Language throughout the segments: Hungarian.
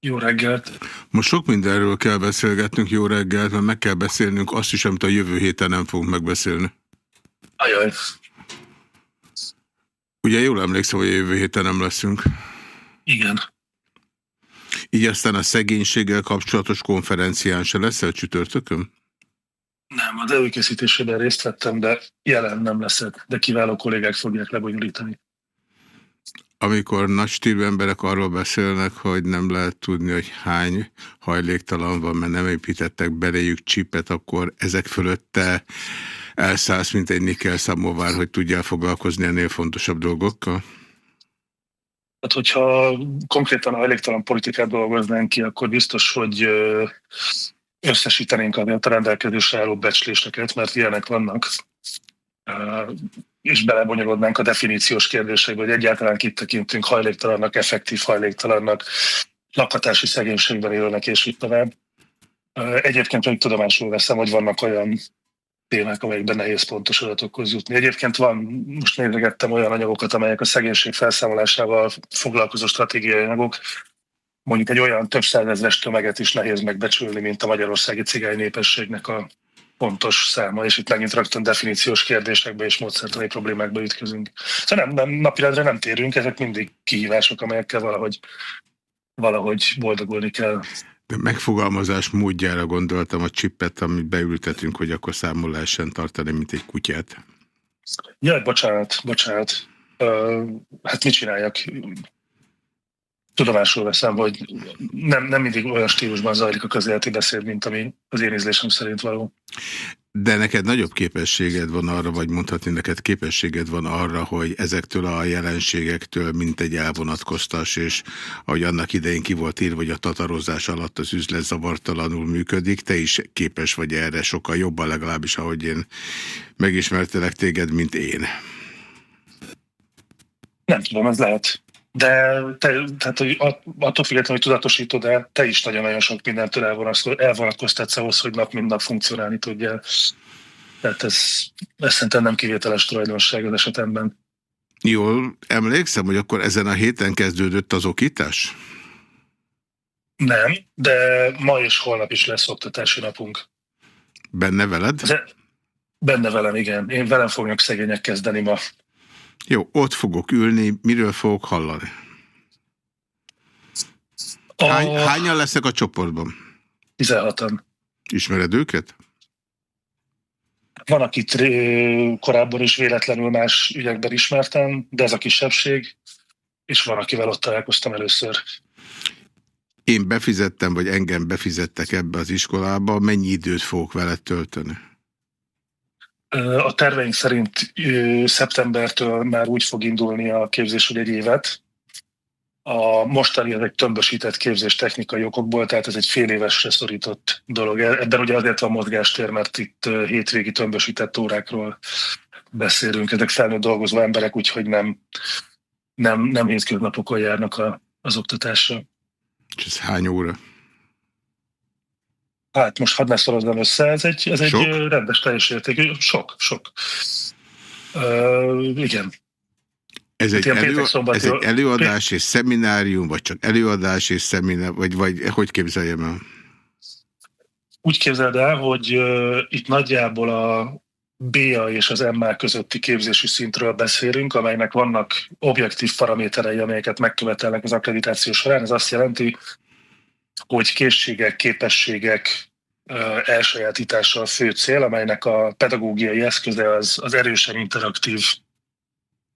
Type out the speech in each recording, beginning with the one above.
Jó reggelt! Most sok mindenről kell beszélgetnünk, jó reggelt, mert meg kell beszélnünk azt is, amit a jövő héten nem fogunk megbeszélni. Ajaj. Ugye jól emlékszem, hogy a jövő héten nem leszünk. Igen. Így aztán a szegénységgel kapcsolatos konferencián se leszel csütörtökön? Az előkészítésében részt vettem, de jelen nem leszek, de kiváló kollégák fogják lebonyolítani. Amikor nagy stílű emberek arról beszélnek, hogy nem lehet tudni, hogy hány hajléktalan van, mert nem építettek beléjük csipet, akkor ezek fölötte elszállsz, mint egy nikkel szamovár, hogy tudjál foglalkozni ennél fontosabb dolgokkal? Hát, hogyha konkrétan a hajléktalan politikát dolgoznánk ki, akkor biztos, hogy összesítenénk a rendelkezésre álló becsléseket, mert ilyenek vannak, és belebonyolódnánk a definíciós kérdésekbe, hogy egyáltalán kit tekintünk hajléktalannak, effektív hajléktalannak, lakhatási szegénységben élőnek, és így tovább. Egyébként még tudomásul veszem, hogy vannak olyan témák, amelyekben nehéz pontos adatokhoz jutni. Egyébként van, most nézegettem olyan anyagokat, amelyek a szegénység felszámolásával foglalkozó stratégiai anyagok, mondjuk egy olyan több százezres tömeget is nehéz megbecsülni, mint a magyarországi cigány népességnek a pontos száma, és itt megint rögtön definíciós kérdésekbe és módszertani problémákba ütközünk. Szóval nem, nem, napirendre nem térünk, ezek mindig kihívások, amelyekkel valahogy, valahogy boldogulni kell. De megfogalmazás módjára gondoltam a csippet, amit beültetünk, hogy akkor számol lehessen tartani, mint egy kutyát. Jaj, bocsánat, bocsánat. Uh, hát mit csináljak? Tudomásul veszem, hogy nem, nem mindig olyan stílusban zajlik a közéleti beszéd, mint ami az én ízlésem szerint való. De neked nagyobb képességed van arra, vagy mondhatni neked képességed van arra, hogy ezektől a jelenségektől mint egy elvonatkoztas, és ahogy annak idején ki volt írva, hogy a tatarozás alatt az üzlet zavartalanul működik, te is képes vagy erre sokkal jobban legalábbis, ahogy én megismertelek téged, mint én. Nem tudom, ez lehet. De te, tehát, hogy attól függetlenül, hogy tudatosítod el, te is nagyon-nagyon sok mindentől elvonatkoztatsz ahhoz, hogy nap mint nap funkcionálni tudjál. Tehát ez, ez szerintem nem kivételes tulajdonság az esetemben. Jól emlékszem, hogy akkor ezen a héten kezdődött az okítás? Nem, de ma és holnap is lesz oktatási napunk. Benne veled? De, benne velem, igen. Én velem fognak szegények kezdeni ma. Jó, ott fogok ülni, miről fogok hallani? Hány, a... Hányan leszek a csoportban? 16-an. Ismered őket? Van, akit korábban is véletlenül más ügyekben ismertem, de ez a kisebbség, és van, akivel ott találkoztam először. Én befizettem, vagy engem befizettek ebbe az iskolába, mennyi időt fogok veled tölteni? A terveink szerint szeptembertől már úgy fog indulni a képzés, hogy egy évet. A mostani ez egy tömbösített képzés technikai okokból, tehát ez egy fél évesre szorított dolog. Ebben ugye azért van mozgástér, mert itt hétvégi tömbösített órákról beszélünk. Ezek felnőtt dolgozó emberek, úgyhogy nem, nem, nem hétköznapokon járnak a, az oktatásra. És ez hány óra? Hát most hadd ne szorozzam össze, ez egy, ez egy rendes teljes értékű. Sok, sok. Uh, igen. Ez egy, elő, ez egy előadás és szeminárium, vagy csak előadás és szeminárium, vagy, vagy hogy képzeljem el? Úgy képzeld el, hogy uh, itt nagyjából a BA és az MA közötti képzési szintről beszélünk, amelynek vannak objektív paraméterei, amelyeket megkövetelnek az akkreditáció során. Ez azt jelenti, hogy készségek, képességek elsajátítása a fő cél, amelynek a pedagógiai eszköze az, az erősen interaktív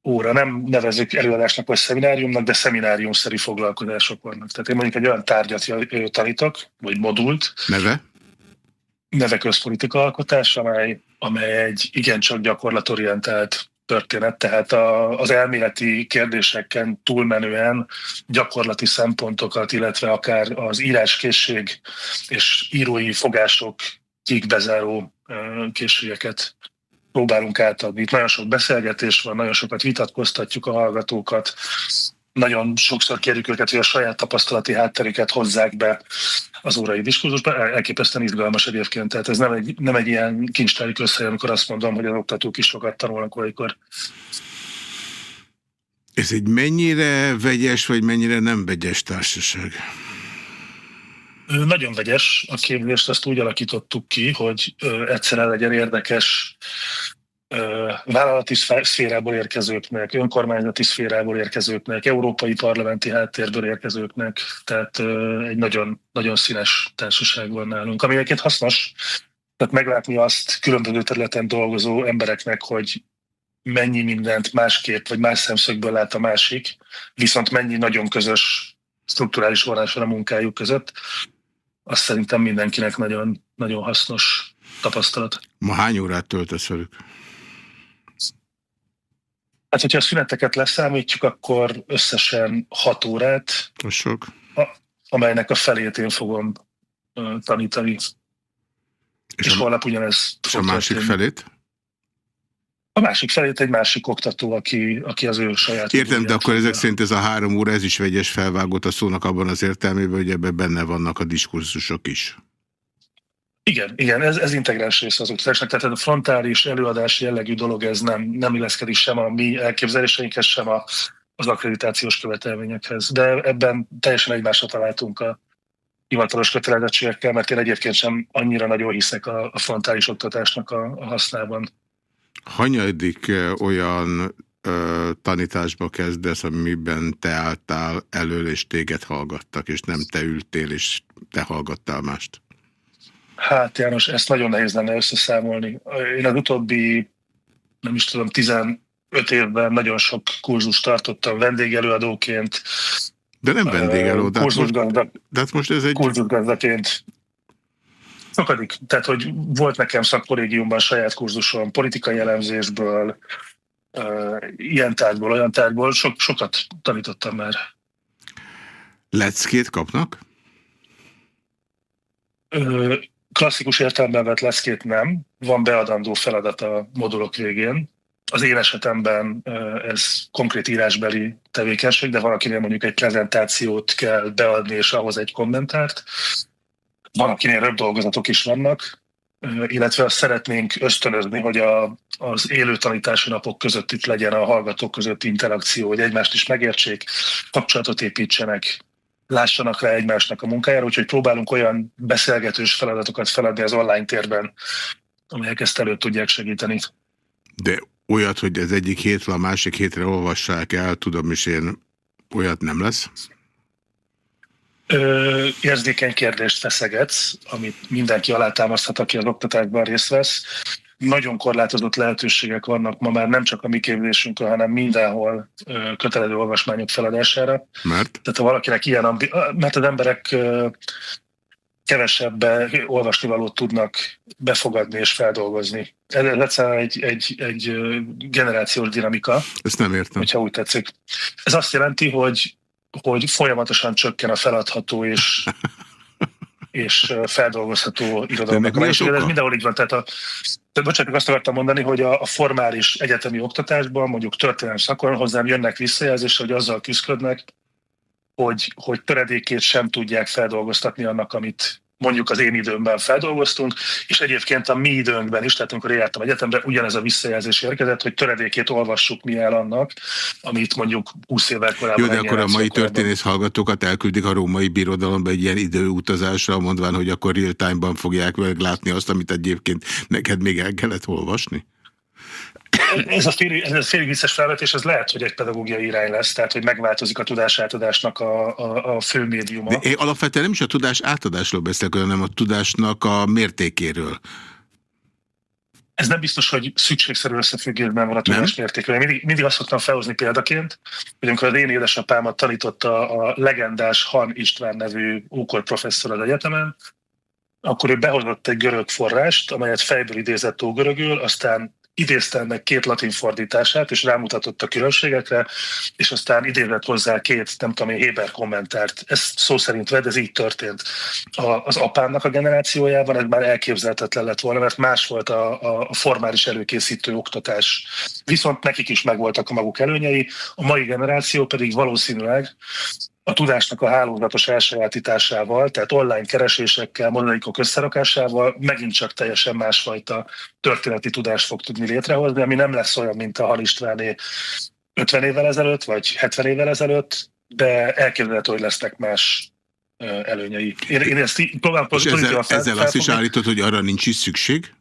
óra. Nem nevezik előadásnak vagy szemináriumnak, de szemináriumszerű foglalkozások vannak. Tehát én mondjuk egy olyan tárgyat tanítok, vagy modult. Neve? Neve közpolitika alkotás, amely, amely egy igencsak gyakorlatorientált történet, tehát a, az elméleti kérdéseken túlmenően gyakorlati szempontokat, illetve akár az íráskészség és írói fogások bezáró készségeket próbálunk átadni. Itt nagyon sok beszélgetés van, nagyon sokat vitatkoztatjuk a hallgatókat, nagyon sokszor kérjük őket, hogy a saját tapasztalati hátterüket hozzák be az órai diskurzusba. Elképesztően izgalmas egyébként, tehát ez nem egy, nem egy ilyen kincstári közhely, amikor azt mondom, hogy az oktatók is sokat tanulnak, olykor. Ez egy mennyire vegyes, vagy mennyire nem vegyes társaság? Nagyon vegyes. A képzést azt úgy alakítottuk ki, hogy egyszerűen legyen érdekes vállalati szférából érkezőknek, önkormányzati szférából érkezőknek, európai parlamenti háttérből érkezőknek, tehát egy nagyon, nagyon színes társaság van nálunk, ami egyébként hasznos, tehát meglátni azt különböző területen dolgozó embereknek, hogy mennyi mindent másképp vagy más szemszögből lát a másik, viszont mennyi nagyon közös strukturális vonás van a munkájuk között, azt szerintem mindenkinek nagyon, nagyon hasznos tapasztalat. Ma hány órát töltesz velük? Hát, hogyha a szüneteket leszámítjuk, akkor összesen 6 órát. Sok. A, amelynek a felét én fogom uh, tanítani. És, és a, holnap ugyanez És a másik történni. felét? A másik felét egy másik oktató, aki, aki az ő saját... Értem, de akkor ezek szerint ez a három óra, ez is vegyes felvágott a szónak abban az értelmében, hogy ebben benne vannak a diskurzusok is. Igen, igen, ez, ez integráns része az oktatásnak, tehát a frontális előadás jellegű dolog, ez nem, nem illeszkedik sem a mi elképzeléseinkhez, sem a, az akkreditációs követelményekhez. De ebben teljesen egymásra találtunk a hivatalos kötelezettségekkel, mert én egyébként sem annyira nagyon hiszek a, a frontális oktatásnak a, a hasznában. Hanyadik olyan ö, tanításba kezdesz, amiben te álltál elől, és téged hallgattak, és nem te ültél, és te hallgattál mást? Hát János, ezt nagyon nehéz lenne összeszámolni. Én az utóbbi, nem is tudom, 15 évben nagyon sok kurzus tartottam vendégelőadóként. De nem vendégelő, de, hát most, de hát most ez egy... Kurzusgazdaként. Sokadik. Tehát, hogy volt nekem szakkollégiumban saját kurzusom, politikai elemzésből, ilyen tárgyból, olyan tárgyból, sok, sokat tanítottam már. Leckét kapnak? Klasszikus értelemben vett leszkét nem, van beadandó feladat a modulok végén. Az én esetemben ez konkrét írásbeli tevékenység, de valakinél mondjuk egy prezentációt kell beadni, és ahhoz egy kommentárt. Van, akinél röbb dolgozatok is vannak, illetve azt szeretnénk ösztönözni, hogy a, az élő tanítási napok között itt legyen a hallgatók közötti interakció, hogy egymást is megértsék, kapcsolatot építsenek, lássanak rá egymásnak a munkájára, úgyhogy próbálunk olyan beszélgetős feladatokat feladni az online térben, amelyek ezt elő tudják segíteni. De olyat, hogy az egyik hétre a másik hétre olvassák el, tudom is én, olyat nem lesz? Ö, érzékeny kérdést feszegetsz, amit mindenki alátámaszthat, aki az oktatásban részt vesz nagyon korlátozott lehetőségek vannak ma már nem csak a mi képzésünkön, hanem mindenhol kötelező olvasmányok feladására. Mert? Tehát ha valakinek ilyen, ambi- mert az emberek kevesebb olvasnivalót tudnak befogadni és feldolgozni. Ez egyszerűen egy, egy, egy generációs dinamika. Ezt nem értem. Hogyha úgy tetszik. Ez azt jelenti, hogy, hogy folyamatosan csökken a feladható és és feldolgozható irodalomnak. Ez mindenhol így van. Tehát a, bocsánat, azt akartam mondani, hogy a, a formális egyetemi oktatásban, mondjuk történelmi szakon hozzám jönnek visszajelzés, hogy azzal küzdködnek, hogy, hogy töredékét sem tudják feldolgoztatni annak, amit mondjuk az én időmben feldolgoztunk, és egyébként a mi időnkben is, tehát amikor jártam egyetemre, ugyanez a visszajelzés érkezett, hogy töredékét olvassuk mi el annak, amit mondjuk 20 évvel korábban. Jó, de akkor a mai történész hallgatókat elküldik a római birodalomba egy ilyen időutazásra, mondván, hogy akkor real time-ban fogják látni azt, amit egyébként neked még el kellett olvasni? Ez a félig, ez a félig vicces felvetés, ez lehet, hogy egy pedagógiai irány lesz, tehát hogy megváltozik a tudás átadásnak a, a, a fő médiuma. De én alapvetően nem is a tudás átadásról beszélek, hanem a tudásnak a mértékéről. Ez nem biztos, hogy szükségszerű összefüggésben van a tudás mértékről. Mindig, mindig azt szoktam felhozni példaként, hogy amikor az én édesapámat tanította a legendás Han István nevű ókor professzor az egyetemen, akkor ő behozott egy görög forrást, amelyet fejből idézett ógörögül, aztán idézte ennek két latin fordítását, és rámutatott a különbségekre, és aztán idézett hozzá két, nem tudom én, Héber kommentárt. Ez szó szerint vedd, ez így történt. A, az apámnak a generációjában ez már elképzelhetetlen lett volna, mert más volt a, a formális előkészítő oktatás. Viszont nekik is megvoltak a maguk előnyei, a mai generáció pedig valószínűleg a tudásnak a hálózatos elsajátításával, tehát online keresésekkel, mozaikok összerakásával megint csak teljesen másfajta történeti tudást fog tudni létrehozni, ami nem lesz olyan, mint a Hal Istváné 50 évvel ezelőtt, vagy 70 évvel ezelőtt, de elképzelhető, hogy lesznek más előnyei. Én, én ezt így próbálom És ezzel, ezzel azt is állítod, hogy arra nincs is szükség?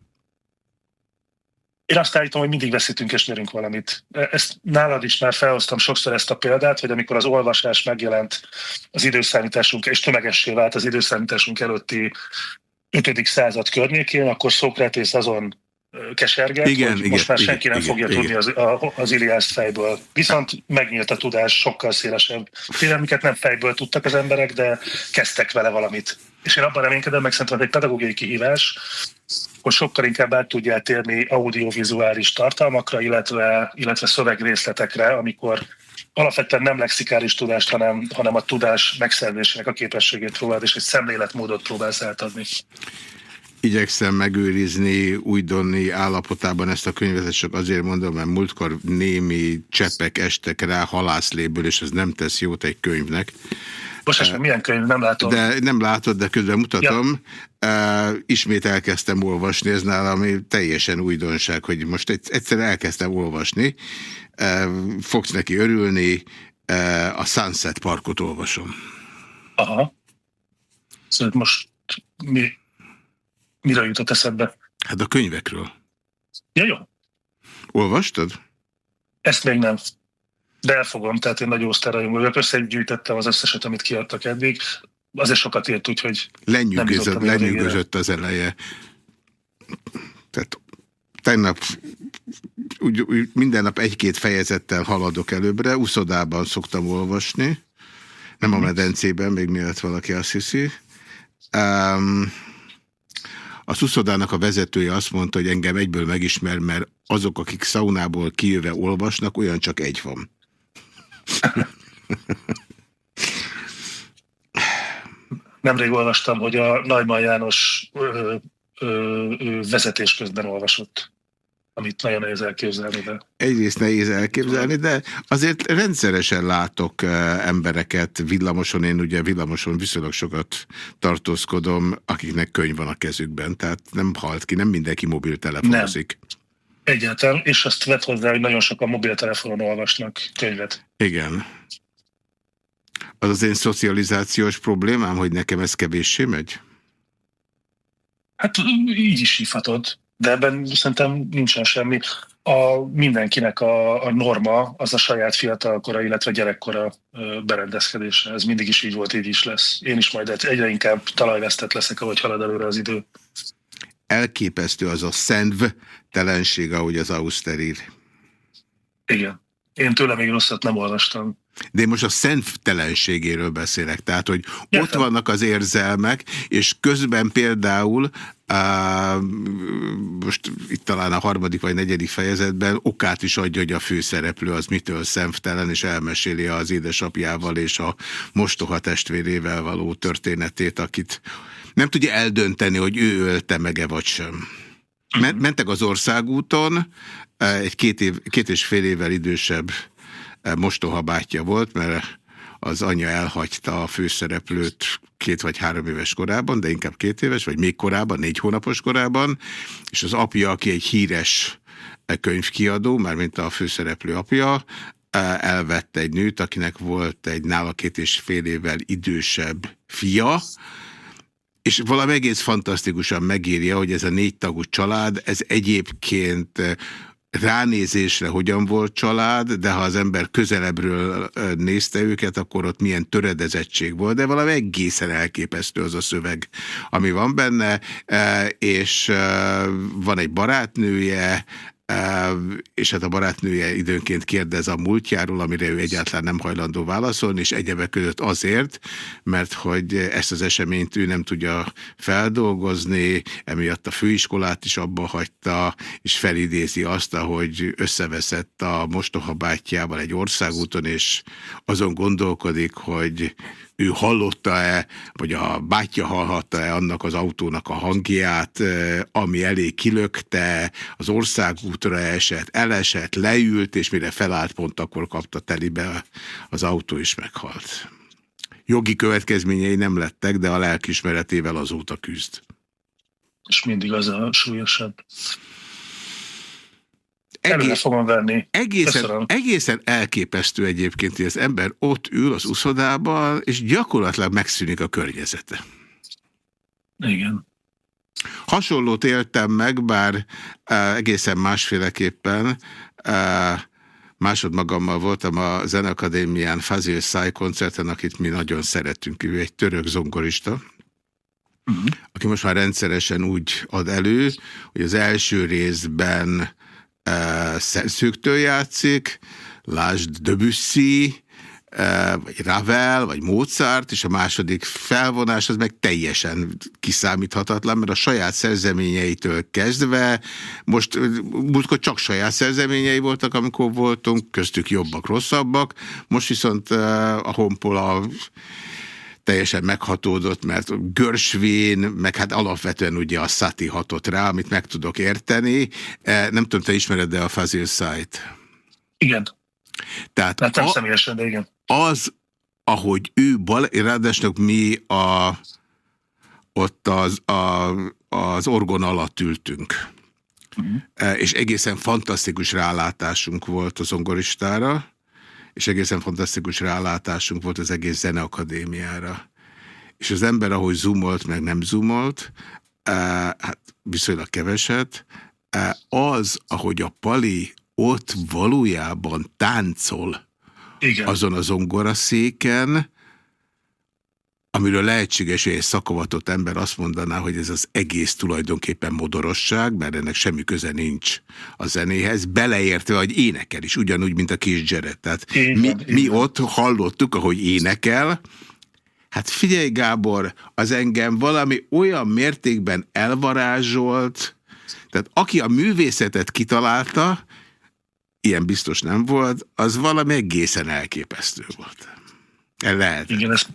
Én azt állítom, hogy mindig veszítünk és nyerünk valamit. Ezt nálad is már felhoztam sokszor ezt a példát, hogy amikor az olvasás megjelent az időszámításunk, és tömegessé vált az időszámításunk előtti 5. század környékén, akkor Szókratész azon keserget, igen, hogy igen, most már senki igen, nem igen, fogja igen. tudni az, a, az Iliász fejből. Viszont megnyílt a tudás sokkal szélesebb. Félelmiket nem fejből tudtak az emberek, de kezdtek vele valamit. És én abban reménykedem, meg szerintem egy pedagógiai kihívás, hogy sokkal inkább át tudjál térni audiovizuális tartalmakra, illetve, illetve szövegrészletekre, amikor alapvetően nem lexikális tudást, hanem, hanem a tudás megszerzésének a képességét próbáld, és egy szemléletmódot próbálsz átadni. Igyekszem megőrizni újdonni állapotában ezt a könyvet, csak azért mondom, mert múltkor némi cseppek estek rá halászléből, és ez nem tesz jót egy könyvnek. Bocsás, uh, milyen könyv? Nem látom. De nem látod, de közben mutatom. Uh, ismét elkezdtem olvasni, ez nálam teljesen újdonság, hogy most egyszer elkezdtem olvasni. Uh, fogsz neki örülni, uh, a Sunset Parkot olvasom. Aha. Szóval most mi, Mire jutott eszedbe? Hát a könyvekről. Ja, jó. Olvastad? Ezt még nem. De elfogom, tehát én nagy osztárajunk vagyok. Összegyűjtettem az összeset, amit kiadtak eddig. Azért sokat ért, úgyhogy lenyűgözött, lenyűgözött az eleje. Tehát tegnap úgy, úgy minden nap egy-két fejezettel haladok előbbre, uszodában szoktam olvasni, nem a mhm. medencében, még mielőtt valaki azt hiszi. Um, a szuszodának a vezetője azt mondta, hogy engem egyből megismer, mert azok, akik szaunából kijöve olvasnak, olyan csak egy van. Nemrég olvastam, hogy a Najman János ö, ö, ö, vezetés közben olvasott amit nagyon nehéz elképzelni. De... Egyrészt nehéz elképzelni, de azért rendszeresen látok embereket villamoson, én ugye villamoson viszonylag sokat tartózkodom, akiknek könyv van a kezükben, tehát nem halt ki, nem mindenki mobiltelefonozik. Nem. Egyáltalán, és azt vett hozzá, hogy nagyon sokan mobiltelefonon olvasnak könyvet. Igen. Az az én szocializációs problémám, hogy nekem ez kevéssé megy? Hát így is hívhatod de ebben szerintem nincsen semmi. A mindenkinek a, a norma az a saját fiatalkora, illetve gyerekkora berendezkedése. Ez mindig is így volt, így is lesz. Én is majd egyre inkább talajvesztett leszek, ahogy halad előre az idő. Elképesztő az a szenv telenség, ahogy az Auszter ír. Igen. Én tőle még rosszat nem olvastam. De én most a szenttelenségéről beszélek, tehát, hogy Értem. ott vannak az érzelmek, és közben például Uh, most itt talán a harmadik vagy negyedik fejezetben okát is adja, hogy a főszereplő az mitől szemtelen, és elmeséli az édesapjával és a mostoha testvérével való történetét, akit nem tudja eldönteni, hogy ő ölte meg-e vagy sem. Mhm. Mentek az országúton, egy két, év, két és fél évvel idősebb mostoha bátyja volt, mert az anya elhagyta a főszereplőt két vagy három éves korában, de inkább két éves, vagy még korábban, négy hónapos korában, és az apja, aki egy híres könyvkiadó, mármint a főszereplő apja, elvette egy nőt, akinek volt egy nála két és fél évvel idősebb fia, és valami egész fantasztikusan megírja, hogy ez a négy tagú család, ez egyébként ránézésre hogyan volt család, de ha az ember közelebbről nézte őket, akkor ott milyen töredezettség volt, de valami egészen elképesztő az a szöveg, ami van benne, és van egy barátnője, és hát a barátnője időnként kérdez a múltjáról, amire ő egyáltalán nem hajlandó válaszolni, és egyebek között azért, mert hogy ezt az eseményt ő nem tudja feldolgozni, emiatt a főiskolát is abba hagyta, és felidézi azt, hogy összeveszett a mostoha bátyjával egy országúton, és azon gondolkodik, hogy ő hallotta-e, vagy a bátyja hallhatta-e annak az autónak a hangját, ami elé kilökte, az országútra esett, elesett, leült, és mire felállt pont akkor kapta telibe, az autó is meghalt. Jogi következményei nem lettek, de a lelkismeretével azóta küzd. És mindig az a súlyosabb. Egész, fogom venni. Egészen, egészen elképesztő egyébként, hogy az ember ott ül az uszodában, és gyakorlatilag megszűnik a környezete. Igen. Hasonlót éltem meg, bár uh, egészen másféleképpen. Uh, másodmagammal voltam a Zenakadémián Fazil Száj koncerten, akit mi nagyon szeretünk. Ő egy török zongorista, uh -huh. aki most már rendszeresen úgy ad elő, hogy az első részben szerzőktől játszik, lásd Debussy, vagy Ravel, vagy Mozart, és a második felvonás az meg teljesen kiszámíthatatlan, mert a saját szerzeményeitől kezdve, most múltkor csak saját szerzeményei voltak, amikor voltunk, köztük jobbak, rosszabbak, most viszont a Honpola teljesen meghatódott, mert Görsvén, meg hát alapvetően ugye a Sati hatott rá, amit meg tudok érteni. Nem tudom, te ismered de a Fazil Site? Igen. Tehát hát nem a, személyesen, de igen. Az, ahogy ő, bal, ráadásnak mi a, ott az, a, az orgon alatt ültünk. Uh mhm. -huh. És egészen fantasztikus rálátásunk volt az zongoristára, és egészen fantasztikus rálátásunk volt az egész zeneakadémiára. És az ember, ahogy zoomolt, meg nem zoomolt, eh, hát viszonylag keveset, eh, az, ahogy a Pali ott valójában táncol Igen. azon a zongoraszéken, amiről lehetséges, hogy egy szakavatott ember azt mondaná, hogy ez az egész tulajdonképpen modorosság, mert ennek semmi köze nincs a zenéhez, beleértve, hogy énekel is, ugyanúgy, mint a kis Jared. Tehát mi, mi ott hallottuk, ahogy énekel, Hát figyelj Gábor, az engem valami olyan mértékben elvarázsolt, tehát aki a művészetet kitalálta, ilyen biztos nem volt, az valami egészen elképesztő volt. El lehet. Igen, ezt,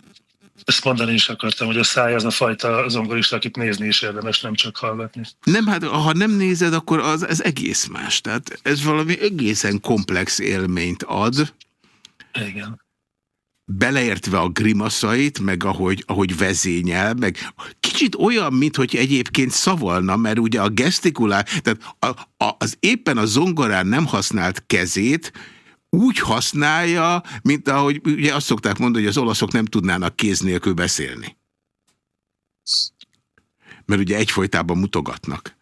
ezt mondani is akartam, hogy a száj az a fajta zongorista, akit nézni is érdemes, nem csak hallgatni. Nem, hát ha nem nézed, akkor az, ez egész más. Tehát ez valami egészen komplex élményt ad. Igen beleértve a grimaszait, meg ahogy, ahogy vezényel, meg kicsit olyan, mint hogy egyébként szavalna, mert ugye a gesztikulál, tehát a, a, az éppen a zongorán nem használt kezét, úgy használja, mint ahogy ugye azt szokták mondani, hogy az olaszok nem tudnának kéz nélkül beszélni. Mert ugye egyfolytában mutogatnak.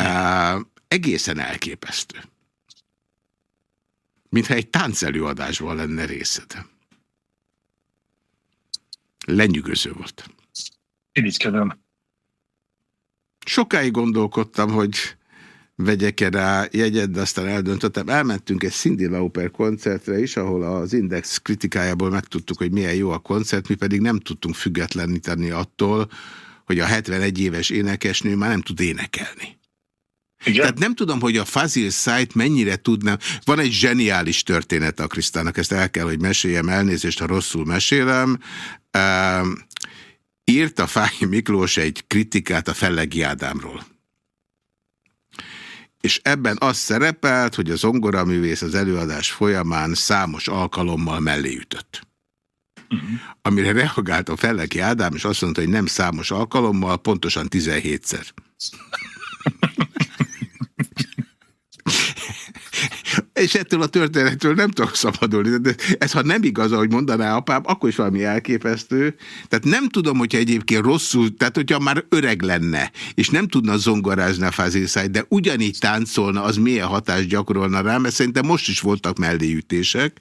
Uh, egészen elképesztő. Mintha egy táncelőadásban lenne részed lenyűgöző volt. Irigykedem. Sokáig gondolkodtam, hogy vegyek-e rá jegyet, de aztán eldöntöttem. Elmentünk egy Cindy Lauper koncertre is, ahol az Index kritikájából megtudtuk, hogy milyen jó a koncert, mi pedig nem tudtunk függetleníteni attól, hogy a 71 éves énekesnő már nem tud énekelni. Igen? Tehát nem tudom, hogy a Fazil Site mennyire tudna. Van egy zseniális történet a Krisztának, ezt el kell, hogy meséljem, elnézést, ha rosszul mesélem. Uh, írt a Fáji Miklós egy kritikát a Fellegi Ádámról. És ebben az szerepelt, hogy az zongoraművész az előadás folyamán számos alkalommal mellé ütött. Uh -huh. Amire reagált a Fellegi Ádám, és azt mondta, hogy nem számos alkalommal, pontosan 17-szer. És ettől a történetről nem tudok szabadulni. De ez ha nem igaz, ahogy mondaná apám, akkor is valami elképesztő. Tehát nem tudom, hogyha egyébként rosszul, tehát hogyha már öreg lenne, és nem tudna zongorázni a fázészáj, de ugyanígy táncolna, az milyen hatást gyakorolna rá, mert szerintem most is voltak melléütések,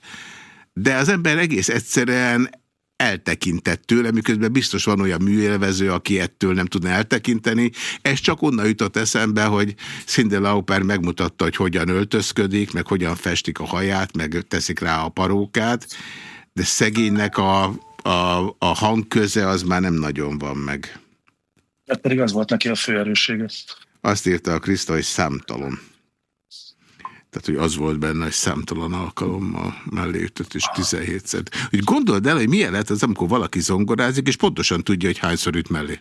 de az ember egész egyszerűen eltekintett tőle, miközben biztos van olyan műélvező, aki ettől nem tudna eltekinteni. Ez csak onnan jutott eszembe, hogy Cindy Lauper megmutatta, hogy hogyan öltözködik, meg hogyan festik a haját, meg teszik rá a parókát, de szegénynek a, a, a hangköze az már nem nagyon van meg. Hát pedig az volt neki a fő erőssége. Azt írta a Kriszta, hogy számtalan. Tehát, hogy az volt benne, hogy számtalan alkalommal mellé ütött, és 17-szer. Úgy gondold el, hogy milyen lehet az, amikor valaki zongorázik, és pontosan tudja, hogy hányszor üt mellé.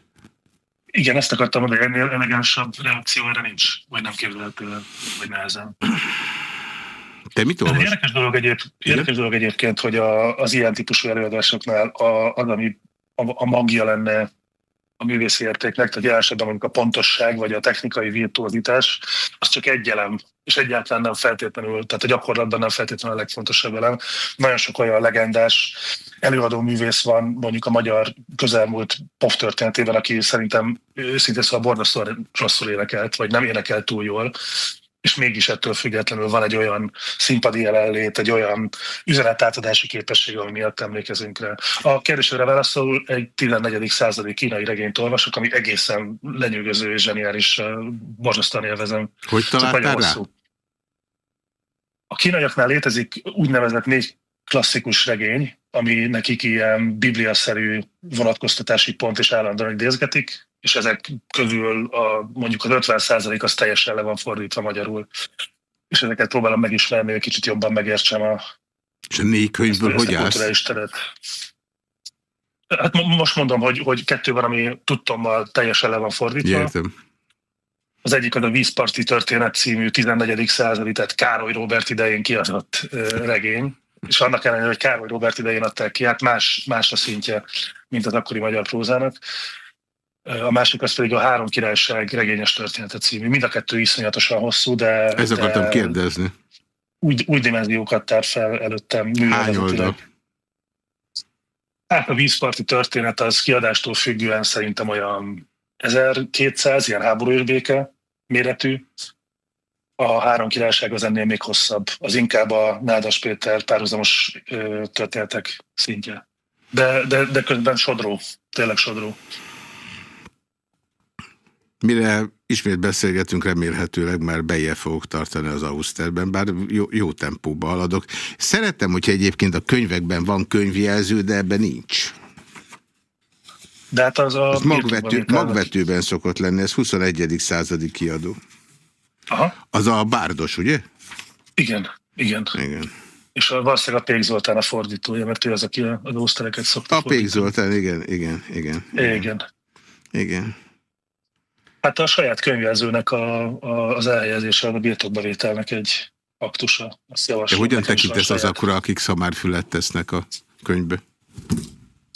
Igen, ezt akartam mondani, ennél elegánsabb reakció erre nincs, vagy nem képzelhető, vagy nehezen. Te mit olvas? Érdekes dolog, egyéb, érdekes dolog egyébként, hogy a, az ilyen típusú előadásoknál a, az, ami a, a magja lenne a művészi értéknek, tehát jelen esetben mondjuk a pontosság vagy a technikai virtuozitás, az csak egy elem és egyáltalán nem feltétlenül, tehát a gyakorlatban nem feltétlenül a legfontosabb elem. Nagyon sok olyan legendás előadó művész van mondjuk a magyar közelmúlt pop történetében, aki szerintem őszintén szóval borzasztóan rosszul énekelt, vagy nem énekelt túl jól, és mégis ettől függetlenül van egy olyan színpadi jelenlét, egy olyan üzenetátadási képesség, ami miatt emlékezünk rá. A kérdésre válaszol egy 14. századi kínai regényt olvasok, ami egészen lenyűgöző és zseniális, borzasztóan élvezem. Hogy találtál rá? A kínaiaknál létezik úgynevezett négy klasszikus regény, ami nekik ilyen bibliaszerű vonatkoztatási pont és állandóan idézgetik, és ezek közül a, mondjuk az 50 az teljesen le van fordítva magyarul. És ezeket próbálom megismerni, hogy kicsit jobban megértsem a... És a négy könyvből hogy állsz? Teret. Hát most mondom, hogy, hogy kettő van, ami tudtommal teljesen le van fordítva. Értem. Az egyik az a Vízparti Történet című 14. századi, tehát Károly Robert idején kiadott regény, és annak ellenére, hogy Károly Robert idején adták ki, hát más, más a szintje, mint az akkori magyar prózának. A másik az pedig a Három Királyság regényes története című. Mind a kettő iszonyatosan hosszú, de... Ez akartam kérdezni. Úgy, új dimenziókat tár fel előttem. Hány oldal? Hát a vízparti történet az kiadástól függően szerintem olyan 1200, ilyen háború és béke méretű. A három királyság az ennél még hosszabb. Az inkább a Nádas Péter párhuzamos történetek szintje. De, de, de közben sodró, tényleg sodró. Mire ismét beszélgetünk, remélhetőleg már bejebb fogok tartani az Auszterben, bár jó, jó tempóba haladok. Szeretem, hogyha egyébként a könyvekben van könyvjelző, de ebben nincs. De hát az a... magvető, magvetőben szokott lenni, ez 21. századi kiadó. Aha. Az a bárdos, ugye? Igen, igen. Igen. És a, valószínűleg a Pék Zoltán a fordítója, mert ő az, aki az ósztereket szokta A Pék Zoltán, igen, igen, igen. Igen. igen. igen. Hát a saját könyvjelzőnek a, a, az elhelyezése, a birtokbevételnek egy aktusa. Azt javaslom. De hogyan tekintesz az akkor, akik szamárfület tesznek a könyvbe?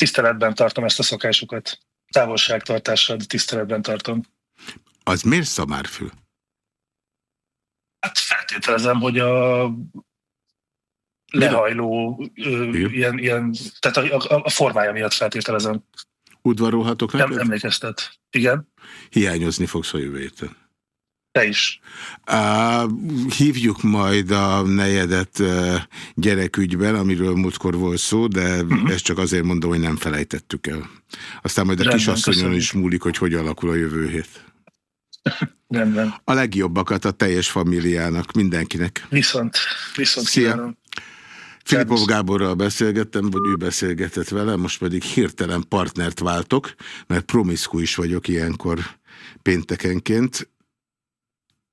Tiszteletben tartom ezt a szokásukat. Távolságtartással, tiszteletben tartom. Az miért szamárfül? Hát feltételezem, hogy a lehajló, ö, ilyen, ilyen, tehát a, a, a formája miatt feltételezem. Udvarolhatok neked? Nem emlékeztet. Igen. Hiányozni fogsz a jövő héten. Te is. Uh, hívjuk majd a nejedet uh, gyerekügyben, amiről múltkor volt szó, de uh mhm. -huh. ezt csak azért mondom, hogy nem felejtettük el. Aztán majd a Rendben, kisasszonyon köszönjük. is múlik, hogy hogy alakul a jövő hét. Rendben. A legjobbakat a teljes familiának, mindenkinek. Viszont, viszont Szia. Kívánom. Filipov Gáborral beszélgettem, vagy ő beszélgetett vele, most pedig hirtelen partnert váltok, mert promiszku is vagyok ilyenkor péntekenként,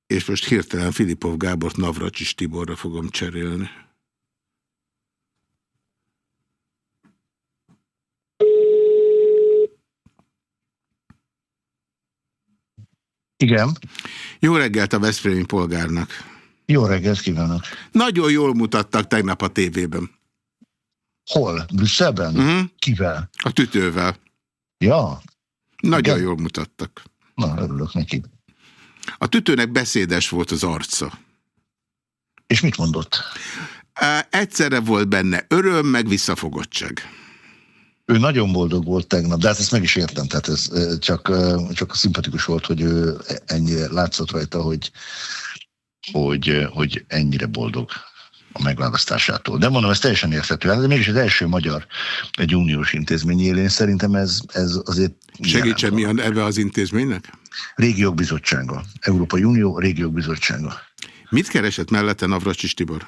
és most hirtelen Filipov Gábort Navracsis Tiborra fogom cserélni. Igen. Jó reggelt a Veszprémi polgárnak. Jó reggelt kívánok! Nagyon jól mutattak tegnap a tévében. Hol? Brüsszelben? Uh mhm. -huh. Kivel? A tütővel. Ja. Nagyon Igen. jól mutattak. Na, örülök neki. A tütőnek beszédes volt az arca. És mit mondott? Egyszerre volt benne öröm, meg visszafogottság. Ő nagyon boldog volt tegnap, de hát ezt meg is értem, tehát ez csak, csak szimpatikus volt, hogy ő ennyi látszott rajta, hogy hogy, hogy ennyire boldog a megválasztásától. De mondom, ez teljesen érthető. Hát, de mégis az első magyar egy uniós intézmény élén szerintem ez, ez azért... Segítsen mi neve az intézménynek? Régiók Bizottsága. Európai Unió Régiók Bizottsága. Mit keresett mellette Navracsis Tibor?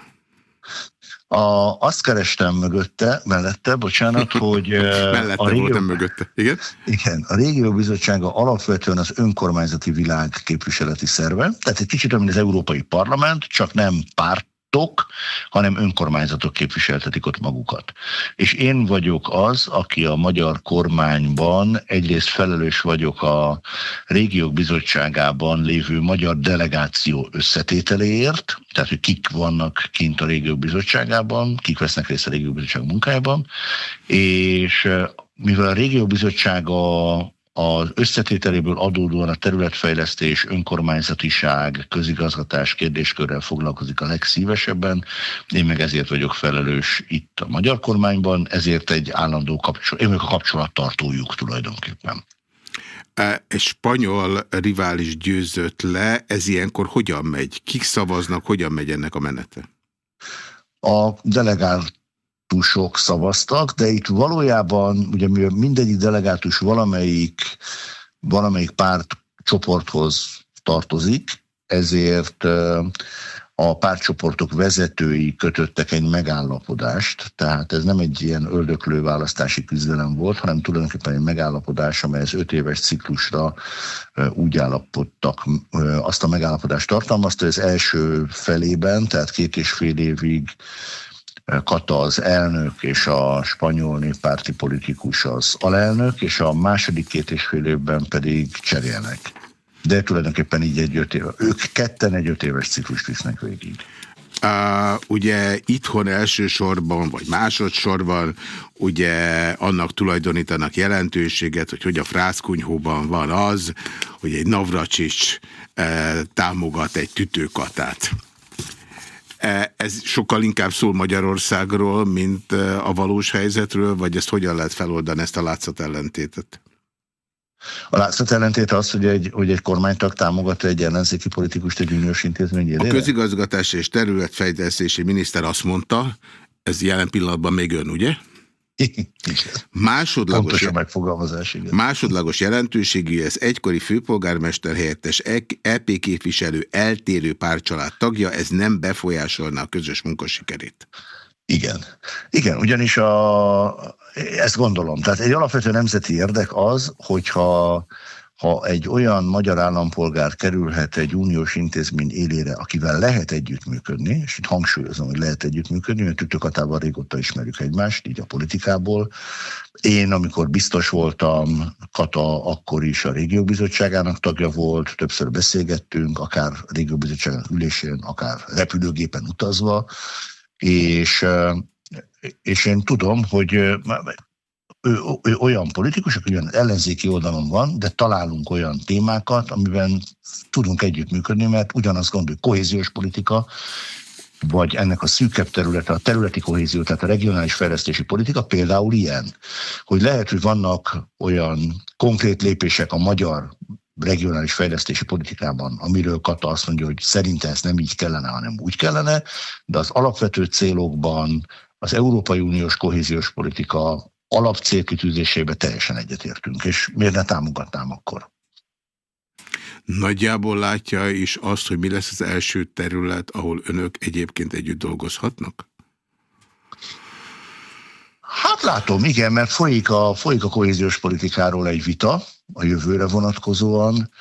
A, azt kerestem mögötte, mellette, bocsánat, hogy... mellette a régió, voltam mögötte, igen? Igen, a Régió Bizottsága alapvetően az önkormányzati világ képviseleti szerve, tehát egy kicsit, mint az Európai Parlament, csak nem párt pártok, hanem önkormányzatok képviseltetik ott magukat. És én vagyok az, aki a magyar kormányban egyrészt felelős vagyok a régiók bizottságában lévő magyar delegáció összetételéért, tehát hogy kik vannak kint a régiók bizottságában, kik vesznek részt a régiók bizottság munkájában, és mivel a régiók bizottsága az összetételéből adódóan a területfejlesztés, önkormányzatiság, közigazgatás kérdéskörrel foglalkozik a legszívesebben. Én meg ezért vagyok felelős itt a magyar kormányban, ezért egy állandó kapcsolat, én vagyok a kapcsolattartójuk tulajdonképpen. E, egy spanyol rivális győzött le, ez ilyenkor hogyan megy? Kik szavaznak, hogyan megy ennek a menete? A delegátusok szavaztak, de itt valójában ugye mindegyik delegátus valamelyik, valamelyik párt csoporthoz tartozik, ezért a pártcsoportok vezetői kötöttek egy megállapodást, tehát ez nem egy ilyen öldöklő választási küzdelem volt, hanem tulajdonképpen egy megállapodás, amely az öt éves ciklusra úgy állapodtak, azt a megállapodást tartalmazta, hogy az első felében, tehát két és fél évig Kata az elnök és a spanyol néppárti politikus az alelnök, és a második két és fél évben pedig cserélnek de tulajdonképpen így egy öt éve. Ők ketten egy öt éves ciklust visznek végig. Uh, ugye itthon elsősorban, vagy másodszorban ugye annak tulajdonítanak jelentőséget, hogy hogy a frászkunyhóban van az, hogy egy Navracsics uh, támogat egy tütőkatát. Uh, ez sokkal inkább szól Magyarországról, mint uh, a valós helyzetről, vagy ezt hogyan lehet feloldani, ezt a látszat ellentétet? A látszat ellentét az, hogy egy, hogy egy kormánytag támogat egy ellenzéki politikust egy uniós intézmény élére? A közigazgatás és területfejlesztési miniszter azt mondta, ez jelen pillanatban még ön, ugye? Másodlagos, a megfogalmazás, igen. másodlagos jelentőségű, ez egykori főpolgármester helyettes EP képviselő eltérő párcsalád tagja, ez nem befolyásolna a közös munkasikerét. Igen. Igen, ugyanis a, ezt gondolom. Tehát egy alapvető nemzeti érdek az, hogyha ha egy olyan magyar állampolgár kerülhet egy uniós intézmény élére, akivel lehet együttműködni, és itt hangsúlyozom, hogy lehet együttműködni, mert Tütőkatával régóta ismerjük egymást, így a politikából. Én, amikor biztos voltam, Kata akkor is a régió bizottságának tagja volt, többször beszélgettünk, akár a régió bizottságának ülésén, akár repülőgépen utazva, és, és én tudom, hogy ő, ő olyan politikus, aki olyan ellenzéki oldalon van, de találunk olyan témákat, amiben tudunk együttműködni, mert ugyanazt gondoljuk, kohéziós politika, vagy ennek a szűkebb területe, a területi kohézió, tehát a regionális fejlesztési politika például ilyen, hogy lehet, hogy vannak olyan konkrét lépések a magyar regionális fejlesztési politikában, amiről Kata azt mondja, hogy szerinte ez nem így kellene, hanem úgy kellene, de az alapvető célokban az Európai Uniós kohéziós politika alapcélkitűzésébe teljesen egyetértünk, és miért ne támogatnám akkor? Nagyjából látja is azt, hogy mi lesz az első terület, ahol önök egyébként együtt dolgozhatnak? Hát látom, igen, mert folyik a, folyik a kohéziós politikáról egy vita a jövőre vonatkozóan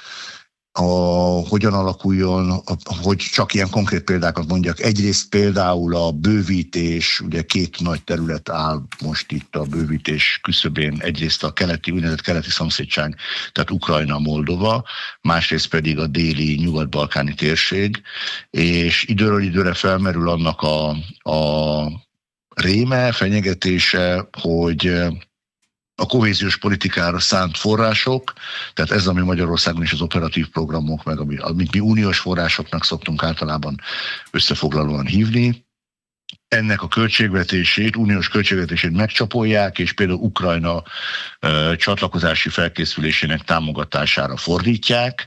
a, hogyan alakuljon, hogy csak ilyen konkrét példákat mondjak. Egyrészt például a bővítés, ugye két nagy terület áll most itt a bővítés küszöbén, egyrészt a keleti, úgynevezett keleti szomszédság, tehát Ukrajna, Moldova, másrészt pedig a déli nyugat-balkáni térség, és időről időre felmerül annak a, a réme, fenyegetése, hogy a kohéziós politikára szánt források, tehát ez, ami Magyarországon is az operatív programok, meg amit mi uniós forrásoknak szoktunk általában összefoglalóan hívni, ennek a költségvetését, uniós költségvetését megcsapolják, és például Ukrajna ö, csatlakozási felkészülésének támogatására fordítják,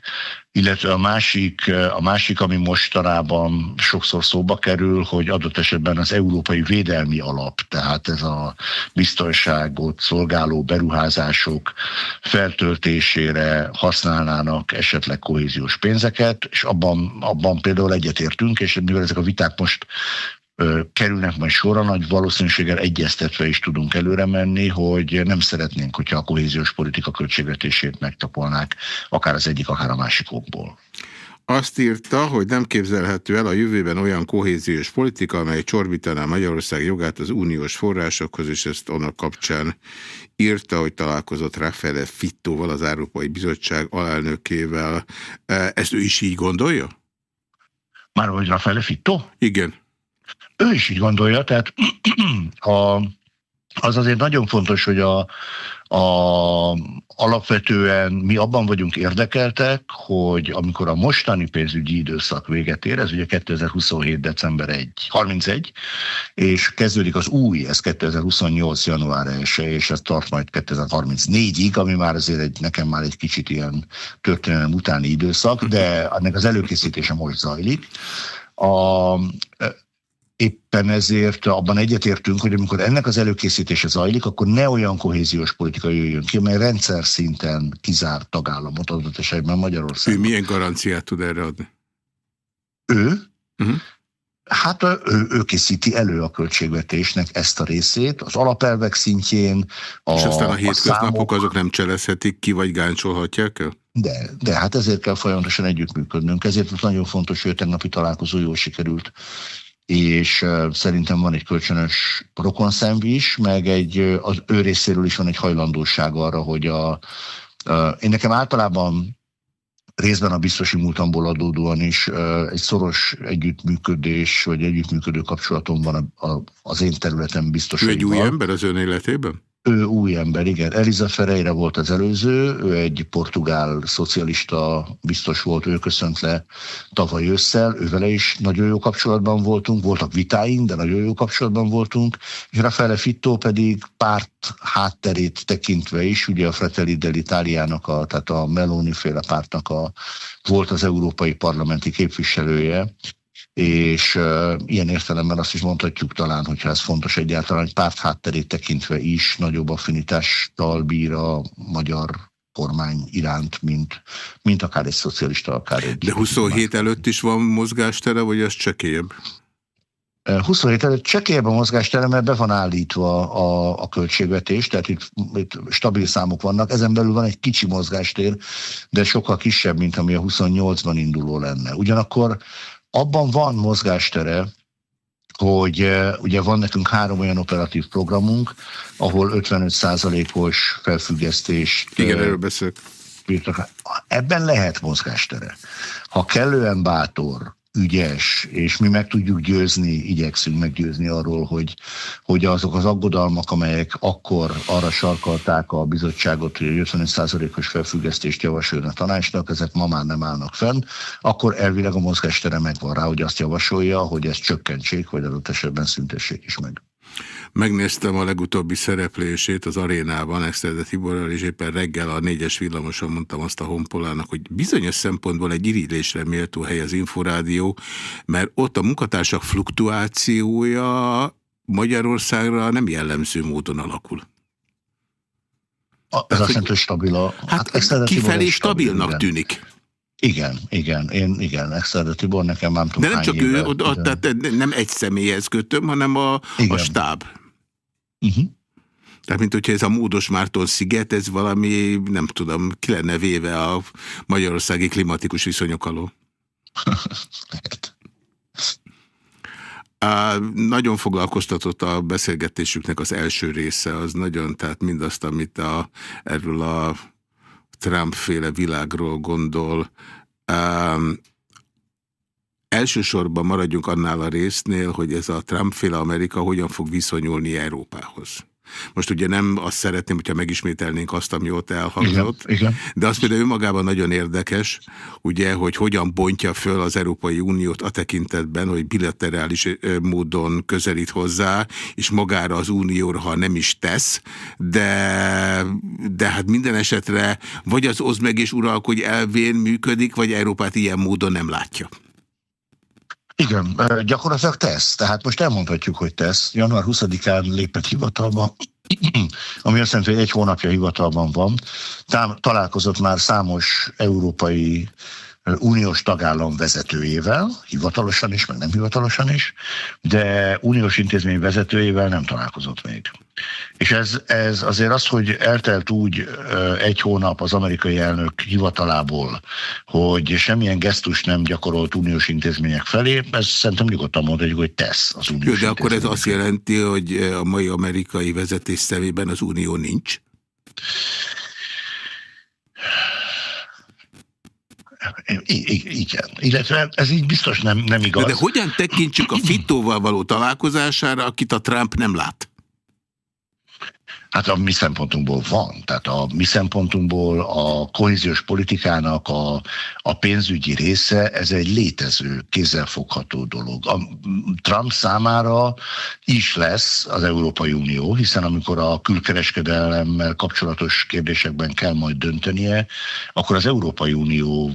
illetve a másik, a másik, ami mostanában sokszor szóba kerül, hogy adott esetben az Európai Védelmi Alap, tehát ez a biztonságot szolgáló beruházások feltöltésére használnának esetleg kohéziós pénzeket, és abban, abban például egyetértünk, és mivel ezek a viták most kerülnek majd sorra, nagy valószínűséggel egyeztetve is tudunk előre menni, hogy nem szeretnénk, hogyha a kohéziós politika költségvetését megtapolnák, akár az egyik, akár a másik okból. Azt írta, hogy nem képzelhető el a jövőben olyan kohéziós politika, amely csorbítaná Magyarország jogát az uniós forrásokhoz, és ezt annak kapcsán írta, hogy találkozott Rafael Fittóval, az Európai Bizottság alelnökével. Ezt ő is így gondolja? Már hogy Rafael Fitto? Igen. Ő is így gondolja, tehát a az azért nagyon fontos, hogy a, a, alapvetően mi abban vagyunk érdekeltek, hogy amikor a mostani pénzügyi időszak véget ér, ez ugye 2027. december 1, 31, és kezdődik az új, ez 2028. január 1 és ez tart majd 2034-ig, ami már azért egy, nekem már egy kicsit ilyen történelem utáni időszak, de ennek az előkészítése most zajlik. A, éppen ezért abban egyetértünk, hogy amikor ennek az előkészítése zajlik, akkor ne olyan kohéziós politika jöjjön ki, amely rendszer szinten kizárt tagállamot adott esetben Magyarország. Ő milyen garanciát tud erre adni? Ő? Uh-huh. Hát ő, ő készíti elő a költségvetésnek ezt a részét, az alapelvek szintjén. A, És aztán a hétköznapok a számok, azok nem cselezhetik ki, vagy gáncsolhatják el? De, de hát ezért kell folyamatosan együttműködnünk. Ezért nagyon fontos, hogy a tegnapi találkozó jól sikerült és szerintem van egy kölcsönös rokonszenv is, meg egy, az ő részéről is van egy hajlandóság arra, hogy a, a én nekem általában részben a biztosi múltamból adódóan is egy szoros együttműködés, vagy együttműködő kapcsolatom van az én területen biztos. Ő egy új ember az ön életében? Ő új ember, igen. Eliza Ferreira volt az előző, ő egy portugál szocialista biztos volt, ő köszönt le tavaly ősszel, ővele is nagyon jó kapcsolatban voltunk, voltak vitáink, de nagyon jó kapcsolatban voltunk, és Raffaele Fitto pedig párt hátterét tekintve is, ugye a Fratelli dell'Italiának, a, tehát a Meloni féle pártnak a, volt az európai parlamenti képviselője, és uh, ilyen értelemben azt is mondhatjuk talán, hogyha ez fontos egyáltalán, hogy párt hátterét tekintve is nagyobb affinitással bír a magyar kormány iránt, mint, mint akár egy szocialista, akár egy... De 27 előtt is van mozgástere, vagy ez csekélyebb? 27 előtt csekélyebb a mozgástere, mert be van állítva a, a költségvetés, tehát itt, itt stabil számok vannak, ezen belül van egy kicsi mozgástér, de sokkal kisebb, mint ami a 28-ban induló lenne. Ugyanakkor abban van mozgástere, hogy eh, ugye van nekünk három olyan operatív programunk, ahol 55%-os felfüggesztés. Igen, erről beszélek. Ebben lehet mozgástere. Ha kellően bátor, ügyes, és mi meg tudjuk győzni, igyekszünk meggyőzni arról, hogy, hogy azok az aggodalmak, amelyek akkor arra sarkalták a bizottságot, hogy 55%-os felfüggesztést javasoljon a tanácsnak, ezek ma már nem állnak fenn, akkor elvileg a mozgástere megvan rá, hogy azt javasolja, hogy ezt csökkentsék, vagy adott esetben szüntessék is meg. Megnéztem a legutóbbi szereplését az arénában, Exterde Tiborral, és éppen reggel a négyes villamoson mondtam azt a honpolának, hogy bizonyos szempontból egy irigylésre méltó hely az Inforádió, mert ott a munkatársak fluktuációja Magyarországra nem jellemző módon alakul. A, ez azt jelenti, hogy stabil a... Hát, hát kifelé stabilnak stabil, tűnik. Igen, igen, én igen, Exterde Tibor nekem nem tudom De nem csak éve, ő, oda, tehát nem egy személyhez kötöm, hanem a, a stáb. Uh -huh. Tehát, mint hogyha ez a Módos Márton sziget, ez valami, nem tudom, ki lenne véve a magyarországi klimatikus viszonyok alól. Lehet. Uh, nagyon foglalkoztatott a beszélgetésüknek az első része, az nagyon, tehát mindazt, amit a, erről a Trump-féle világról gondol. Um, elsősorban maradjunk annál a résznél, hogy ez a Trump-féle Amerika hogyan fog viszonyulni Európához. Most ugye nem azt szeretném, hogyha megismételnénk azt, ami ott elhangzott, igen, igen. de az például önmagában nagyon érdekes, ugye, hogy hogyan bontja föl az Európai Uniót a tekintetben, hogy bilaterális módon közelít hozzá, és magára az unióra, ha nem is tesz, de, de hát minden esetre vagy az oszd meg és uralkodj elvén működik, vagy Európát ilyen módon nem látja. Igen, gyakorlatilag tesz. Tehát most elmondhatjuk, hogy tesz. Január 20-án lépett hivatalba, ami azt jelenti, hogy egy hónapja hivatalban van. Találkozott már számos európai uniós tagállam vezetőjével, hivatalosan is, meg nem hivatalosan is, de uniós intézmény vezetőjével nem találkozott még. És ez, ez azért az, hogy eltelt úgy egy hónap az amerikai elnök hivatalából, hogy semmilyen gesztus nem gyakorolt uniós intézmények felé, ez szerintem nyugodtan mondhatjuk, hogy tesz az uniós Jó, de akkor ez azt jelenti, hogy a mai amerikai vezetés szemében az unió nincs? igen, illetve ez így biztos nem, nem igaz. De, de hogyan tekintsük a Fittóval való találkozására, akit a Trump nem lát? Hát a mi szempontunkból van. Tehát a mi szempontunkból a kohéziós politikának a, a pénzügyi része, ez egy létező, kézzelfogható dolog. A Trump számára is lesz az Európai Unió, hiszen amikor a külkereskedelemmel kapcsolatos kérdésekben kell majd döntenie, akkor az Európai Unió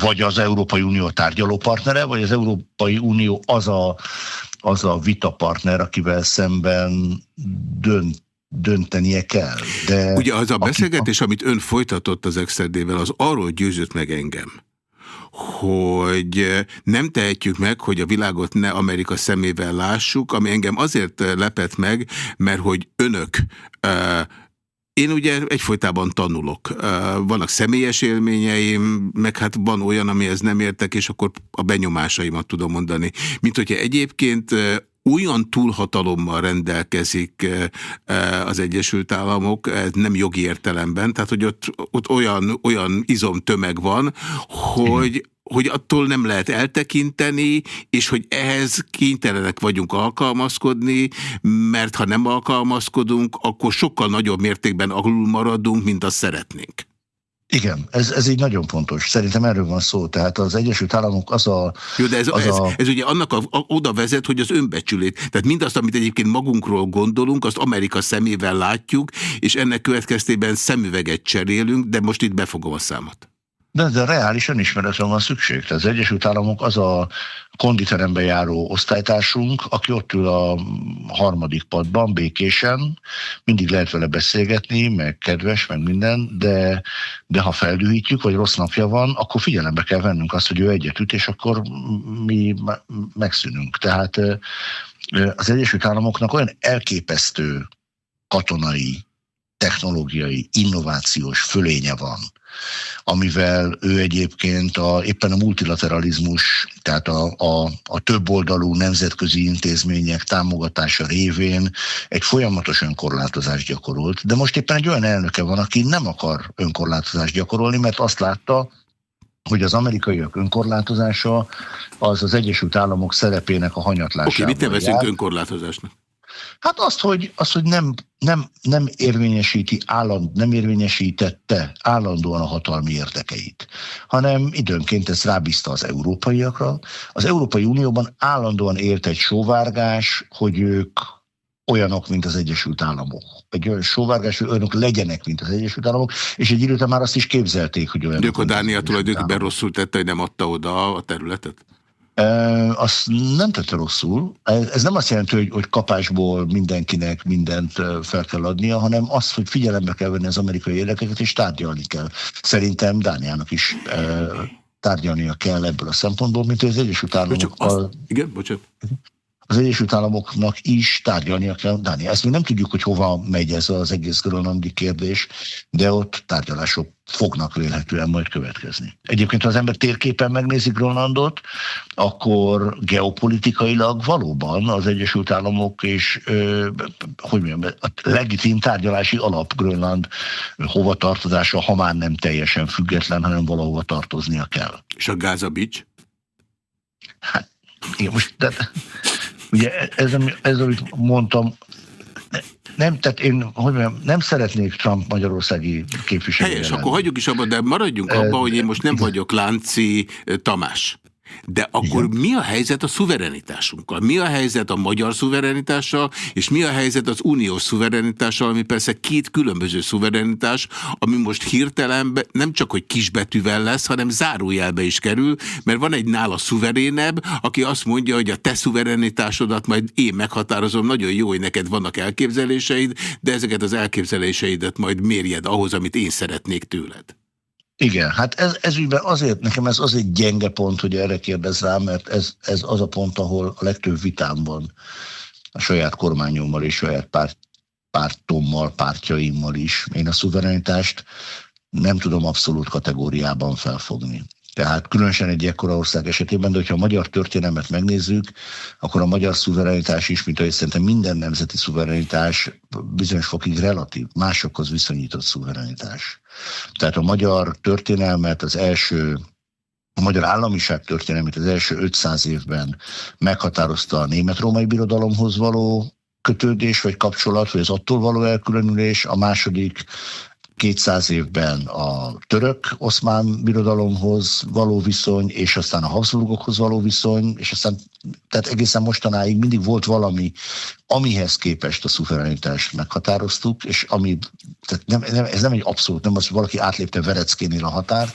vagy az Európai Unió tárgyaló partnere, vagy az Európai Unió az a, az a vitapartner, akivel szemben dönt döntenie kell. De Ugye az a beszélgetés, a... amit ön folytatott az Exerdével, az arról győzött meg engem, hogy nem tehetjük meg, hogy a világot ne Amerika szemével lássuk, ami engem azért lepett meg, mert hogy önök én ugye egyfolytában tanulok. Vannak személyes élményeim, meg hát van olyan, amihez nem értek, és akkor a benyomásaimat tudom mondani. Mint hogyha egyébként olyan túlhatalommal rendelkezik az Egyesült Államok, ez nem jogi értelemben, tehát hogy ott, ott olyan, olyan izomtömeg van, hogy hogy attól nem lehet eltekinteni, és hogy ehhez kénytelenek vagyunk alkalmazkodni, mert ha nem alkalmazkodunk, akkor sokkal nagyobb mértékben alul maradunk, mint azt szeretnénk. Igen, ez, ez így nagyon fontos. Szerintem erről van szó. Tehát az Egyesült Államok az a... Jó, de ez, az ez, a... ez ugye annak a, a, oda vezet, hogy az önbecsülét. Tehát mindazt, amit egyébként magunkról gondolunk, azt Amerika szemével látjuk, és ennek következtében szemüveget cserélünk, de most itt befogom a számot. De, de reális önismeretre van szükség. Tehát az Egyesült Államok az a konditerembe járó osztálytársunk, aki ott ül a harmadik padban, békésen, mindig lehet vele beszélgetni, meg kedves, meg minden, de, de ha feldühítjük, vagy rossz napja van, akkor figyelembe kell vennünk azt, hogy ő egyet üt, és akkor mi megszűnünk. Tehát az Egyesült Államoknak olyan elképesztő katonai, technológiai, innovációs fölénye van, amivel ő egyébként a, éppen a multilateralizmus, tehát a, a, a többoldalú nemzetközi intézmények támogatása révén egy folyamatos önkorlátozást gyakorolt, de most éppen egy olyan elnöke van, aki nem akar önkorlátozást gyakorolni, mert azt látta, hogy az amerikaiak önkorlátozása az az Egyesült Államok szerepének a hanyatlásával Oké, okay, mit nevezünk önkorlátozásnak? Hát azt, hogy, azt, hogy nem, nem, nem érvényesíti álland, nem érvényesítette állandóan a hatalmi érdekeit, hanem időnként ezt rábízta az európaiakra. Az Európai Unióban állandóan élt egy sóvárgás, hogy ők olyanok, mint az Egyesült Államok. Egy olyan sóvárgás, hogy olyanok legyenek, mint az Egyesült Államok, és egy időt már azt is képzelték, hogy olyanok. De akkor Dánia tulajdonképpen rosszul tette, hogy nem adta oda a területet? Azt nem tette rosszul. Ez nem azt jelenti, hogy, hogy kapásból mindenkinek mindent fel kell adnia, hanem az, hogy figyelembe kell venni az amerikai érdekeket, és tárgyalni kell. Szerintem Dániának is tárgyalnia kell ebből a szempontból, mint az Egyesült Államokkal. Igen, bocsánat az Egyesült Államoknak is tárgyalnia kell Dánia. Ezt még nem tudjuk, hogy hova megy ez az egész grönlandi kérdés, de ott tárgyalások fognak vélhetően majd következni. Egyébként, ha az ember térképen megnézi Grönlandot, akkor geopolitikailag valóban az Egyesült Államok és hogy mondjam, a legitim tárgyalási alap Grönland hova tartozása, ha már nem teljesen független, hanem valahova tartoznia kell. És a Gáza Beach? Hát, igen, most, de Ugye ez, ez amit mondtam, nem, tehát én hogy mondjam, nem szeretnék Trump magyarországi képviselő. Helyes, akkor hagyjuk is abba, de maradjunk abba, hogy én most nem vagyok Lánci Tamás. De akkor Igen. mi a helyzet a szuverenitásunkkal? Mi a helyzet a magyar szuverenitással, és mi a helyzet az uniós szuverenitással, ami persze két különböző szuverenitás, ami most hirtelen nem csak, hogy kisbetűvel lesz, hanem zárójelbe is kerül, mert van egy nála szuverénebb, aki azt mondja, hogy a te szuverenitásodat majd én meghatározom, nagyon jó, hogy neked vannak elképzeléseid, de ezeket az elképzeléseidet majd mérjed ahhoz, amit én szeretnék tőled. Igen, hát ez, ez ügyben azért, nekem ez az egy gyenge pont, hogy erre kérdez rá, mert ez, ez az a pont, ahol a legtöbb vitámban a saját kormányommal és saját párt, pártommal, pártjaimmal is. Én a szuverenitást nem tudom abszolút kategóriában felfogni. Tehát különösen egy ekkora ország esetében, de hogyha a magyar történelmet megnézzük, akkor a magyar szuverenitás is, mint ahogy szerintem minden nemzeti szuverenitás bizonyos fokig relatív, másokhoz viszonyított szuverenitás. Tehát a magyar történelmet az első a magyar államiság történelmét az első 500 évben meghatározta a német-római birodalomhoz való kötődés vagy kapcsolat, vagy az attól való elkülönülés, a második 200 évben a török oszmán birodalomhoz való viszony, és aztán a Habsburgokhoz való viszony, és aztán tehát egészen mostanáig mindig volt valami, amihez képest a szuverenitást meghatároztuk, és ami, tehát nem, nem, ez nem egy abszolút, nem az, hogy valaki átlépte Vereckénél a határt,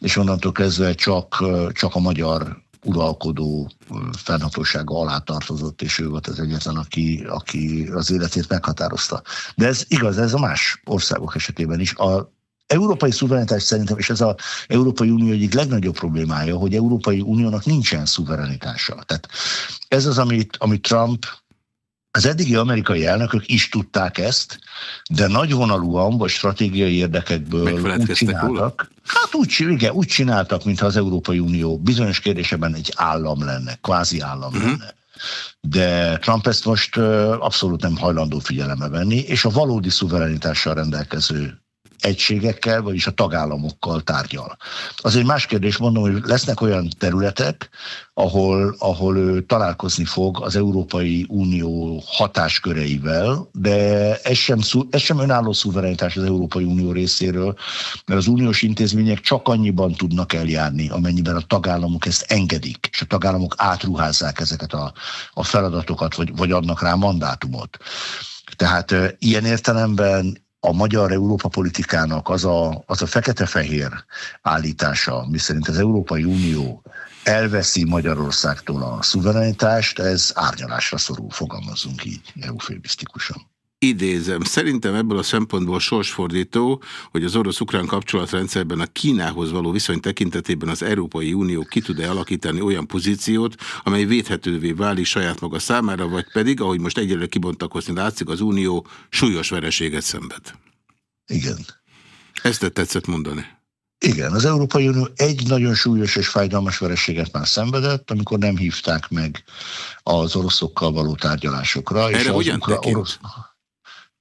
és onnantól kezdve csak, csak a magyar uralkodó fennhatósága alá tartozott, és ő volt az egyetlen, aki, aki az életét meghatározta. De ez igaz, ez a más országok esetében is. A európai szuverenitás szerintem, és ez az Európai Unió egyik legnagyobb problémája, hogy Európai Uniónak nincsen szuverenitása. Tehát ez az, amit, amit Trump az eddigi amerikai elnökök is tudták ezt, de nagyvonalúan vagy stratégiai érdekekből úgy csináltak. Hát úgy, igen, úgy csináltak, mintha az Európai Unió bizonyos kérdésében egy állam lenne, kvázi állam uh-huh. lenne. De Trump ezt most abszolút nem hajlandó figyelembe venni, és a valódi szuverenitással rendelkező egységekkel, vagyis a tagállamokkal tárgyal. Az egy más kérdés, mondom, hogy lesznek olyan területek, ahol, ahol ő találkozni fog az Európai Unió hatásköreivel, de ez sem, ez sem önálló szuverenitás az Európai Unió részéről, mert az uniós intézmények csak annyiban tudnak eljárni, amennyiben a tagállamok ezt engedik, és a tagállamok átruházzák ezeket a, a feladatokat, vagy, vagy adnak rá mandátumot. Tehát ilyen értelemben a magyar Európa politikának az a, az a fekete-fehér állítása, miszerint az Európai Unió elveszi Magyarországtól a szuverenitást, ez árnyalásra szorul, fogalmazunk így eufémisztikusan. Idézem, szerintem ebből a szempontból sorsfordító, hogy az orosz-ukrán kapcsolatrendszerben a Kínához való viszony tekintetében az Európai Unió ki tud-e alakítani olyan pozíciót, amely védhetővé válik saját maga számára, vagy pedig, ahogy most egyelőre kibontakozni látszik, az Unió súlyos vereséget szenved. Igen. Ezt tetszett mondani. Igen, az Európai Unió egy nagyon súlyos és fájdalmas vereséget már szenvedett, amikor nem hívták meg az oroszokkal való tárgyalásokra. Erre és hogyan orosz...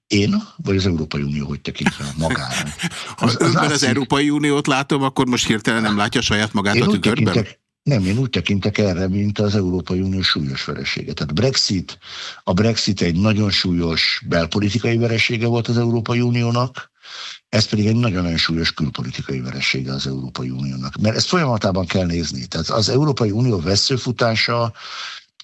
Én, vagy az Európai Unió, hogy tekintve magára? Az, az, az, az Európai Uniót látom, akkor most hirtelen nem látja saját magát én a tükörben? Nem, én úgy tekintek erre, mint az Európai Unió súlyos veresége. Tehát Brexit, a Brexit egy nagyon súlyos belpolitikai veresége volt az Európai Uniónak, ez pedig egy nagyon-nagyon súlyos külpolitikai veresége az Európai Uniónak. Mert ezt folyamatában kell nézni. Tehát az Európai Unió veszőfutása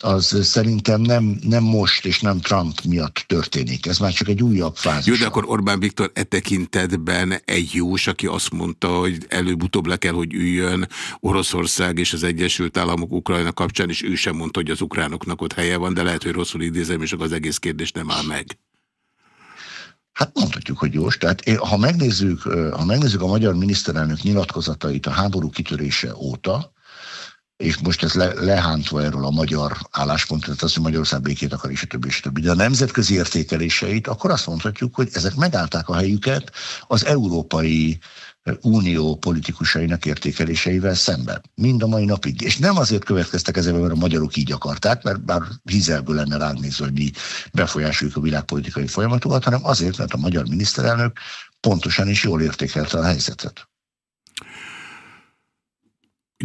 az szerintem nem, nem most és nem Trump miatt történik. Ez már csak egy újabb fázis. Jó, de akkor Orbán Viktor e tekintetben egy jós, aki azt mondta, hogy előbb-utóbb le kell, hogy üljön Oroszország és az Egyesült Államok Ukrajna kapcsán, és ő sem mondta, hogy az ukránoknak ott helye van, de lehet, hogy rosszul idézem, és az egész kérdés nem áll meg. Hát mondhatjuk, hogy jós. Tehát ha megnézzük, ha megnézzük a magyar miniszterelnök nyilatkozatait a háború kitörése óta, és most ez le, lehántva erről a magyar álláspontot, az, hogy Magyarország békét akar, és a többi, és a többi, de a nemzetközi értékeléseit, akkor azt mondhatjuk, hogy ezek megállták a helyüket az európai unió politikusainak értékeléseivel szemben. Mind a mai napig. És nem azért következtek ezzel, mert a magyarok így akarták, mert bár hizelből lenne ránk nézve, hogy mi befolyásoljuk a világpolitikai folyamatokat, hanem azért, mert a magyar miniszterelnök pontosan is jól értékelte a helyzetet.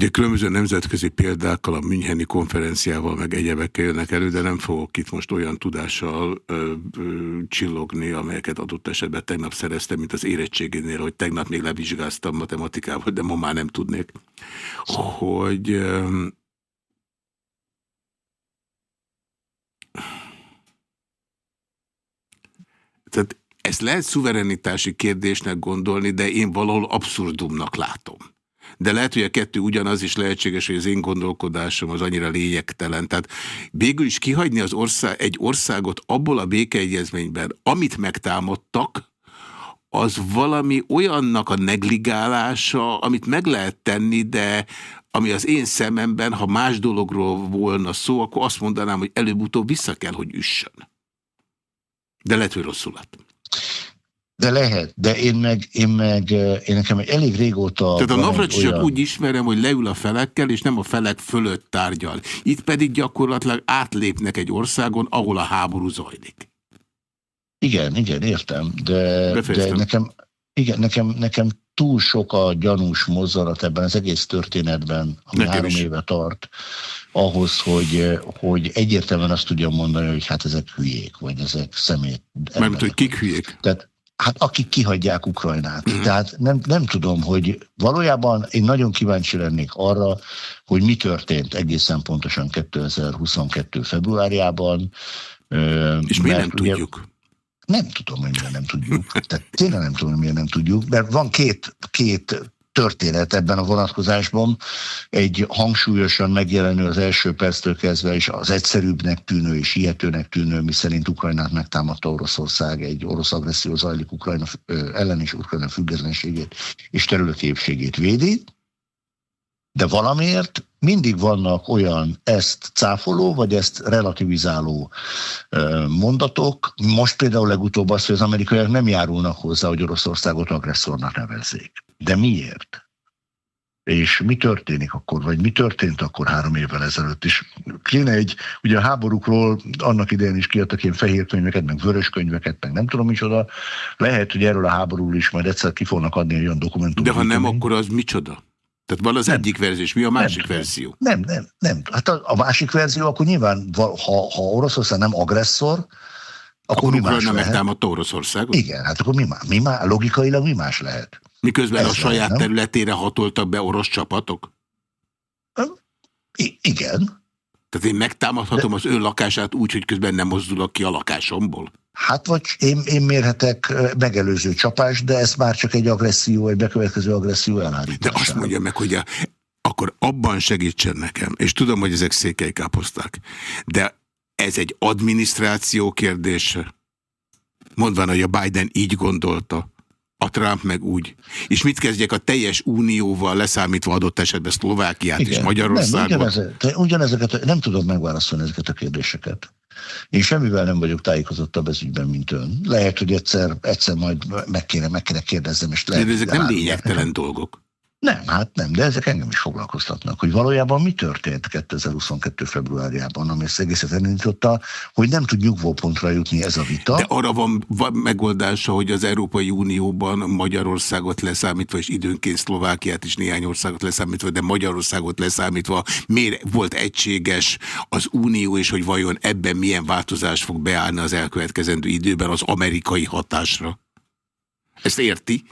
Ugye különböző nemzetközi példákkal, a Müncheni konferenciával, meg egyebekkel jönnek elő, de nem fogok itt most olyan tudással ö, ö, csillogni, amelyeket adott esetben tegnap szereztem, mint az érettségénél, hogy tegnap még levizsgáztam matematikával, de ma már nem tudnék, hogy ö, tehát ezt lehet szuverenitási kérdésnek gondolni, de én valahol abszurdumnak látom de lehet, hogy a kettő ugyanaz is lehetséges, hogy az én gondolkodásom az annyira lényegtelen. Tehát végül is kihagyni az ország, egy országot abból a békeegyezményben, amit megtámadtak, az valami olyannak a negligálása, amit meg lehet tenni, de ami az én szememben, ha más dologról volna szó, akkor azt mondanám, hogy előbb-utóbb vissza kell, hogy üssön. De lehet, hogy rosszul lett. De lehet, de én meg, én meg én nekem elég régóta... Tehát a Navracsicsot olyan... úgy ismerem, hogy leül a felekkel, és nem a felek fölött tárgyal. Itt pedig gyakorlatilag átlépnek egy országon, ahol a háború zajlik. Igen, igen, értem, de, de nekem, igen, nekem, nekem túl sok a gyanús mozzanat ebben az egész történetben, ami Nekem három is. éve tart, ahhoz, hogy, hogy egyértelműen azt tudjam mondani, hogy hát ezek hülyék, vagy ezek szemét. Mármint, hogy kik hülyék? Tehát hát akik kihagyják Ukrajnát. Uh-huh. Tehát nem, nem tudom, hogy valójában én nagyon kíváncsi lennék arra, hogy mi történt egészen pontosan 2022. februárjában. És mert nem ugye- tudjuk? Nem tudom, hogy miért nem tudjuk. Tehát tényleg nem tudom, hogy miért nem tudjuk, mert van két, két történet ebben a vonatkozásban. Egy hangsúlyosan megjelenő az első perctől kezdve, és az egyszerűbbnek tűnő és hihetőnek tűnő, miszerint Ukrajnát megtámadta Oroszország, egy orosz agresszió zajlik Ukrajna ellen és Ukrajna függetlenségét és területi épségét védi. De valamiért mindig vannak olyan ezt cáfoló, vagy ezt relativizáló mondatok. Most például legutóbb az, hogy az amerikaiak nem járulnak hozzá, hogy Oroszországot agresszornak nevezzék. De miért? És mi történik akkor, vagy mi történt akkor három évvel ezelőtt is? Kéne egy, ugye a háborúkról annak idején is kiadtak ilyen fehér könyveket, meg vörös könyveket, meg nem tudom micsoda. Lehet, hogy erről a háborúról is majd egyszer ki fognak adni olyan dokumentumot. De ha nem, akkor az micsoda? Tehát van az Nem. egyik verzió, és mi a másik Nem. verzió? Nem, nem, nem. Hát a, a másik verzió, akkor nyilván, ha, ha Oroszország nem agresszor, akkor, Akkor mi más lehet? megtámadta Oroszországot? Igen, hát akkor mi más? Mi más? Logikailag mi más lehet? Miközben Ez a saját lehet, területére hatoltak be orosz csapatok? I- igen. Tehát én megtámadhatom az ő lakását úgy, hogy közben nem mozdulok ki a lakásomból? Hát vagy én, én mérhetek megelőző csapást, de ez már csak egy agresszió, egy bekövetkező agresszió De elállítása. azt mondja meg, hogy a, akkor abban segítsen nekem, és tudom, hogy ezek székely káposzták, de ez egy adminisztráció kérdése. Mondván, hogy a Biden így gondolta, a Trump meg úgy. És mit kezdjek a teljes unióval, leszámítva adott esetben Szlovákiát és Nem, Magyarországot? ugyanez, te- ugyanezeket, nem tudom megválaszolni ezeket a kérdéseket. Én semmivel nem vagyok tájékozottabb ez ügyben, mint ön. Lehet, hogy egyszer, egyszer majd meg kéne, meg kéne kérdezzem, és lehet, De ezek nem elárulják lényegtelen dolgok. Nem, hát nem, de ezek engem is foglalkoztatnak, hogy valójában mi történt 2022. februárjában, ami ezt egészet elindította, hogy nem tud nyugvópontra jutni ez a vita. De arra van, van megoldása, hogy az Európai Unióban Magyarországot leszámítva, és időnként Szlovákiát is néhány országot leszámítva, de Magyarországot leszámítva, miért volt egységes az Unió, és hogy vajon ebben milyen változás fog beállni az elkövetkezendő időben az amerikai hatásra? Ezt érti?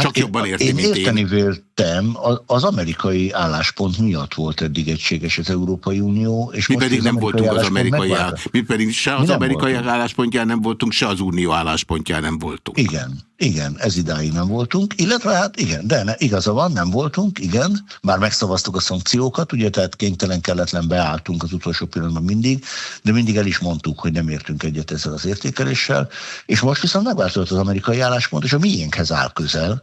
Csak én- jobban érti, én mint én. érteni véltem, az amerikai álláspont miatt volt eddig egységes az Európai Unió, és Mi most pedig nem voltunk az amerikai, áll... mi pedig se az Mi amerikai voltunk. álláspontján nem voltunk, se az unió álláspontján nem voltunk. Igen, igen, ez idáig nem voltunk, illetve hát igen, de ne, igaza van, nem voltunk, igen, már megszavaztuk a szankciókat, ugye, tehát kénytelen kelletlen beálltunk az utolsó pillanatban mindig, de mindig el is mondtuk, hogy nem értünk egyet ezzel az értékeléssel, és most viszont megváltozott az amerikai álláspont, és a miénkhez áll közel,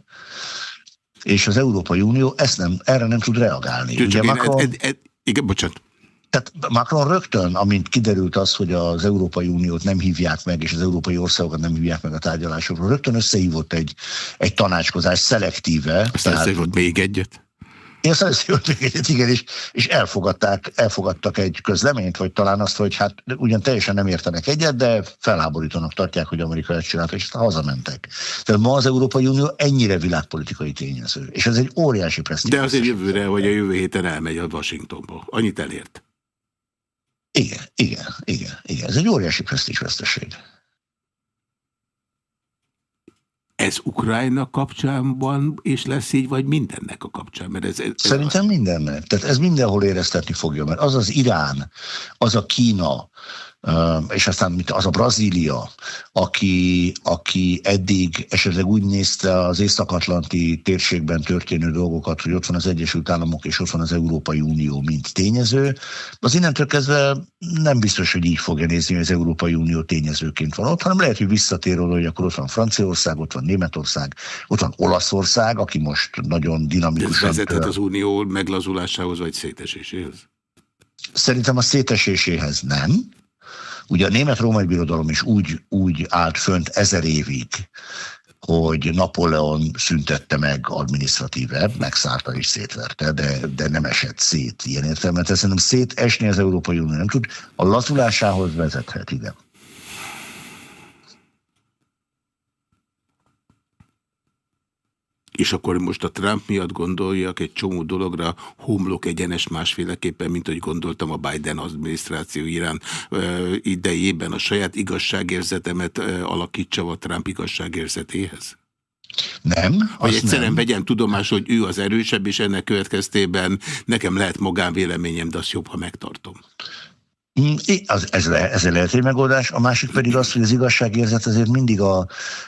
és az Európai Unió ezt nem, erre nem tud reagálni. Csak Ugye én, Macron, ed, ed, ed, igen, bocsánat. tehát Macron rögtön, amint kiderült az, hogy az Európai Uniót nem hívják meg, és az európai országokat nem hívják meg a tárgyalásokról, rögtön összehívott egy, egy tanácskozás szelektíve. Aztán tehát- volt még egyet. Én egyet, igen, és, és elfogadták, elfogadtak egy közleményt, vagy talán azt, hogy hát ugyan teljesen nem értenek egyet, de felháborítónak tartják, hogy Amerika ezt csinálta, és aztán hazamentek. Tehát ma az Európai Unió ennyire világpolitikai tényező, és ez egy óriási presztízs. De azért jövőre, vagy a jövő héten elmegy a Washingtonból. Annyit elért. Igen, igen, igen, igen. Ez egy óriási presztízsveszteség. Ez Ukrajna kapcsán van, és lesz így, vagy mindennek a kapcsán? Mert ez, ez, Szerintem mindennek. Tehát ez mindenhol éreztetni fogja, mert az az Irán, az a Kína, és aztán mint az a Brazília, aki, aki eddig esetleg úgy nézte az Észak-Atlanti térségben történő dolgokat, hogy ott van az Egyesült Államok és ott van az Európai Unió, mint tényező, az innentől kezdve nem biztos, hogy így fogja nézni, hogy az Európai Unió tényezőként van ott, hanem lehet, hogy visszatér oda, hogy akkor ott van Franciaország, ott van Németország, ott van Olaszország, aki most nagyon de ez dinamikusan... vezethet az unió meglazulásához, vagy széteséséhez? Szerintem a széteséséhez nem. Ugye a német-római birodalom is úgy, úgy állt fönt ezer évig, hogy Napóleon szüntette meg adminisztratíve, megszállta és szétverte, de, de nem esett szét ilyen értelemben. Tehát szerintem szétesni az Európai Unió nem tud. A lazulásához vezethet, igen. És akkor most a Trump miatt gondoljak egy csomó dologra, homlok egyenes másféleképpen, mint hogy gondoltam a Biden adminisztráció irán idejében a saját igazságérzetemet alakítsa a Trump igazságérzetéhez? Nem. Vagy egyszerűen nem. vegyem tudomás, hogy ő az erősebb, és ennek következtében nekem lehet magánvéleményem, de azt jobb, ha megtartom. Mm, az, ez, ez lehet egy megoldás, a másik pedig az, hogy az igazságérzet azért mindig a,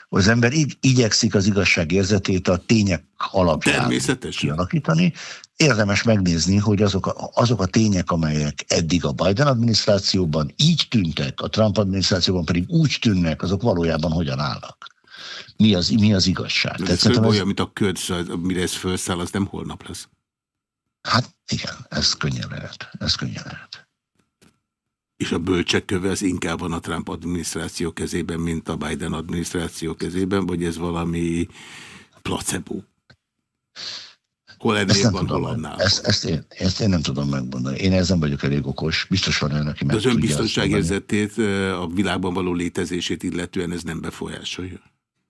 az ember így, igyekszik az igazságérzetét a tények alapján kialakítani. Érdemes megnézni, hogy azok a, azok a tények, amelyek eddig a Biden adminisztrációban így tűntek, a Trump adminisztrációban pedig úgy tűnnek, azok valójában hogyan állnak. Mi az, mi az igazság? Ez olyan, ez... mint a köd, mire ez felszáll, az nem holnap lesz. Hát igen, ez könnyen lehet. Ez könnyen lehet és a bölcsek köve az inkább van a Trump adminisztráció kezében, mint a Biden adminisztráció kezében, vagy ez valami placebo? Hol ennél van, hol annál? Ezt, ezt, én, ezt én nem tudom megmondani. Én ezen vagyok elég okos. Biztos van olyan, aki meg Az ön biztonságérzetét, a világban való létezését illetően ez nem befolyásolja?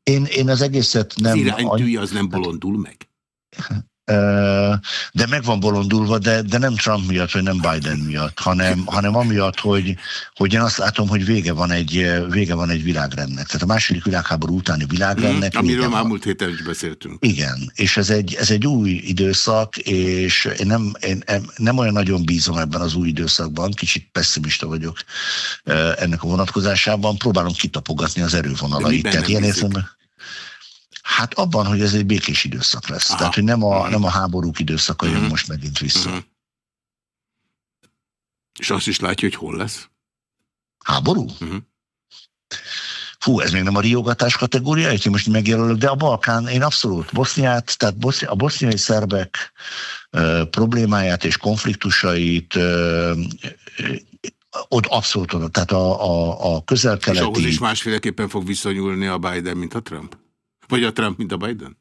Én, én az egészet nem... Az iránytűj az nem bolondul meg? de meg van bolondulva, de, de nem Trump miatt, vagy nem Biden miatt, hanem, hanem amiatt, hogy, hogy én azt látom, hogy vége van egy, vége van egy világrendnek. Tehát a második világháború utáni világrendnek. Mm, amiről már múlt héten is beszéltünk. Igen, és ez egy, ez egy új időszak, és én nem, én nem olyan nagyon bízom ebben az új időszakban, kicsit pessimista vagyok ennek a vonatkozásában, próbálom kitapogatni az erővonalait. Tehát ilyen értelemben Hát abban, hogy ez egy békés időszak lesz. Aha. Tehát, hogy nem a, nem a háborúk időszaka jön uh-huh. most megint vissza. Uh-huh. És azt is látja, hogy hol lesz? Háború? Uh-huh. Fú, ez még nem a riogatás kategória, én most megjelölök, de a Balkán, én abszolút Boszniát, tehát a boszniai szerbek ö, problémáját és konfliktusait ö, ott abszolút, tehát a, a, a közel-keleti... És ahhoz is másféleképpen fog viszonyulni a Biden, mint a Trump? Vagy a Trump, mint a Biden?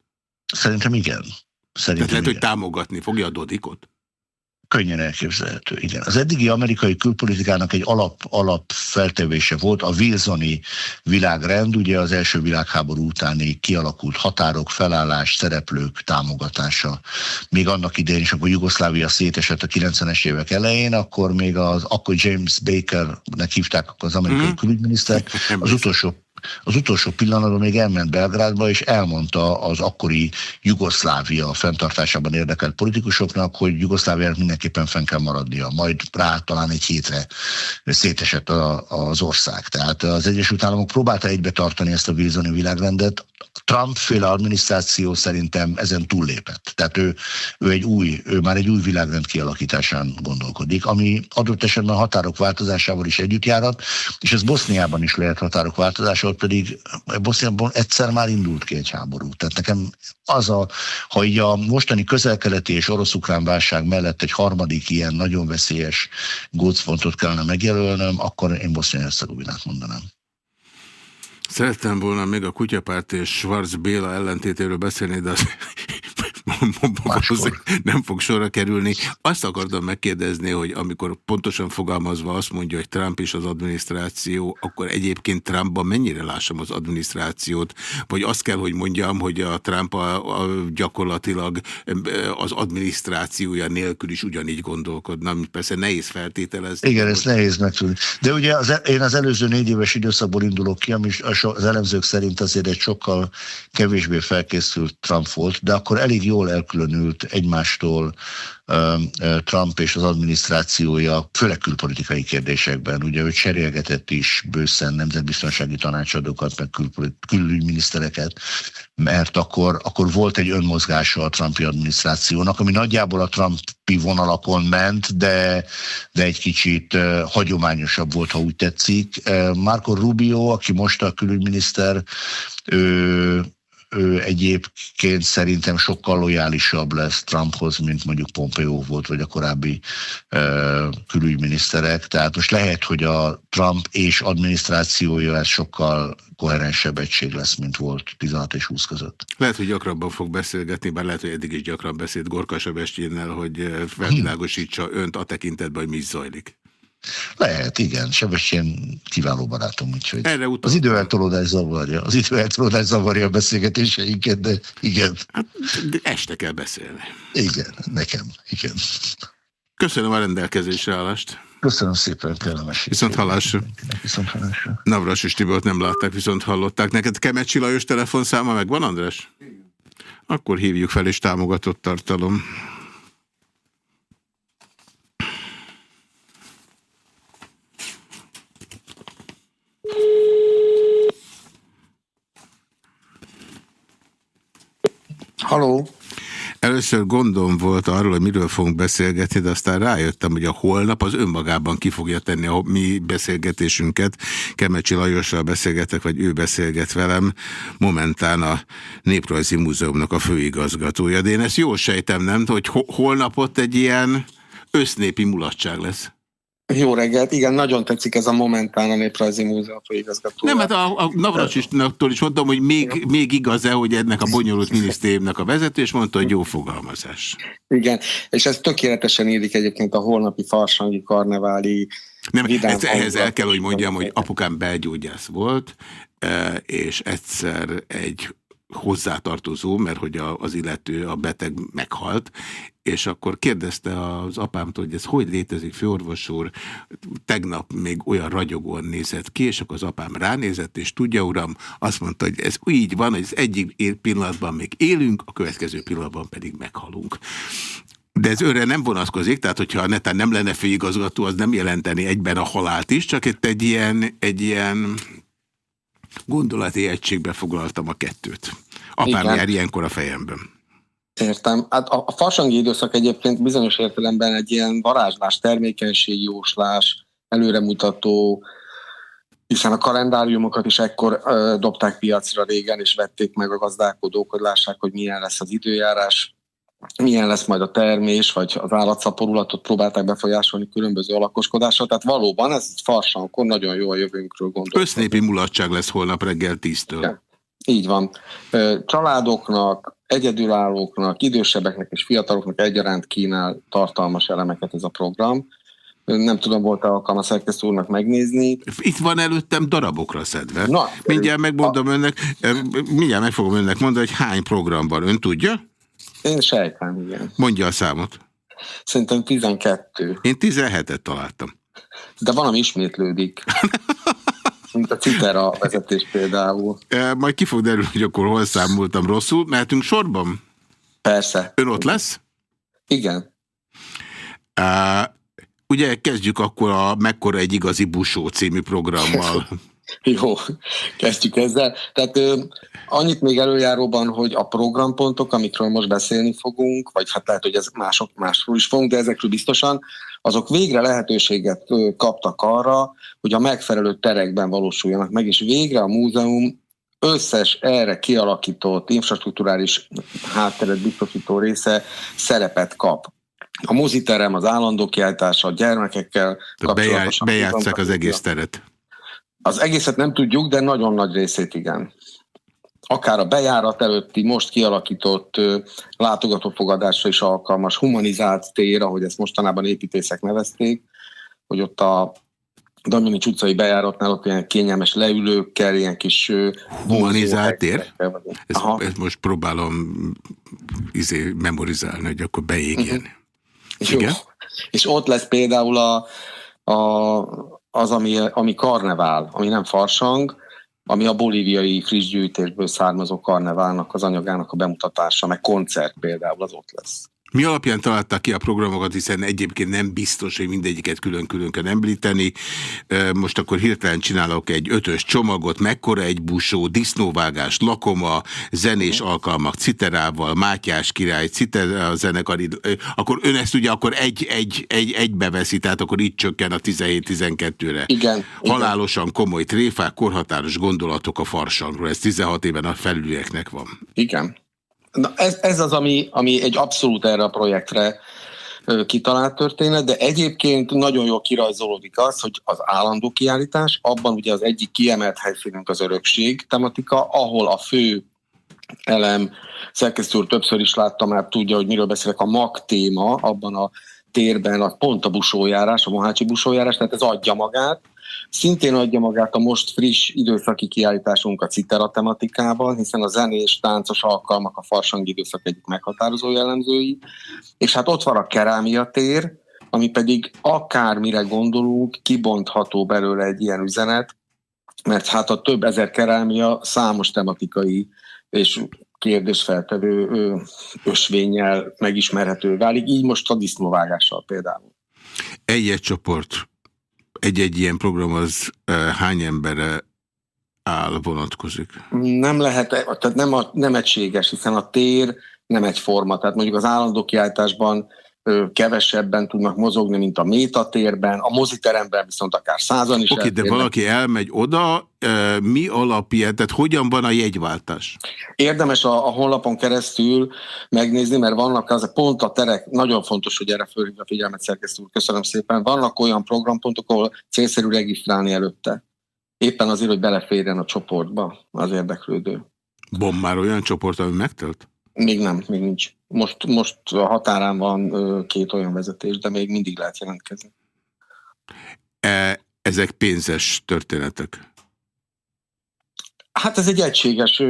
Szerintem igen. Szerintem Tehát lehet, igen. hogy támogatni fogja a Dodikot? Könnyen elképzelhető, igen. Az eddigi amerikai külpolitikának egy alap, alap feltevése volt a Wilsoni világrend, ugye az első világháború utáni kialakult határok, felállás, szereplők támogatása. Még annak idején is, akkor Jugoszlávia szétesett a 90-es évek elején, akkor még az, akkor James Bakernek hívták az amerikai mm. külügyminiszter, az utolsó az utolsó pillanatban még elment Belgrádba, és elmondta az akkori Jugoszlávia fenntartásában érdekelt politikusoknak, hogy Jugoszláviának mindenképpen fenn kell maradnia. Majd rá talán egy hétre szétesett a, az ország. Tehát az Egyesült Államok próbálta egybe tartani ezt a Wilsoni világrendet, Trump féle adminisztráció szerintem ezen túllépett. Tehát ő, ő, egy új, ő már egy új világrend kialakításán gondolkodik, ami adott esetben a határok változásával is együtt járat, és ez Boszniában is lehet határok változása, pedig Boszniában egyszer már indult ki egy háború. Tehát nekem az a, ha így a mostani közelkeleti és orosz-ukrán válság mellett egy harmadik ilyen nagyon veszélyes gócpontot kellene megjelölnöm, akkor én Bosznia-Hercegovinát mondanám. Szerettem volna még a kutyapárt és Schwarz Béla ellentétéről beszélni, de az nem fog sorra kerülni. Azt akartam megkérdezni, hogy amikor pontosan fogalmazva azt mondja, hogy Trump és az adminisztráció, akkor egyébként Trumpban mennyire lássam az adminisztrációt? Vagy azt kell, hogy mondjam, hogy a Trump a, a gyakorlatilag az adminisztrációja nélkül is ugyanígy gondolkodna, persze nehéz feltételezni. Igen, ez nehéz megtudni. De ugye az, e- én az előző négy éves időszakból indulok ki, ami az elemzők szerint azért egy sokkal kevésbé felkészült Trump volt, de akkor elég jól elkülönült egymástól Trump és az adminisztrációja, főleg külpolitikai kérdésekben. Ugye ő cserélgetett is bőszen nemzetbiztonsági tanácsadókat, meg külügyminisztereket, mert akkor, akkor volt egy önmozgása a Trumpi adminisztrációnak, ami nagyjából a Trumpi vonalakon ment, de, de egy kicsit hagyományosabb volt, ha úgy tetszik. Marco Rubio, aki most a külügyminiszter, ő ő egyébként szerintem sokkal lojálisabb lesz Trumphoz, mint mondjuk Pompeo volt, vagy a korábbi uh, külügyminiszterek. Tehát most lehet, hogy a Trump és adminisztrációja ez sokkal koherensebb egység lesz, mint volt 16 és 20 között. Lehet, hogy gyakrabban fog beszélgetni, bár lehet, hogy eddig is gyakran beszélt Gorka Sebestyénnel, hogy felvilágosítsa önt a tekintetben, hogy mi zajlik. Lehet, igen. Sebestyén kiváló barátom, úgyhogy Erre az időeltolódás zavarja. Az időeltolódás zavarja a beszélgetéseinket, de igen. Hát, de este kell beszélni. Igen, nekem, igen. Köszönöm a rendelkezésre állást. Köszönöm szépen, kellemes. Viszont hallásra. Viszont hallásra. Navras és Tibort nem látták, viszont hallották. Neked Kemecsi Lajos telefonszáma megvan, András? Igen. Akkor hívjuk fel, és támogatott tartalom. Haló! Először gondom volt arról, hogy miről fogunk beszélgetni, de aztán rájöttem, hogy a holnap az önmagában ki fogja tenni a mi beszélgetésünket. Kemecsi Lajossal beszélgetek, vagy ő beszélget velem. Momentán a Néprajzi Múzeumnak a főigazgatója. De én ezt jól sejtem, nem? Hogy holnap ott egy ilyen össznépi mulatság lesz. Jó reggelt, igen, nagyon tetszik ez a momentán a Néprajzi Múzeum főigazgató. Nem, hát a, a Navracsistól is mondtam, hogy még, még igaz-e, hogy ennek a bonyolult minisztériumnak a vezető, és mondta, hogy jó fogalmazás. Igen, és ez tökéletesen érik egyébként a holnapi farsangi karneváli nem, ezt, ehhez el kell, hogy mondjam, hogy apukám belgyógyász volt, eh, és egyszer egy hozzátartozó, mert hogy a, az illető, a beteg meghalt, és akkor kérdezte az apámtól, hogy ez hogy létezik, főorvos úr, tegnap még olyan ragyogóan nézett ki, és akkor az apám ránézett, és tudja, uram, azt mondta, hogy ez így van, hogy az egyik pillanatban még élünk, a következő pillanatban pedig meghalunk. De ez őre nem vonatkozik, tehát hogyha netán nem lenne főigazgató, az nem jelenteni egyben a halált is, csak itt egy ilyen, egy ilyen gondolati egységbe foglaltam a kettőt. Apám Igen. jár ilyenkor a fejemben. Értem. Hát a, a farsangi időszak egyébként bizonyos értelemben egy ilyen varázslás, termékenység, jóslás, előremutató, hiszen a kalendáriumokat is ekkor ö, dobták piacra régen, és vették meg a gazdálkodók, hogy lássák, hogy milyen lesz az időjárás, milyen lesz majd a termés, vagy az állatszaporulatot próbálták befolyásolni különböző alakoskodásra. Tehát valóban ez farsankor nagyon jó a jövőnkről gondolni. Össznépi mulatság lesz holnap reggel tíztől. Ja, így van. Családoknak, egyedülállóknak, idősebbeknek és fiataloknak egyaránt kínál tartalmas elemeket ez a program. Nem tudom, volt-e alkalma szerkesztő úrnak megnézni. Itt van előttem darabokra szedve. Na, mindjárt megmondom a... önnek, mindjárt meg fogom önnek mondani, hogy hány program van. Ön tudja? Én sejtem, igen. Mondja a számot. Szerintem 12. Én 17-et találtam. De valami ismétlődik. mint a Citera vezetés például. E, majd ki fog derülni, hogy akkor hol számoltam rosszul. Mehetünk sorban? Persze. Ön ott lesz? Igen. E, ugye kezdjük akkor a Mekkora egy igazi busó című programmal. Jó, kezdjük ezzel. Tehát ö, annyit még előjáróban, hogy a programpontok, amikről most beszélni fogunk, vagy hát lehet, hogy ez mások másról is fogunk, de ezekről biztosan, azok végre lehetőséget ö, kaptak arra, hogy a megfelelő terekben valósuljanak meg, és végre a múzeum összes erre kialakított infrastruktúrális hátteret biztosító része szerepet kap. A moziterem, az állandó kiáltás, a gyermekekkel. Bejátszák az egész teret. Az egészet nem tudjuk, de nagyon nagy részét igen. Akár a bejárat előtti, most kialakított látogatófogadásra is alkalmas, humanizált tér, ahogy ezt mostanában építészek nevezték, hogy ott a Damini utcai bejáratnál ott ilyen kényelmes leülőkkel, ilyen kis... Humanizált tér? Ezt, ezt most próbálom izé, memorizálni, hogy akkor beégjen. Uh-huh. Igen? Jó. És ott lesz például a, a az, ami, ami karnevál, ami nem farsang, ami a bolíviai friss gyűjtésből származó karneválnak az anyagának a bemutatása, meg koncert például az ott lesz. Mi alapján találták ki a programokat, hiszen egyébként nem biztos, hogy mindegyiket külön-külön kell említeni. Most akkor hirtelen csinálok egy ötös csomagot, mekkora egy busó, disznóvágás, lakoma, zenés alkalmak, citerával, Mátyás király, citera zenekar, akkor ön ezt ugye akkor egy, egy, egy, egybe veszi, tehát akkor itt csökken a 17-12-re. Igen. Halálosan igen. komoly tréfák, korhatáros gondolatok a farsangról. Ez 16 éven a felülieknek van. Igen. Na ez, ez az, ami, ami egy abszolút erre a projektre kitalált történet, de egyébként nagyon jól kirajzolódik az, hogy az állandó kiállítás, abban ugye az egyik kiemelt helyszínünk az örökség tematika, ahol a fő elem, szerkesztő úr többször is látta már, tudja, hogy miről beszélek, a mag téma, abban a térben a, pont a busójárás, a Mohácsi busójárás, tehát ez adja magát. Szintén adja magát a most friss időszaki kiállításunk a citera tematikában, hiszen a zenés, táncos alkalmak a farsang időszak egyik meghatározó jellemzői. És hát ott van a kerámia tér, ami pedig akármire gondolunk, kibontható belőle egy ilyen üzenet, mert hát a több ezer kerámia számos tematikai és kérdésfeltevő ösvényel megismerhető válik, így most a disznóvágással például. Egy-egy csoport, egy-egy ilyen program az hány emberre áll, vonatkozik? Nem lehet, tehát nem, a, nem egységes, hiszen a tér nem egyforma. Tehát mondjuk az állandó kiállításban kevesebben tudnak mozogni, mint a métatérben, a moziteremben viszont akár százan is. Oké, okay, de valaki elmegy oda, mi alapján, tehát hogyan van a jegyváltás? Érdemes a, a honlapon keresztül megnézni, mert vannak az pont a terek, nagyon fontos, hogy erre fölhívja a figyelmet szerkesztő úr, köszönöm szépen, vannak olyan programpontok, ahol célszerű regisztrálni előtte. Éppen azért, hogy beleférjen a csoportba az érdeklődő. Van már olyan csoport, ami megtölt? Még nem, még nincs. Most, most a határán van két olyan vezetés, de még mindig lehet jelentkezni. E, ezek pénzes történetek? Hát ez egy egységes,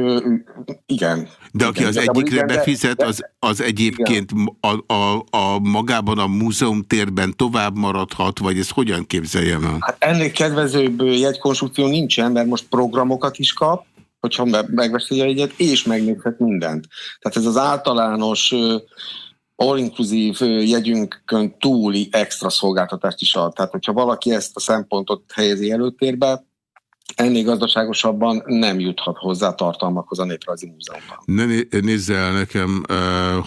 igen. De aki igen, az egyikre befizet, az, az egyébként a, a, a magában a múzeum térben tovább maradhat, vagy ez hogyan képzeljem el? Hát ennél kedvezőbb jegykonstrukció nincsen, mert most programokat is kap, hogyha megveszi egyet, és megnézhet mindent. Tehát ez az általános all-inclusive jegyünkön túli extra szolgáltatást is ad. Tehát, hogyha valaki ezt a szempontot helyezi előtérbe, ennél gazdaságosabban nem juthat hozzá tartalmakhoz a Néprajzi Múzeumban. Ne nézze el nekem,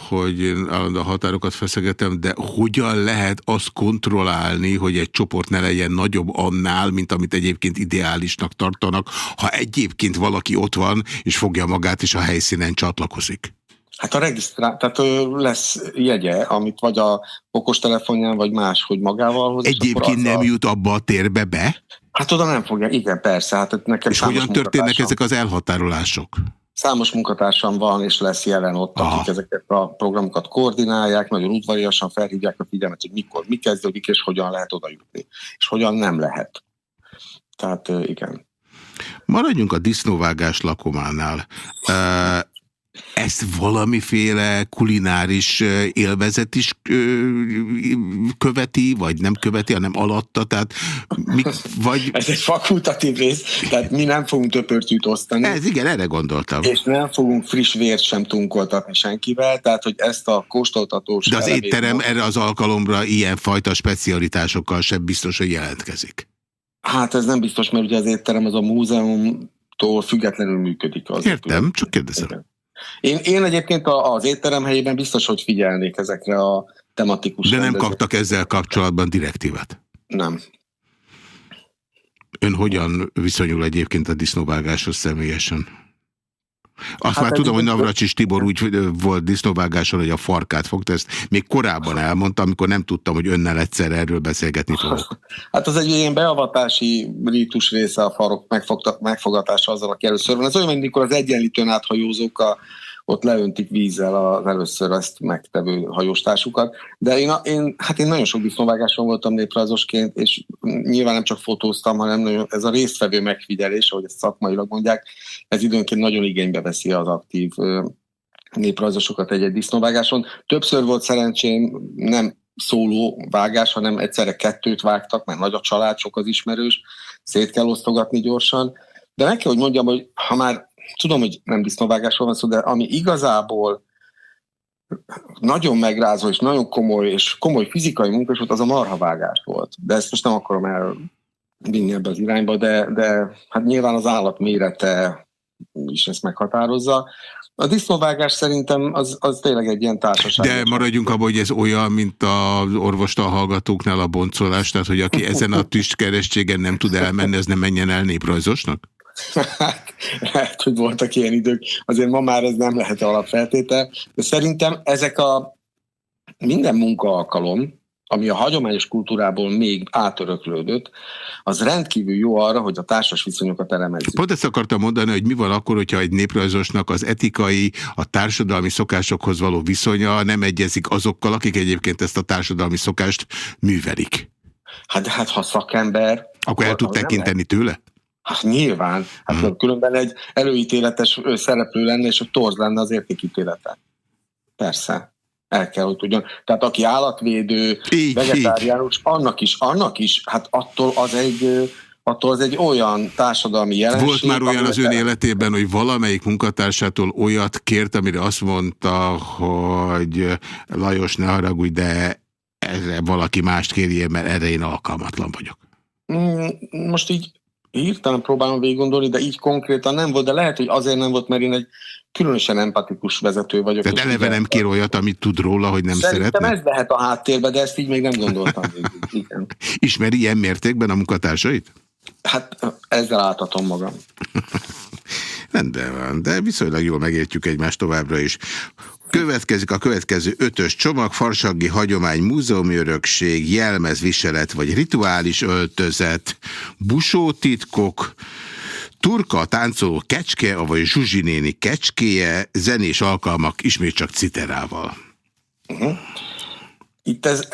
hogy én állandóan határokat feszegetem, de hogyan lehet azt kontrollálni, hogy egy csoport ne legyen nagyobb annál, mint amit egyébként ideálisnak tartanak, ha egyébként valaki ott van, és fogja magát, és a helyszínen csatlakozik? Hát a regisztrál, tehát lesz jegye, amit vagy a okostelefonján, vagy más, hogy magával hoz. Egyébként nem a... jut abba a térbe be? Hát oda nem fogja, igen, persze. Hát nekem és hogyan történnek ezek az elhatárolások? Számos munkatársam van, és lesz jelen ott, Aha. akik ezeket a programokat koordinálják, nagyon udvariasan felhívják a figyelmet, hogy mikor, mi kezdődik, és hogyan lehet oda jutni, és hogyan nem lehet. Tehát igen. Maradjunk a disznóvágás lakománál. Ezt valamiféle kulináris élvezet is követi, vagy nem követi, hanem alatta, tehát mi, vagy... Ez egy fakultatív rész, tehát mi nem fogunk töpörtyűt osztani. Ez igen, erre gondoltam. És nem fogunk friss vért sem tunkoltatni senkivel, tehát hogy ezt a kóstoltatós... De az étterem most... erre az alkalomra ilyen fajta specialitásokkal sem biztos, hogy jelentkezik. Hát ez nem biztos, mert ugye az étterem az a múzeumtól függetlenül működik. Az Értem, csak kérdezem. Igen. Én, én egyébként az étterem helyében biztos, hogy figyelnék ezekre a tematikus... De nem rendezők. kaptak ezzel kapcsolatban direktívet? Nem. Ön hogyan viszonyul egyébként a disznóvágáshoz személyesen? Azt hát már tudom, hogy Navracsis Tibor úgy volt disznóvágáson, hogy a farkát fogta, ezt még korábban elmondta, amikor nem tudtam, hogy önnel egyszer erről beszélgetni fogok. Hát az egy ilyen beavatási rítus része a farok megfogatása azzal, aki először van. Ez olyan, mint mikor az egyenlítőn áthajózók a ott leöntik vízzel az először ezt megtevő hajóstársukat. De én, én, hát én nagyon sok disznóvágáson voltam néprajzosként, és nyilván nem csak fotóztam, hanem nagyon, ez a résztvevő megfigyelés, ahogy ezt szakmailag mondják, ez időnként nagyon igénybe veszi az aktív néprajzosokat egy-egy disznóvágáson. Többször volt szerencsém, nem szóló vágás, hanem egyszerre kettőt vágtak, mert nagy a család, sok az ismerős, szét kell osztogatni gyorsan. De meg kell, hogy mondjam, hogy ha már tudom, hogy nem disznóvágásról van szó, de ami igazából nagyon megrázó és nagyon komoly és komoly fizikai munkás volt, az a marhavágás volt. De ezt most nem akarom elvinni ebbe az irányba, de, de hát nyilván az állat mérete is ezt meghatározza. A disznóvágás szerintem az, az tényleg egy ilyen társaság. De maradjunk abban, hogy ez olyan, mint az orvostal hallgatóknál a boncolás, tehát hogy aki ezen a tüstkeresztségen nem tud elmenni, az nem menjen el néprajzosnak? Hát, lehet, hogy voltak ilyen idők, azért ma már ez nem lehet alapfeltétel, de szerintem ezek a minden munkaalkalom, ami a hagyományos kultúrából még átöröklődött, az rendkívül jó arra, hogy a társas viszonyokat elemezzük. Pont ezt akartam mondani, hogy mi van akkor, hogyha egy néprajzosnak az etikai, a társadalmi szokásokhoz való viszonya nem egyezik azokkal, akik egyébként ezt a társadalmi szokást művelik. Hát, hát ha szakember... Akkor el tud tekinteni tőle? Hát nyilván. Hát hmm. különben egy előítéletes szereplő lenne, és a torz lenne az értékítélete. Persze el kell, hogy tudjon. Tehát aki állatvédő, így, vegetáriánus, így. annak is, annak is, hát attól az egy attól az egy olyan társadalmi jelenség. Volt már olyan az ön életében, hogy valamelyik munkatársától olyat kért, amire azt mondta, hogy Lajos, ne haragudj, de erre valaki mást kérje, mert erre én alkalmatlan vagyok. Mm, most így hirtelen próbálom végig gondolni, de így konkrétan nem volt, de lehet, hogy azért nem volt, mert én egy különösen empatikus vezető vagyok. Tehát eleve nem kér olyat, amit tud róla, hogy nem Szerintem szeretne? ez lehet a háttérbe, de ezt így még nem gondoltam. Igen. Ismeri ilyen mértékben a munkatársait? Hát ezzel álltatom magam. Rendben van, de viszonylag jól megértjük egymást továbbra is. Következik a következő ötös csomag, farsaggi hagyomány, múzeumi örökség, jelmezviselet vagy rituális öltözet, busótitkok, Turka táncoló kecske, vagy Zsuzsi néni kecskéje, zenés alkalmak ismét csak citerával. Uh mhm. -huh. Itt ez,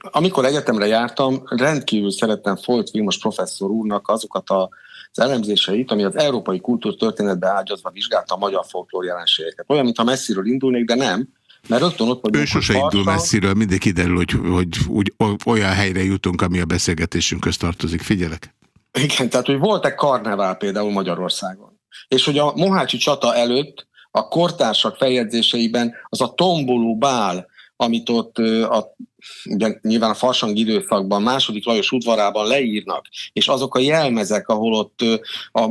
amikor egyetemre jártam, rendkívül szerettem Folt Vilmos professzor úrnak azokat a az elemzéseit, ami az európai kultúrtörténetbe ágyazva vizsgálta a magyar folklór jelenségeket. Olyan, mintha messziről indulnék, de nem, mert rögtön ott vagyunk. Ő sose indul messziről, mindig kiderül, hogy, hogy úgy, olyan helyre jutunk, ami a beszélgetésünkhöz tartozik. Figyelek. Igen, tehát hogy volt-e karnevál például Magyarországon. És hogy a Mohácsi csata előtt a kortársak feljegyzéseiben az a tomboló bál, amit ott a, ugye, nyilván a farsang időszakban, második Lajos udvarában leírnak, és azok a jelmezek, ahol ott,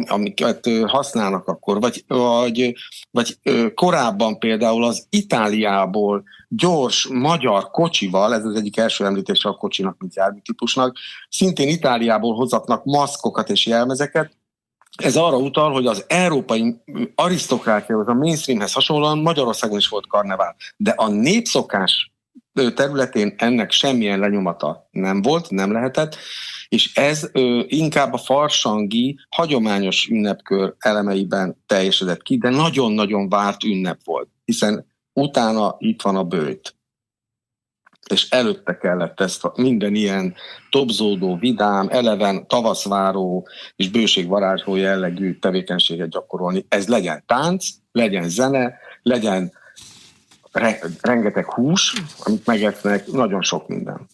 amiket használnak akkor, vagy, vagy, vagy korábban például az Itáliából gyors magyar kocsival, ez az egyik első említése a kocsinak, mint járműtípusnak, szintén Itáliából hozatnak maszkokat és jelmezeket, ez arra utal, hogy az európai arisztokráciához, a mainstreamhez hasonlóan Magyarországon is volt karnevál. De a népszokás területén ennek semmilyen lenyomata nem volt, nem lehetett, és ez ö, inkább a farsangi hagyományos ünnepkör elemeiben teljesedett ki, de nagyon-nagyon várt ünnep volt, hiszen utána itt van a bőjt és előtte kellett ezt minden ilyen tobzódó, vidám, eleven, tavaszváró és bőségvarázsló jellegű tevékenységet gyakorolni. Ez legyen tánc, legyen zene, legyen re, rengeteg hús, amit megetnek, nagyon sok minden.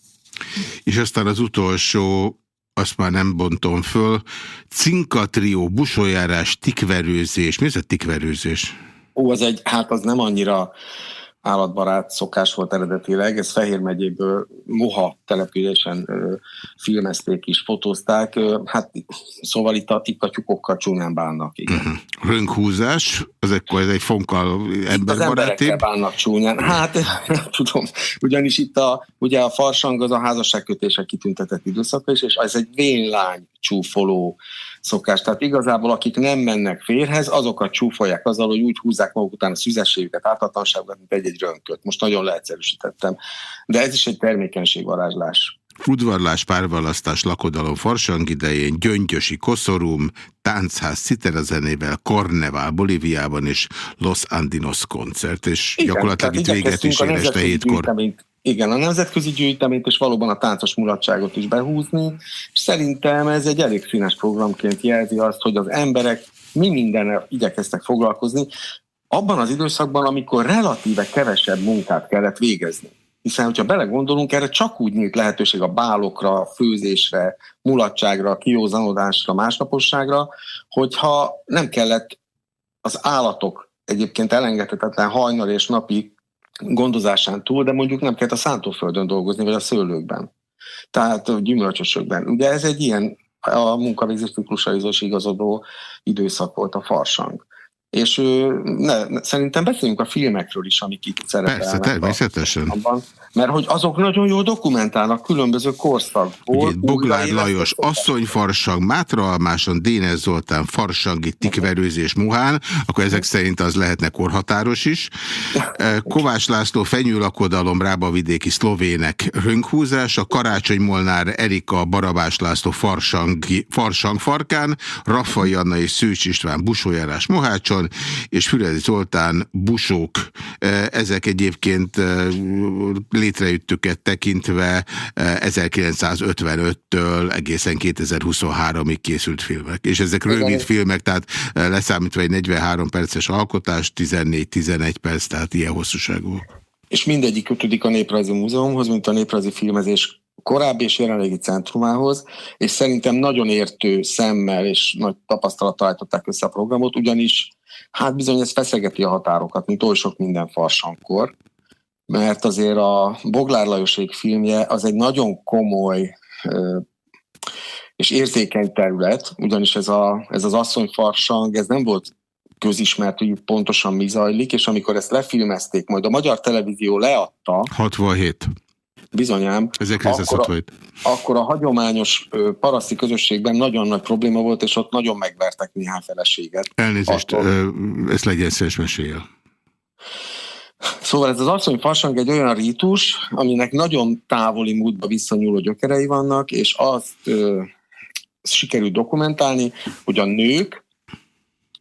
És aztán az utolsó, azt már nem bontom föl, cinkatrió, busoljárás, tikverőzés. Mi ez a tikverőzés? Ó, az egy, hát az nem annyira állatbarát szokás volt eredetileg. Ez Fehér megyéből Moha településen filmezték is, fotózták. Hát szóval itt a, itt a tyukokkal csúnyán bánnak. Igen. Uh-huh. Rönkhúzás, az akkor ez egy fonkkal emberbarátibb? bánnak csúnyán. Hát nem tudom, ugyanis itt a, ugye a farsang az a házasságkötések kitüntetett időszaka is, és ez egy vénlány csúfoló szokás. Tehát igazából akik nem mennek férhez, azokat csúfolják azzal, hogy úgy húzzák maguk után a szüzességüket, ártatlanságukat, mint egy-egy rönköt. Most nagyon leegyszerűsítettem. De ez is egy termékenységvarázslás. Udvarlás, párvalasztás, lakodalom farsang idején, gyöngyösi koszorum, táncház citerazenével, Karnevál Bolíviában és Los Andinos koncert, és Igen, gyakorlatilag itt véget is ér este hétkor. Igen, a nemzetközi gyűjteményt és valóban a táncos mulatságot is behúzni, és szerintem ez egy elég színes programként jelzi azt, hogy az emberek mi mindenre igyekeztek foglalkozni, abban az időszakban, amikor relatíve kevesebb munkát kellett végezni. Hiszen, hogyha belegondolunk, erre csak úgy nyílt lehetőség a bálokra, főzésre, mulatságra, kiózanodásra, másnaposságra, hogyha nem kellett az állatok egyébként elengedhetetlen hajnal és napi gondozásán túl, de mondjuk nem kellett a szántóföldön dolgozni, vagy a szőlőkben. Tehát a gyümölcsösökben. Ugye ez egy ilyen a munkavégzés ciklusaihoz igazodó időszak volt a farsang. És ne, szerintem beszéljünk a filmekről is, amik itt szerepelnek. Persze, természetesen. Abban, mert hogy azok nagyon jól dokumentálnak különböző korszakból. Boglár Lajos, Asszonyfarsang, Mátra Almáson, Dénes Zoltán, Farsangi, Tikverőzés, Muhán, akkor ezek szerint az lehetne korhatáros is. Kovács László, Fenyőlakodalom, Rábavidéki szlovének rönkhúzás, a Karácsony Molnár, Erika, Barabás László, Farsang, Farsang Farkán, Raffai Anna és Szűcs István, Busójárás Mohácson, és Füredi Zoltán, Busók. Ezek egyébként létrejöttüket tekintve 1955-től eh, egészen 2023-ig készült filmek. És ezek rövid filmek, tehát eh, leszámítva egy 43 perces alkotás, 14-11 perc, tehát ilyen hosszúságú. És mindegyik kötődik a Néprajzi Múzeumhoz, mint a Néprajzi Filmezés korábbi és jelenlegi centrumához, és szerintem nagyon értő szemmel és nagy tapasztalattal állították össze a programot, ugyanis hát bizony ez feszegeti a határokat, mint oly sok minden farsankor mert azért a Boglár Lajosék filmje az egy nagyon komoly és érzékeny terület, ugyanis ez, a, ez az asszonyfarsang, ez nem volt közismert, hogy pontosan mi zajlik, és amikor ezt lefilmezték, majd a magyar televízió leadta. 67. Bizonyám. Akkor a, akkor a hagyományos paraszti közösségben nagyon nagy probléma volt, és ott nagyon megvertek néhány feleséget. Elnézést, Attól... ezt legyen szíves mesélje. Szóval ez az asszony farsang egy olyan rítus, aminek nagyon távoli múltba visszanyúló gyökerei vannak, és azt ö, sikerült dokumentálni, hogy a nők,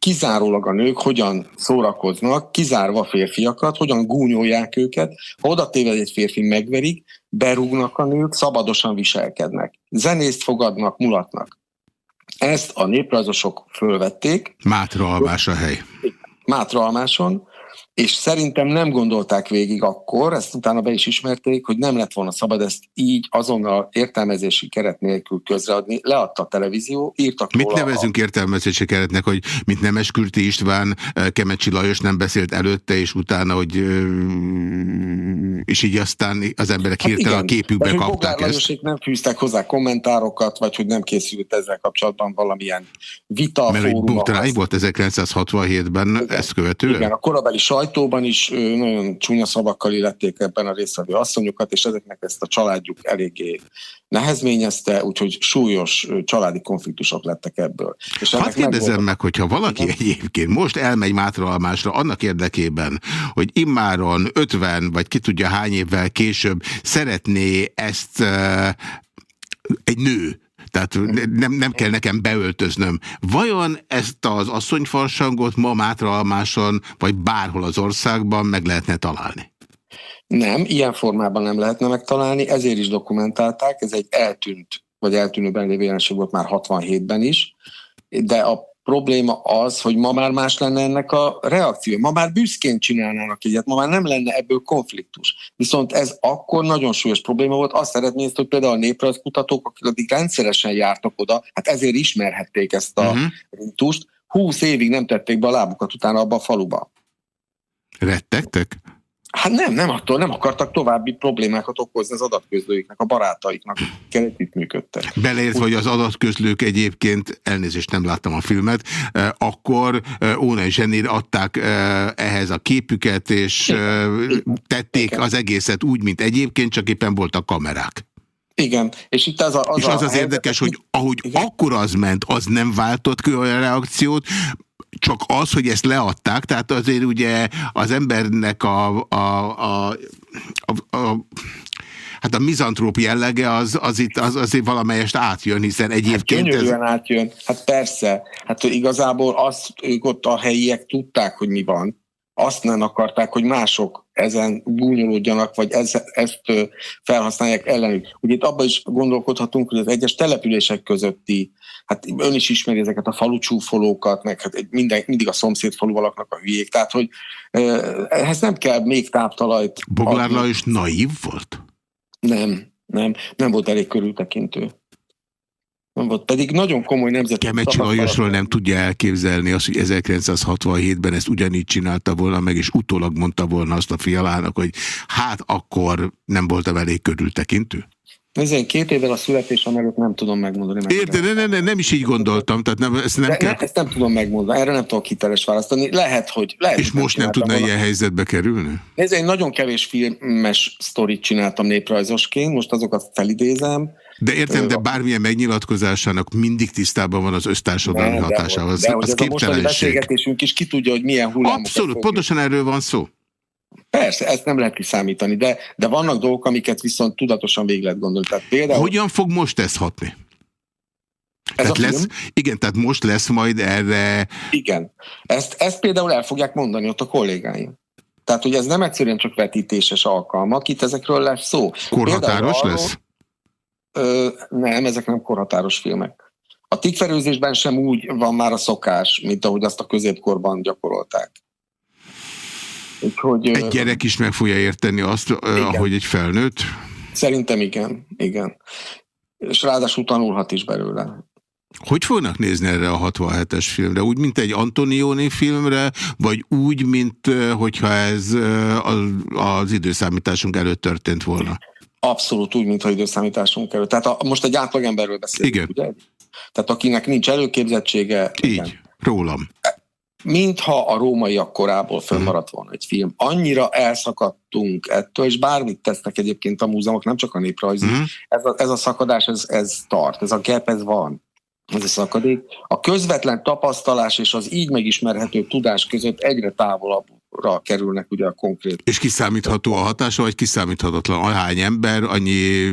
kizárólag a nők hogyan szórakoznak, kizárva a férfiakat, hogyan gúnyolják őket, ha oda téved egy férfi megverik, berúgnak a nők, szabadosan viselkednek. Zenészt fogadnak, mulatnak. Ezt a néprajzosok fölvették. Mátra almás a hely. Mátra almáson, és szerintem nem gondolták végig akkor, ezt utána be is ismerték, hogy nem lett volna szabad ezt így azonnal értelmezési keret nélkül közreadni. Leadta a televízió, írtak Mit nevezünk a... értelmezési keretnek, hogy mint Nemes Kürti István, eh, Kemecsi Lajos nem beszélt előtte és utána, hogy eh, és így aztán az emberek hát hirtelen a képükbe vagy, kapták hogy ezt. nem fűztek hozzá kommentárokat, vagy hogy nem készült ezzel kapcsolatban valamilyen vita. Mert hogy butrány volt 1967-ben ezt követően? Igen, a korabeli saj sajtóban is nagyon csúnya szavakkal illették ebben a részvevő asszonyokat, és ezeknek ezt a családjuk eléggé nehezményezte, úgyhogy súlyos családi konfliktusok lettek ebből. És hát kérdezem meg, meg, hogyha valaki Igen? egyébként most elmegy Mátraalmásra annak érdekében, hogy immáron 50 vagy ki tudja hány évvel később szeretné ezt egy nő tehát nem, nem kell nekem beöltöznöm. Vajon ezt az asszonyfarsangot ma Mátraalmáson, vagy bárhol az országban meg lehetne találni? Nem, ilyen formában nem lehetne megtalálni, ezért is dokumentálták, ez egy eltűnt, vagy eltűnőben lévő jelenség volt már 67-ben is, de a probléma az, hogy ma már más lenne ennek a reakció. Ma már büszkén csinálnának egyet, ma már nem lenne ebből konfliktus. Viszont ez akkor nagyon súlyos probléma volt. Azt eredményezte, hogy például a néprajzkutatók, akik addig rendszeresen jártak oda, hát ezért ismerhették ezt a uh-huh. Mhm. rítust, húsz évig nem tették be a lábukat utána abba a faluba. Rettegtek? Hát nem, nem attól, nem akartak további problémákat okozni az adatközlőiknek, a barátaiknak, akik működtek. Beleértve, hogy az adatközlők egyébként, elnézést nem láttam a filmet, eh, akkor eh, Óna és Zsenér adták eh, ehhez a képüket, és tették Igen. az egészet úgy, mint egyébként, csak éppen voltak kamerák. Igen, és itt az a, az, és az, az, az érdekes, hogy ahogy Igen. akkor az ment, az nem váltott ki olyan reakciót, csak az, hogy ezt leadták, tehát azért ugye az embernek a, a, a, a, a hát a mizantróp jellege az, az itt az, azért valamelyest átjön, hiszen egyébként... Hát ez... átjön, hát persze. Hát igazából azt ők ott a helyiek tudták, hogy mi van. Azt nem akarták, hogy mások ezen gúnyolódjanak, vagy ez, ezt felhasználják ellenük. Ugye itt abban is gondolkodhatunk, hogy az egyes települések közötti hát ön is ismeri ezeket a falucsúfolókat, meg hát minden, mindig a szomszéd falu laknak a hülyék, tehát hogy ehhez nem kell még táptalajt. Boglár Lajos naív volt? Nem, nem, nem volt elég körültekintő. Nem volt, pedig nagyon komoly nemzeti... Kemecsi Lajosról nem tudja elképzelni azt, hogy 1967-ben ezt ugyanígy csinálta volna meg, és utólag mondta volna azt a fialának, hogy hát akkor nem voltam elég körültekintő? Nézd, két évvel a születésem előtt nem tudom megmondani. Érde, ne, ne, ne, nem is így gondoltam, tehát nem, ezt nem De kell... ne, ezt nem tudom megmondani, erre nem tudok hiteles választani. Lehet, hogy... Lehet, És most nem tudna volna. ilyen helyzetbe kerülni? Nézd, én nagyon kevés filmes sztorit csináltam néprajzosként, most azokat felidézem. De értem, de bármilyen megnyilatkozásának mindig tisztában van az össztársadalmi Nem, hatásával. Az, de az ez a képtelenség. beszélgetésünk is ki tudja, hogy milyen hullámokat Abszolút, pontosan erről van szó. Persze, ezt nem lehet kiszámítani, de, de vannak dolgok, amiket viszont tudatosan végig lehet gondolni. Tehát például Hogyan fog most ez hatni? ez Tehát film, lesz, igen, tehát most lesz majd erre, igen, ezt, ezt például el fogják mondani ott a kollégáim. Tehát, hogy ez nem egyszerűen csak vetítéses alkalmak, itt ezekről lesz szó. korhatáros Például lesz? Ö, nem, ezek nem korhatáros filmek. A tikverőzésben sem úgy van már a szokás, mint ahogy azt a középkorban gyakorolták. Úgyhogy, Egy gyerek is meg fogja érteni azt, Igen. ahogy egy felnőtt? Szerintem igen, igen. És ráadásul tanulhat is belőle. Hogy fognak nézni erre a 67-es filmre? Úgy, mint egy Antonioni filmre, vagy úgy, mint hogyha ez az, az időszámításunk előtt történt volna? Abszolút úgy, mintha időszámításunk kerül. Tehát a, most egy átlagemberről beszélünk, Igen. ugye? Tehát akinek nincs előképzettsége, igen. Így, rólam. mintha a rómaiak korából fönnmaradt volna egy film. Annyira elszakadtunk ettől, és bármit tesznek egyébként a múzeumok, nem csak a néprajzi, Mhm. ez, a, ez a szakadás, ez, ez tart, ez a gap, ez van. Ez a szakadék. A közvetlen tapasztalás és az így megismerhető tudás között egyre távolabbra kerülnek ugye a konkrét És kiszámítható a hatása, vagy kiszámíthatatlan? Ahány ember, annyi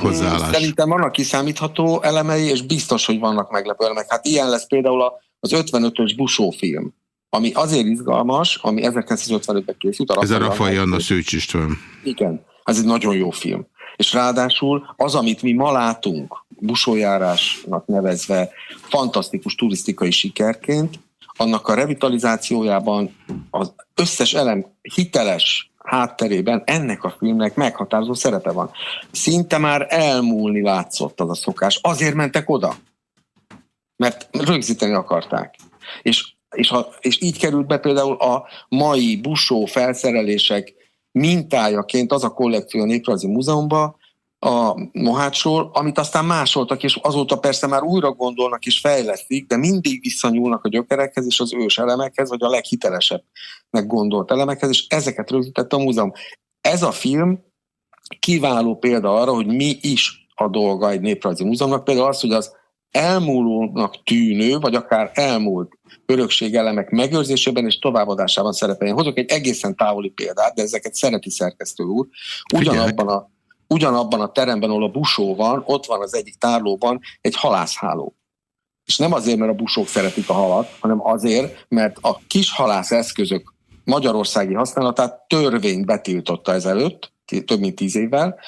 hozzáállás. Szerintem vannak kiszámítható elemei, és biztos, hogy vannak meglepő elemek. Hát ilyen lesz például a- az 55-ös Busó film, ami azért izgalmas, ami 1955-ben készült. Ez a Rafai Anna- Szőcs István. Igen, ez egy nagyon jó film. És ráadásul az, amit mi ma látunk, busójárásnak nevezve, fantasztikus turisztikai sikerként, annak a revitalizációjában az összes elem hiteles hátterében ennek a filmnek meghatározó szerepe van. Szinte már elmúlni látszott az a szokás. Azért mentek oda, mert rögzíteni akarták. És, és, ha, és így került be például a mai busó felszerelések mintájaként az a kollekció a Néprajzi Múzeumban, a Mohácsról, amit aztán másoltak, és azóta persze már újra gondolnak és fejlesztik, de mindig visszanyúlnak a gyökerekhez és az ős elemekhez, vagy a leghitelesebbnek gondolt elemekhez, és ezeket rögzítette a múzeum. Ez a film kiváló példa arra, hogy mi is a dolga egy néprajzi múzeumnak, például az, hogy az elmúlónak tűnő, vagy akár elmúlt örökségelemek megőrzésében és továbbadásában szerepeljen. Hozok egy egészen távoli példát, de ezeket szereti szerkesztő úr. Ugyanabban a, ugyanabban a teremben, ahol a busó van, ott van az egyik tárlóban egy halászháló. És nem azért, mert a busók szeretik a halat, hanem azért, mert a kis halász eszközök magyarországi használatát törvény betiltotta ezelőtt, több mint tíz évvel.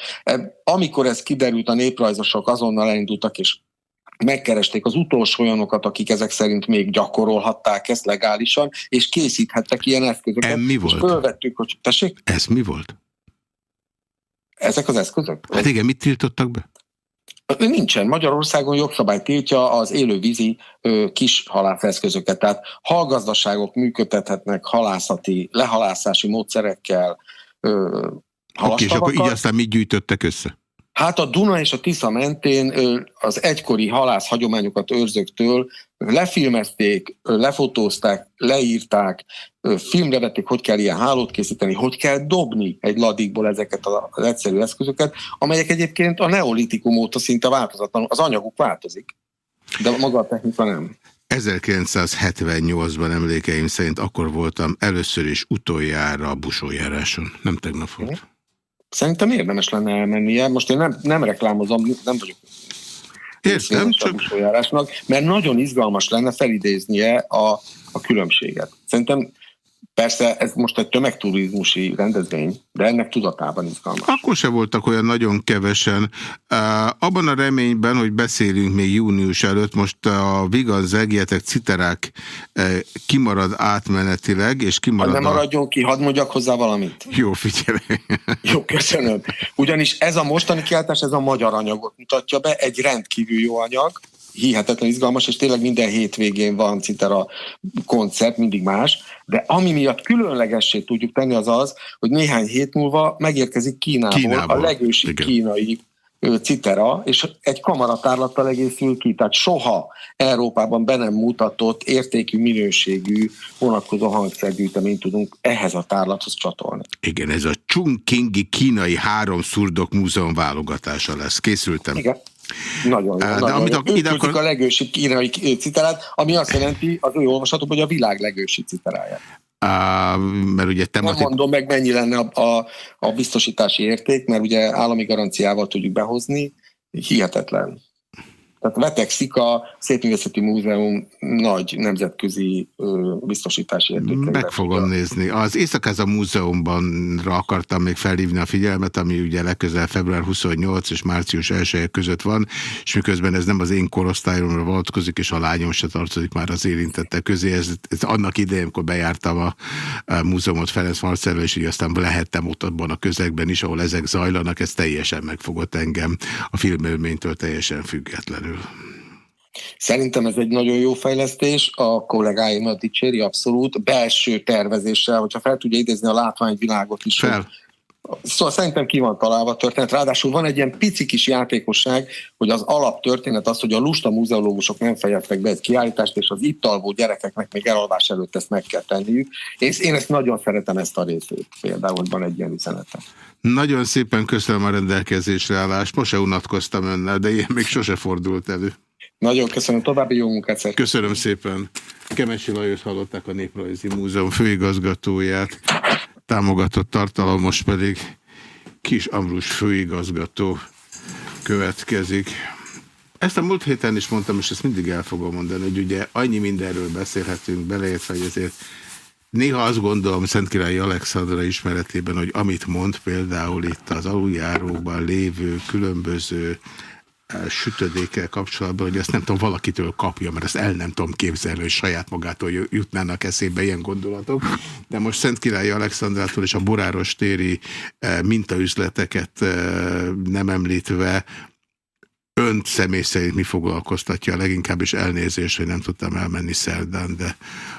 Amikor ez kiderült, a néprajzosok azonnal elindultak, és megkeresték az utolsó olyanokat, akik ezek szerint még gyakorolhatták ezt legálisan, és készíthettek ilyen eszközöket. Ez mi És volt? fölvettük, hogy tessék, Ez mi volt? Ezek az eszközök? Hát igen, mit tiltottak be? Nincsen. Magyarországon jogszabály tiltja az élővízi ö, kis halászeszközöket. Tehát halgazdaságok működtethetnek halászati, lehalászási módszerekkel ö, Oké, és akkor így aztán mit gyűjtöttek össze? Hát a Duna és a Tisza mentén az egykori halász hagyományokat őrzőktől lefilmezték, lefotózták, leírták, filmre vették, hogy kell ilyen hálót készíteni, hogy kell dobni egy ladikból ezeket az egyszerű eszközöket, amelyek egyébként a neolitikum óta szinte változatlanul, az anyaguk változik, de maga a technika nem. 1978-ban emlékeim szerint akkor voltam először és utoljára a busójáráson. Nem tegnap volt. Szerintem érdemes lenne elmennie. Most én nem, nem reklámozom, nem vagyok Értem, csak mert nagyon izgalmas lenne felidéznie a, a különbséget. Szerintem persze ez most egy tömegturizmusi rendezvény, de ennek tudatában izgalmas. akkor se voltak olyan nagyon kevesen. Abban a reményben, hogy beszélünk még június előtt, most a Vigan Zegjetek Citerák kimarad átmenetileg, és Ha kimarad nem a... maradjon ki, hadd mondjak hozzá valamit. Jó, figyelj. Jó, köszönöm. Ugyanis ez a mostani kiáltás, ez a magyar anyagot mutatja be, egy rendkívül jó anyag, hihetetlen izgalmas, és tényleg minden hétvégén van Citera koncert, mindig más, de ami miatt különlegessé tudjuk tenni az az, hogy néhány hét múlva megérkezik Kínából, Kínából, a legősi igen. kínai citera, és egy kamaratárlattal egészül ki. Tehát soha Európában be nem mutatott értékű, minőségű, vonatkozó hangszergyűjteményt tudunk ehhez a tárlathoz csatolni. Igen, ez a Chungkingi kínai három szurdok múzeum válogatása lesz. Készültem. Igen. Nagyon jó. De nagyon amit jó. ide akar... a legősi kínai citerát, ami azt jelenti az ő olvasatok, hogy a világ legősi citerája. Uh, mert ugye tematik... Nem mondom meg, mennyi lenne a, a, a biztosítási érték, mert ugye állami garanciával tudjuk behozni, hihetetlen. Tehát vetekszik a Szépművészeti Múzeum nagy nemzetközi biztosítási értékekre. Meg fogom nézni. Az Éjszakáza Múzeumban akartam még felhívni a figyelmet, ami ugye legközelebb február 28 és március 1 között van, és miközben ez nem az én korosztályomra vonatkozik, és a lányom se tartozik már az érintettek közé. Ez, ez annak idején, amikor bejártam a, a múzeumot Ferenc Marcello, és így aztán lehettem ott abban a közegben is, ahol ezek zajlanak, ez teljesen megfogott engem a filmélménytől teljesen függetlenül. Szerintem ez egy nagyon jó fejlesztés, a kollégáimat dicséri abszolút, belső tervezéssel, hogyha fel tudja idézni a látványvilágot is. Fel. Szóval szerintem ki van találva a történet. Ráadásul van egy ilyen pici kis játékosság, hogy az alaptörténet az, hogy a lusta muzeológusok nem fejeztek be egy kiállítást, és az itt alvó gyerekeknek még elalvás előtt ezt meg kell tenniük. És én ezt nagyon szeretem ezt a részét, például, van egy ilyen üzenete. Nagyon szépen köszönöm a rendelkezésre állást. Most se unatkoztam önnel, de ilyen még sose fordult elő. Nagyon köszönöm, további jó munkát. Köszönöm szépen. Kemesi Lajos hallották a Néprajzi Múzeum főigazgatóját. Támogatott tartalom, most pedig Kis Ambrus főigazgató következik. Ezt a múlt héten is mondtam, és ezt mindig el fogom mondani, hogy ugye annyi mindenről beszélhetünk, beleértve, hogy ezért Néha azt gondolom Szentkirályi Alexandra ismeretében, hogy amit mond például itt az aluljáróban lévő különböző eh, sütödékkel kapcsolatban, hogy ezt nem tudom, valakitől kapja, mert ezt el nem tudom képzelni, hogy saját magától jutnának eszébe ilyen gondolatok. De most Szentkirályi Alexandrától és a Boráros téri eh, mintaüzleteket eh, nem említve önt személy szerint mi foglalkoztatja leginkább, és elnézést, hogy nem tudtam elmenni szerdán, de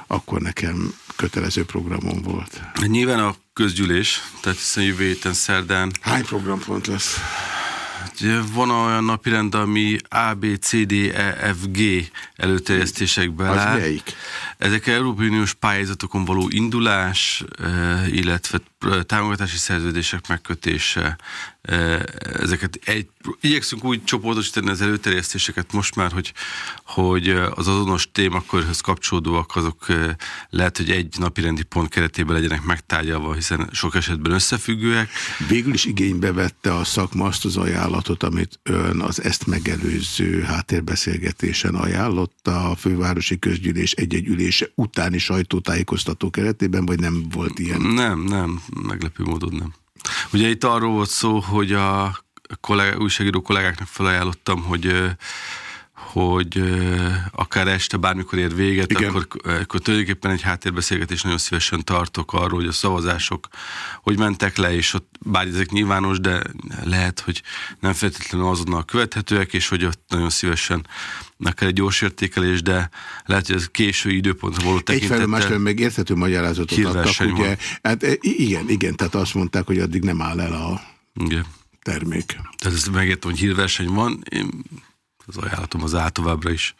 akkor nekem kötelező programom volt. Nyilván a közgyűlés, tehát hiszen jövő héten szerdán. Hány programpont lesz? Van olyan napirend, ami A, B, C, D, E, F, G előterjesztésekben Az áll. melyik? Ezek Európai Uniós pályázatokon való indulás, illetve támogatási szerződések megkötése, ezeket egy, igyekszünk úgy csoportosítani az előterjesztéseket most már, hogy, hogy az azonos témakörhöz kapcsolódóak azok lehet, hogy egy napi rendi pont keretében legyenek megtárgyalva, hiszen sok esetben összefüggőek. Végül is igénybe vette a szakma azt az ajánlatot, amit ön az ezt megelőző háttérbeszélgetésen ajánlotta a fővárosi közgyűlés egy-egy ülése utáni sajtótájékoztató keretében, vagy nem volt ilyen? Nem, nem, meglepő módon nem. Ugye itt arról volt szó, hogy a kollégá, újságíró kollégáknak felajánlottam, hogy hogy akár este bármikor ér véget, akkor, akkor tulajdonképpen egy háttérbeszélgetés nagyon szívesen tartok arról, hogy a szavazások hogy mentek le, és ott bár ezek nyilvános, de lehet, hogy nem feltétlenül azonnal követhetőek, és hogy ott nagyon szívesen akár egy gyors értékelés, de lehet, hogy ez késő időpontra való tekintettel. Egyfelől másfelől meg érthető magyarázatot adtak, ugye? Hát, e, igen, igen, tehát azt mondták, hogy addig nem áll el a igen. termék. Tehát ezt megértem, hogy hírverseny van, én az ajánlatom az áll továbbra is.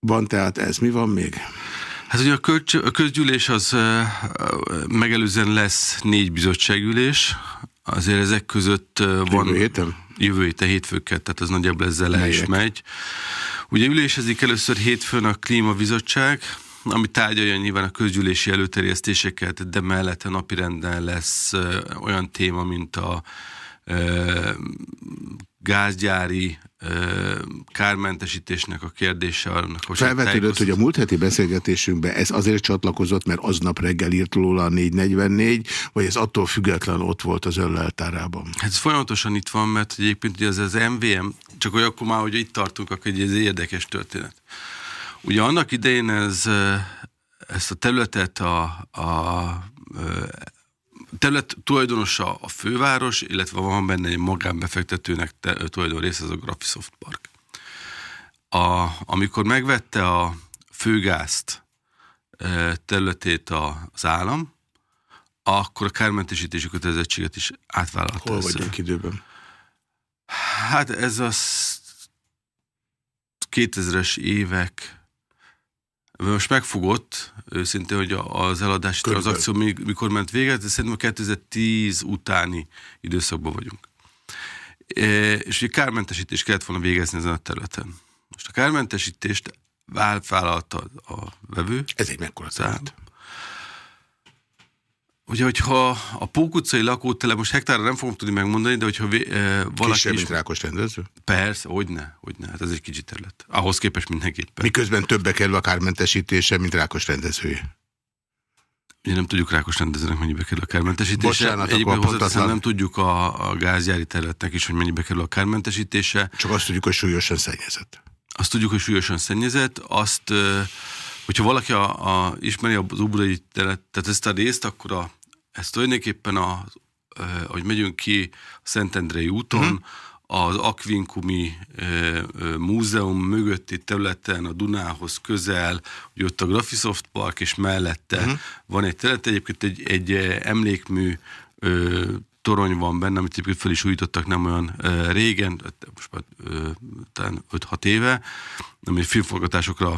Van tehát ez, mi van még? Hát ugye a, kölcs, a közgyűlés az megelőzően lesz négy bizottságülés, azért ezek között van... Jövő héten? Jövő héten, hétfőket, tehát az nagyjából ezzel le is megy. Ugye ülésezik először hétfőn a klímabizottság, ami tárgyalja nyilván a közgyűlési előterjesztéseket, de mellette napirenden lesz olyan téma, mint a gázgyári kármentesítésnek a kérdése. Annak, hogy Felvetődött, hogy a múlt heti beszélgetésünkben ez azért csatlakozott, mert aznap reggel írt róla a 444, vagy ez attól független ott volt az önleltárában? Hát ez folyamatosan itt van, mert egyébként az, az MVM, csak hogy akkor már, hogy itt tartunk, akkor ez egy érdekes történet. Ugye annak idején ez, ezt a területet a, a terület tulajdonosa a főváros, illetve van benne egy magánbefektetőnek tulajdon része, az a Graphisoft Park. A, amikor megvette a főgázt területét az állam, akkor a kármentesítési kötelezettséget is átvállalta. Hol vagyunk időben? Hát ez a 2000-es évek most megfogott, őszintén, hogy az eladási tranzakció mikor ment véget, de szerintem a 2010 utáni időszakban vagyunk. E, és ugye kármentesítést kellett volna végezni ezen a területen. Most a kármentesítést vállalta a vevő. Ez egy mekkora tehát. Ugye, hogyha a Pók utcai lakótele, most hektárra nem fogom tudni megmondani, de hogyha e, valaki Kisebb, is... mint Rákos rendező? Persze, hogyne, hogyne, hát ez egy kicsit terület. Ahhoz képest mindenképpen. Miközben többe kerül a kármentesítése, mint Rákos rendezője. Ugye nem tudjuk Rákos rendezőnek mennyibe kerül a kármentesítése. Bocsánat, Egyébként nem tudjuk a, a gázgyári területnek is, hogy mennyibe kerül a kármentesítése. Csak azt tudjuk, hogy súlyosan szennyezett. Azt tudjuk, hogy súlyosan szennyezett. Azt, hogyha valaki a, a, ismeri az Ubrai terület, tehát ezt a részt, akkor a, ezt tulajdonképpen, a, ahogy megyünk ki a Szentendrei úton, uh-huh az Akvinkumi múzeum mögötti területen, a Dunához közel, hogy ott a Graphisoft Park, és mellette uh-huh. van egy terület, egyébként egy, egy emlékmű torony van benne, amit egyébként fel is újítottak nem olyan régen, most már talán 5-6 éve, ami filmforgatásokra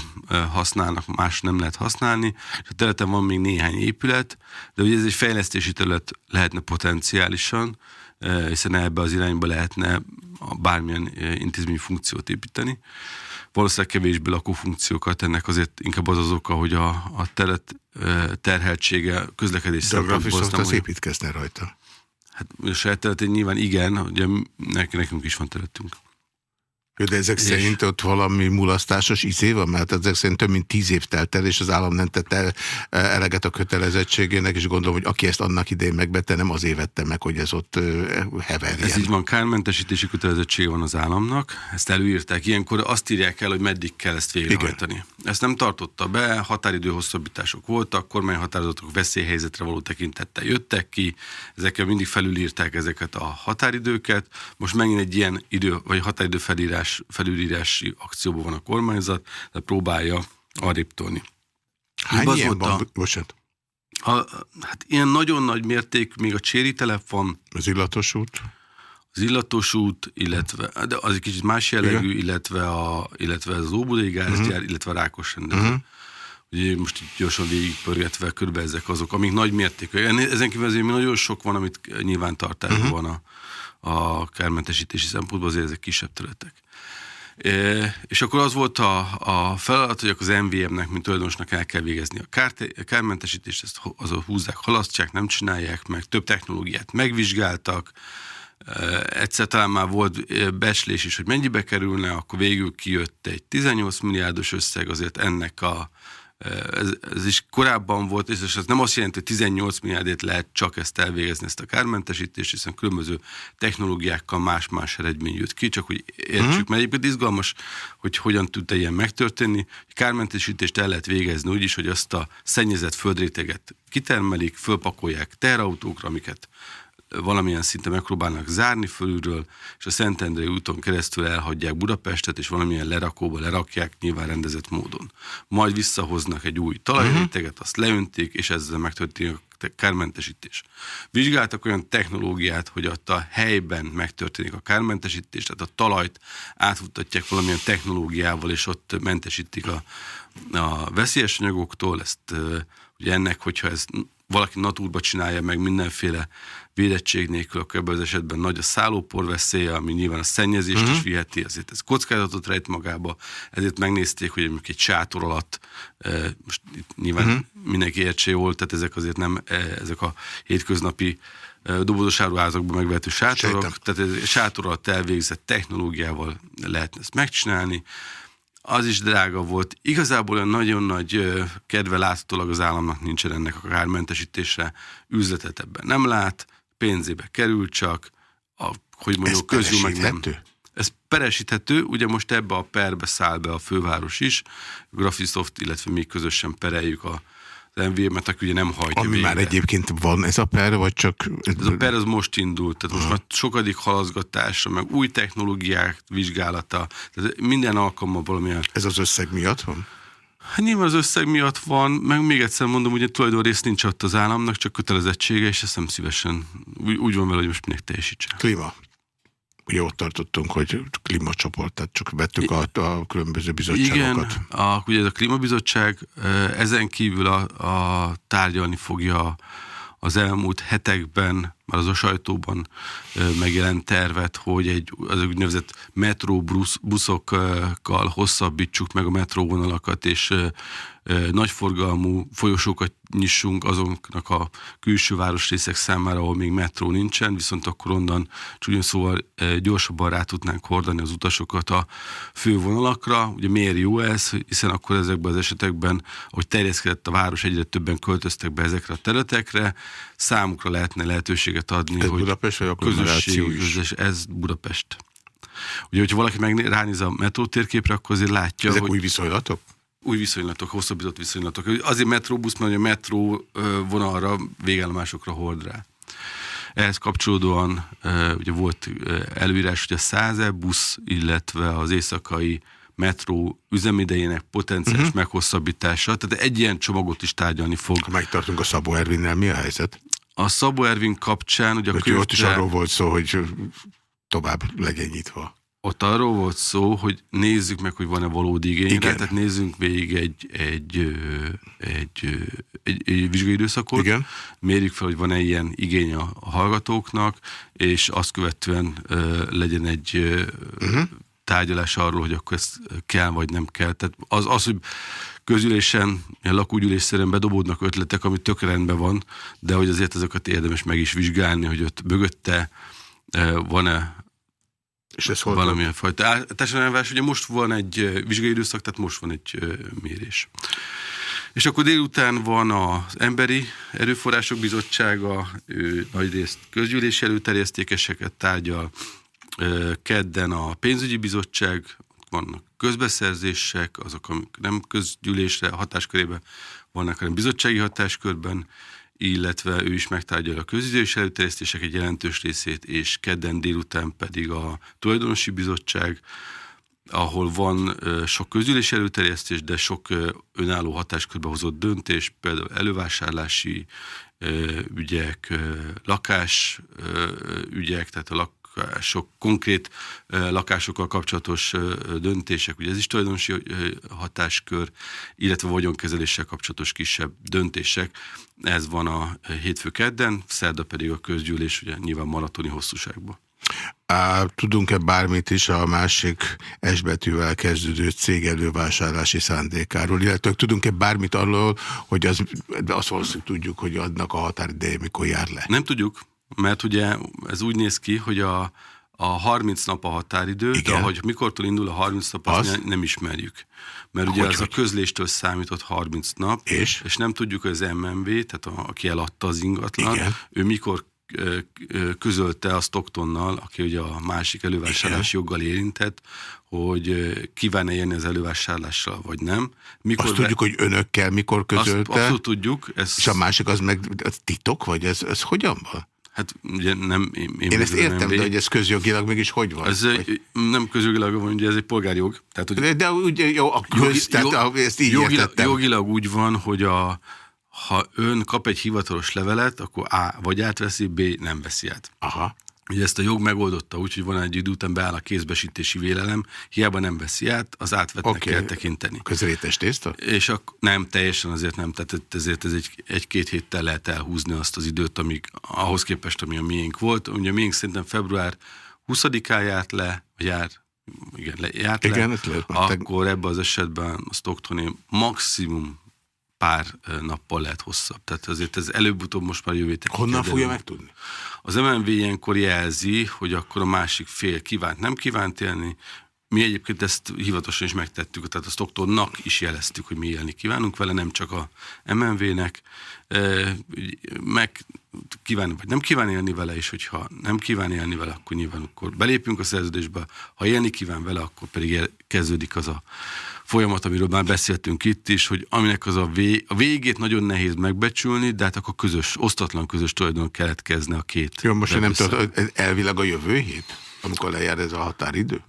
használnak, más nem lehet használni, és a területen van még néhány épület, de ugye ez egy fejlesztési terület lehetne potenciálisan, hiszen ebbe az irányba lehetne bármilyen intézményi funkciót építeni. Valószínűleg kevésbé lakófunkciókat, ennek azért inkább az az oka, hogy a, a teret terheltsége közlekedés szempontból... De a építkezne rajta. Hát saját területén nyilván igen, ugye nekünk is van területünk. De ezek és... szerint ott valami mulasztásos izé van? Mert ezek szerint több mint tíz év telt el, és az állam nem tette el eh, eleget a kötelezettségének, és gondolom, hogy aki ezt annak idején megvette, nem azért vette meg, hogy ez ott eh, heverjen. Ez így van, kármentesítési kötelezettsége van az államnak, ezt előírták. Ilyenkor azt írják el, hogy meddig kell ezt végrehajtani. Igen. Ezt nem tartotta be, határidő hosszabbítások voltak, kormányhatározatok veszélyhelyzetre való tekintettel jöttek ki, ezekkel mindig felülírták ezeket a határidőket. Most megint egy ilyen idő, vagy határidő felírás felülírás, felülírási akcióban van a kormányzat, de próbálja arrébb tolni. Hány ilyen van? Bocsánat. A, hát ilyen nagyon nagy mérték, még a cséri telefon. Az illatos út? Az illatos út, illetve, de az egy kicsit más jellegű, illetve, a, illetve az Óbudai gázgyár, uh-huh. illetve a Rákos rendező. Uh-huh. Ugye most itt gyorsan végigpörgetve körülbelül ezek azok, amik nagy mértékű. Ezen kívül azért nagyon sok van, amit nyilvántartásban uh-huh. van a, a kármentesítési szempontból, azért ezek kisebb területek. És akkor az volt a, a feladat, hogy az MVM-nek, mint tulajdonosnak el kell végezni a, kárt, a kármentesítést, ezt azok húzzák, halasztják, nem csinálják meg, több technológiát megvizsgáltak, egyszer talán már volt beslés is, hogy mennyibe kerülne, akkor végül kijött egy 18 milliárdos összeg, azért ennek a ez, ez is korábban volt, és ez nem azt jelenti, hogy 18 milliárdért lehet csak ezt elvégezni, ezt a kármentesítést, hiszen különböző technológiákkal más-más eredmény jött ki, csak hogy értsük, uh-huh. mert egyébként izgalmas, hogy hogyan tud ilyen megtörténni. Kármentesítést el lehet végezni úgy is, hogy azt a szennyezett földréteget kitermelik, fölpakolják teherautókra, amiket valamilyen szinte megpróbálnak zárni fölülről, és a Szentendrei úton keresztül elhagyják Budapestet, és valamilyen lerakóba lerakják nyilván rendezett módon. Majd visszahoznak egy új talajréteget, azt leönték, és ezzel megtörténik a kármentesítés. Vizsgáltak olyan technológiát, hogy ott a helyben megtörténik a kármentesítés, tehát a talajt átfutatják valamilyen technológiával, és ott mentesítik a, a veszélyes anyagoktól, ezt ugye ennek, hogyha ez valaki natúrba csinálja meg mindenféle védettség nélkül, akkor ebben az esetben nagy a szállópor veszélye, ami nyilván a szennyezést uh-huh. is mhm. viheti, azért ez kockázatot rejt magába, ezért megnézték, hogy mondjuk egy sátor alatt, most itt nyilván uh-huh. mindenki értse jól, tehát ezek azért nem ezek a hétköznapi dobozos áruházakban megvehető sátorok, Sejtem. tehát ez sátor alatt elvégzett technológiával lehetne ezt megcsinálni, az is drága volt. Igazából olyan nagyon nagy kedve láthatólag az államnak nincsen ennek a kármentesítésre, üzletet ebben nem lát, pénzébe kerül csak, a, hogy mondjuk közül meg nem. Ez peresíthető, ugye most ebbe a perbe száll be a főváros is, Graphisoft, illetve mi közösen pereljük a, az MVM-et, aki ugye nem hajtja Ami végre. már egyébként van ez a per, vagy csak... Ez a per az most indult, tehát most már sokadik halaszgatása, meg új technológiák vizsgálata, tehát minden alkalommal valamilyen... Ez az összeg miatt van? Hát nyilván az összeg miatt van, meg még egyszer mondom, hogy a tulajdonrész nincs ott az államnak, csak kötelezettsége, és ezt nem szívesen úgy, úgy van vele, hogy most minek teljesítsen. Klíma. Ugye ott tartottunk, hogy klímacsoport, tehát csak vettük a, a különböző bizottságokat. Igen, a, ugye ez a klímabizottság ezen kívül a, a tárgyalni fogja az elmúlt hetekben, már az a sajtóban megjelent tervet, hogy egy az úgynevezett metróbuszokkal hosszabbítsuk meg a metróvonalakat, és nagyforgalmú folyosókat nyissunk azoknak a külső városrészek számára, ahol még metró nincsen, viszont akkor onnan csúnyos szóval gyorsabban rá tudnánk hordani az utasokat a fővonalakra. Ugye miért jó ez? Hiszen akkor ezekben az esetekben, hogy terjeszkedett a város, egyre többen költöztek be ezekre a területekre, számukra lehetne lehetőséget adni, ez hogy Budapest vagy a közösség, ez Budapest. Ugye, hogyha valaki meg ránéz a metró térképre, akkor azért látja, Ezek hogy... új viszonylatok? Új viszonylatok, hosszabbított viszonylatok. Azért metróbusz, mert a metró vonalra, végállomásokra hord rá. Ehhez kapcsolódóan ugye volt előírás, hogy a 100 busz, illetve az éjszakai metró üzemidejének potenciális uh-huh. meghosszabbítása, tehát egy ilyen csomagot is tárgyalni fog. Ha megtartunk a Szabó Ervinnel, mi a helyzet? A Szabó Ervin kapcsán, ugye a könyvte... Ott is arról volt szó, hogy tovább legyen nyitva. Ott arról volt szó, hogy nézzük meg, hogy van-e valódi igény. Igen. Tehát nézzünk végig egy, egy, egy, egy, egy vizsgai időszakot, Igen. mérjük fel, hogy van-e ilyen igény a hallgatóknak, és azt követően uh, legyen egy uh-huh. tárgyalás arról, hogy akkor ez kell vagy nem kell. Tehát az, az hogy közülésen, lakógyűlésszerűen bedobódnak ötletek, ami tök rendben van, de hogy azért ezeket érdemes meg is vizsgálni, hogy ott mögötte van-e és ez hol Valamilyen fajta elvás. Ugye most van egy vizsgai időszak, tehát most van egy mérés. És akkor délután van az Emberi Erőforrások Bizottsága, ő nagyrészt közgyűlési előterjesztékeseket tárgyal, kedden a pénzügyi bizottság, vannak közbeszerzések, azok, amik nem közgyűlésre hatáskörébe vannak, hanem bizottsági hatáskörben, illetve ő is megtárgyalja a közidős előterjesztések egy jelentős részét, és kedden délután pedig a tulajdonosi bizottság, ahol van sok közülési előterjesztés, de sok önálló hatáskörbe hozott döntés, például elővásárlási ügyek, lakás ügyek, tehát a lak sok konkrét lakásokkal kapcsolatos döntések, ugye ez is tulajdonosi hatáskör, illetve vagyonkezeléssel kapcsolatos kisebb döntések. Ez van a hétfő kedden, szerda pedig a közgyűlés, ugye nyilván maratoni hosszúságban. Tudunk-e bármit is a másik esbetűvel kezdődő cég elővásárlási szándékáról, illetve tudunk-e bármit arról, hogy az, azt valószínűleg tudjuk, hogy adnak a határideje mikor jár le? Nem tudjuk, mert ugye ez úgy néz ki, hogy a, a 30 nap a határidő, Igen. de hogy mikortól indul a 30 nap, azt az? nem ismerjük. Mert ugye hogy, az hogy? a közléstől számított 30 nap, és, és nem tudjuk, hogy az MMB, tehát a, aki eladta az ingatlan, Igen. ő mikor közölte a Stocktonnal, aki ugye a másik elővásárlás joggal érintett, hogy kíván-e élni az elővásárlással, vagy nem. Mikor azt tudjuk, hogy önökkel mikor közölte? Azt abszolút tudjuk. Ez... És a másik az meg az titok, vagy ez, ez hogyan van? Hát ugye nem... Én, én, én ezt értem, de hogy ez közjogilag mégis hogy van? Ez vagy? nem közjogilag van, ugye ez egy polgárjog. Tehát, hogy de ugye jó, a köz, jogi, tehát jog, ezt így jogilag, értettem. Jogilag úgy van, hogy a, ha ön kap egy hivatalos levelet, akkor A. vagy átveszi, B. nem veszi át. Aha. Ugye ezt a jog megoldotta úgy, hogy van egy idő után beáll a kézbesítési vélelem, hiába nem veszi át, az átvetnek okay. kell tekinteni. Közrétes tészta? És ak- nem, teljesen azért nem, tehát ezért ez egy, egy-két héttel lehet elhúzni azt az időt, amíg ahhoz képest, ami a miénk volt. Ugye a miénk szerintem február 20-án járt le, vagy jár, igen, le, járt igen, le, lehet, akkor ebben az esetben a Stocktoni maximum pár nappal lehet hosszabb. Tehát azért ez előbb-utóbb most már jövő Honnan fogja megtudni? Az MNV ilyenkor jelzi, hogy akkor a másik fél kívánt, nem kívánt élni. Mi egyébként ezt hivatalosan is megtettük, tehát a Stocktonnak is jeleztük, hogy mi élni kívánunk vele, nem csak a MNV-nek. Meg kíván, vagy nem kíván élni vele, és hogyha nem kíván élni vele, akkor nyilván akkor belépünk a szerződésbe, ha élni kíván vele, akkor pedig kezdődik az a folyamat, amiről már beszéltünk itt is, hogy aminek az a, vé, a végét nagyon nehéz megbecsülni, de hát akkor közös, osztatlan közös tulajdon keletkezne a két. Jó, most én nem tudom, elvileg a jövő hét, amikor lejár ez a határidő?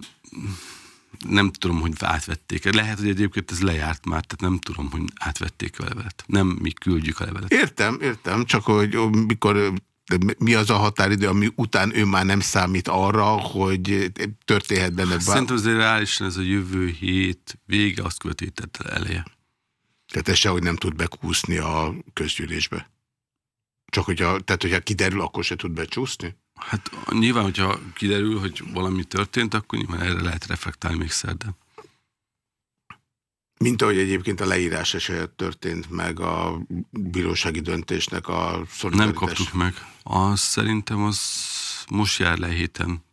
Nem tudom, hogy átvették. Lehet, hogy egyébként ez lejárt már, tehát nem tudom, hogy átvették a levelet. Nem mi küldjük a levelet. Értem, értem, csak hogy mikor De mi az a határidő, ami után ő már nem számít arra, hogy történhet benne bár... Szerintem azért reálisan ez a jövő hét vége, azt követi eleje. Tehát ez sehogy nem tud bekúszni a közgyűlésbe? Csak hogyha, tehát hogyha kiderül, akkor se tud becsúszni? Hát nyilván, hogyha kiderül, hogy valami történt, akkor nyilván erre lehet reflektálni még szerdán. Mint ahogy egyébként a leírás eset történt meg a bírósági döntésnek a Nem kaptuk meg. Az szerintem az most jár le héten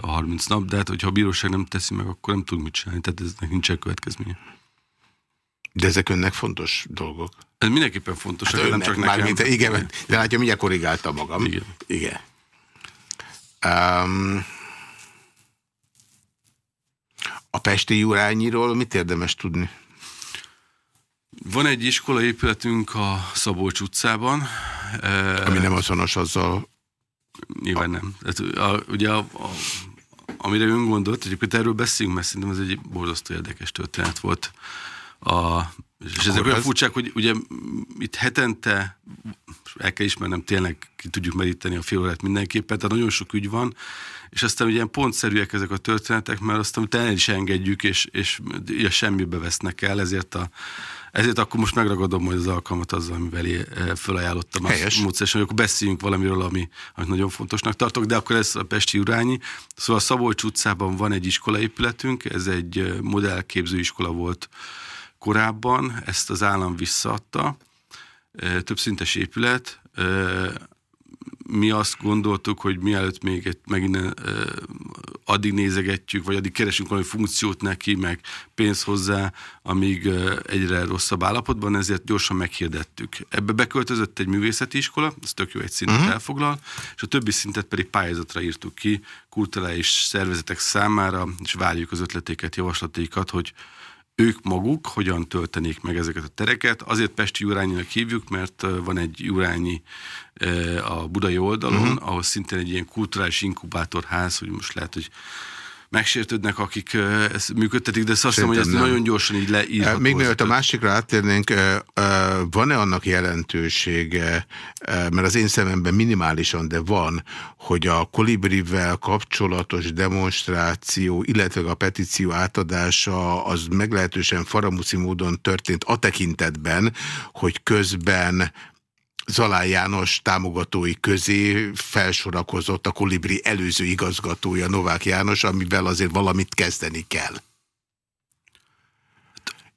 a 30 nap, de hát hogyha a bíróság nem teszi meg, akkor nem tud mit csinálni, tehát eznek nincs következménye. De ezek önnek fontos dolgok. Ez mindenképpen fontos, hát nem csak nekem. Mint, igen, de látja, mindjárt korrigálta magam. Igen. igen. Um, a Pesti Jurányiról mit érdemes tudni? Van egy iskolaépületünk a Szabolcs utcában. Ami nem azonos azzal? Nyilván nem. Tehát, a, ugye a, a, amire ön gondolt, egyébként erről beszélünk, mert szerintem ez egy borzasztó érdekes történet volt. A, és ezek olyan furcsák, hogy ugye itt hetente, el kell ismernem, tényleg ki tudjuk meríteni a fél órát mindenképpen, tehát nagyon sok ügy van, és aztán ugye pontszerűek ezek a történetek, mert aztán utána el is engedjük, és, és ugye semmibe vesznek el, ezért a ezért akkor most megragadom majd az alkalmat azzal, amivel felajánlottam a módszeresen, hogy akkor beszéljünk valamiről, ami, amit nagyon fontosnak tartok, de akkor ez a Pesti Urányi. Szóval a Szabolcs utcában van egy iskolaépületünk, ez egy modellképző iskola volt korábban, ezt az állam visszaadta, többszintes épület, mi azt gondoltuk, hogy mielőtt még egy, megint uh, addig nézegetjük, vagy addig keresünk valami funkciót neki, meg pénzt hozzá, amíg uh, egyre rosszabb állapotban, ezért gyorsan meghirdettük. Ebbe beköltözött egy művészeti iskola, ez tök jó egy szintet uh-huh. elfoglal, és a többi szintet pedig pályázatra írtuk ki, kulturális szervezetek számára, és várjuk az ötletéket, javaslatékat, hogy ők maguk hogyan töltenék meg ezeket a tereket. Azért Pesti Jurányinak hívjuk, mert van egy Jurányi a budai oldalon, uh-huh. ahol szintén egy ilyen kulturális inkubátorház, hogy most lehet, hogy megsértődnek, akik ezt működtetik, de azt hiszem, hogy ezt nem. nagyon gyorsan így leírható. Még mielőtt a másikra áttérnénk, van-e annak jelentősége, mert az én szememben minimálisan, de van, hogy a kolibrivel kapcsolatos demonstráció, illetve a petíció átadása az meglehetősen faramuci módon történt a tekintetben, hogy közben Zalán János támogatói közé felsorakozott a Kolibri előző igazgatója Novák János, amivel azért valamit kezdeni kell.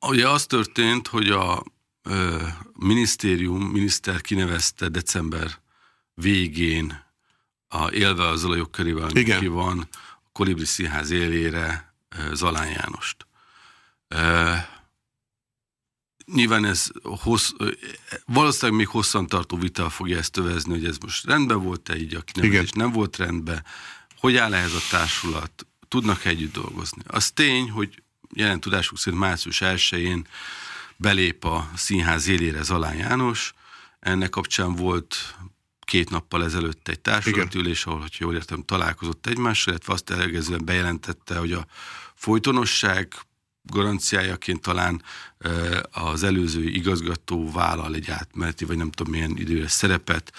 Ugye az történt, hogy a ö, minisztérium, miniszter kinevezte december végén a élve azzal a jogkörével, ki van, a Kolibri Színház élére Zalán Jánost. Nyilván ez hossz, valószínűleg még hosszantartó vita fogja ezt övezni, hogy ez most rendben volt-e így, aki nem, nem volt rendben, hogy áll ehhez a társulat, tudnak -e együtt dolgozni. Az tény, hogy jelen tudásuk szerint március 1-én belép a színház élére Zalán János, ennek kapcsán volt két nappal ezelőtt egy társulatülés, ahol, hogy jól értem, találkozott egymással, illetve azt elegezően bejelentette, hogy a folytonosság garanciájaként talán az előző igazgató vállal egy átmeneti, vagy nem tudom milyen időre szerepet,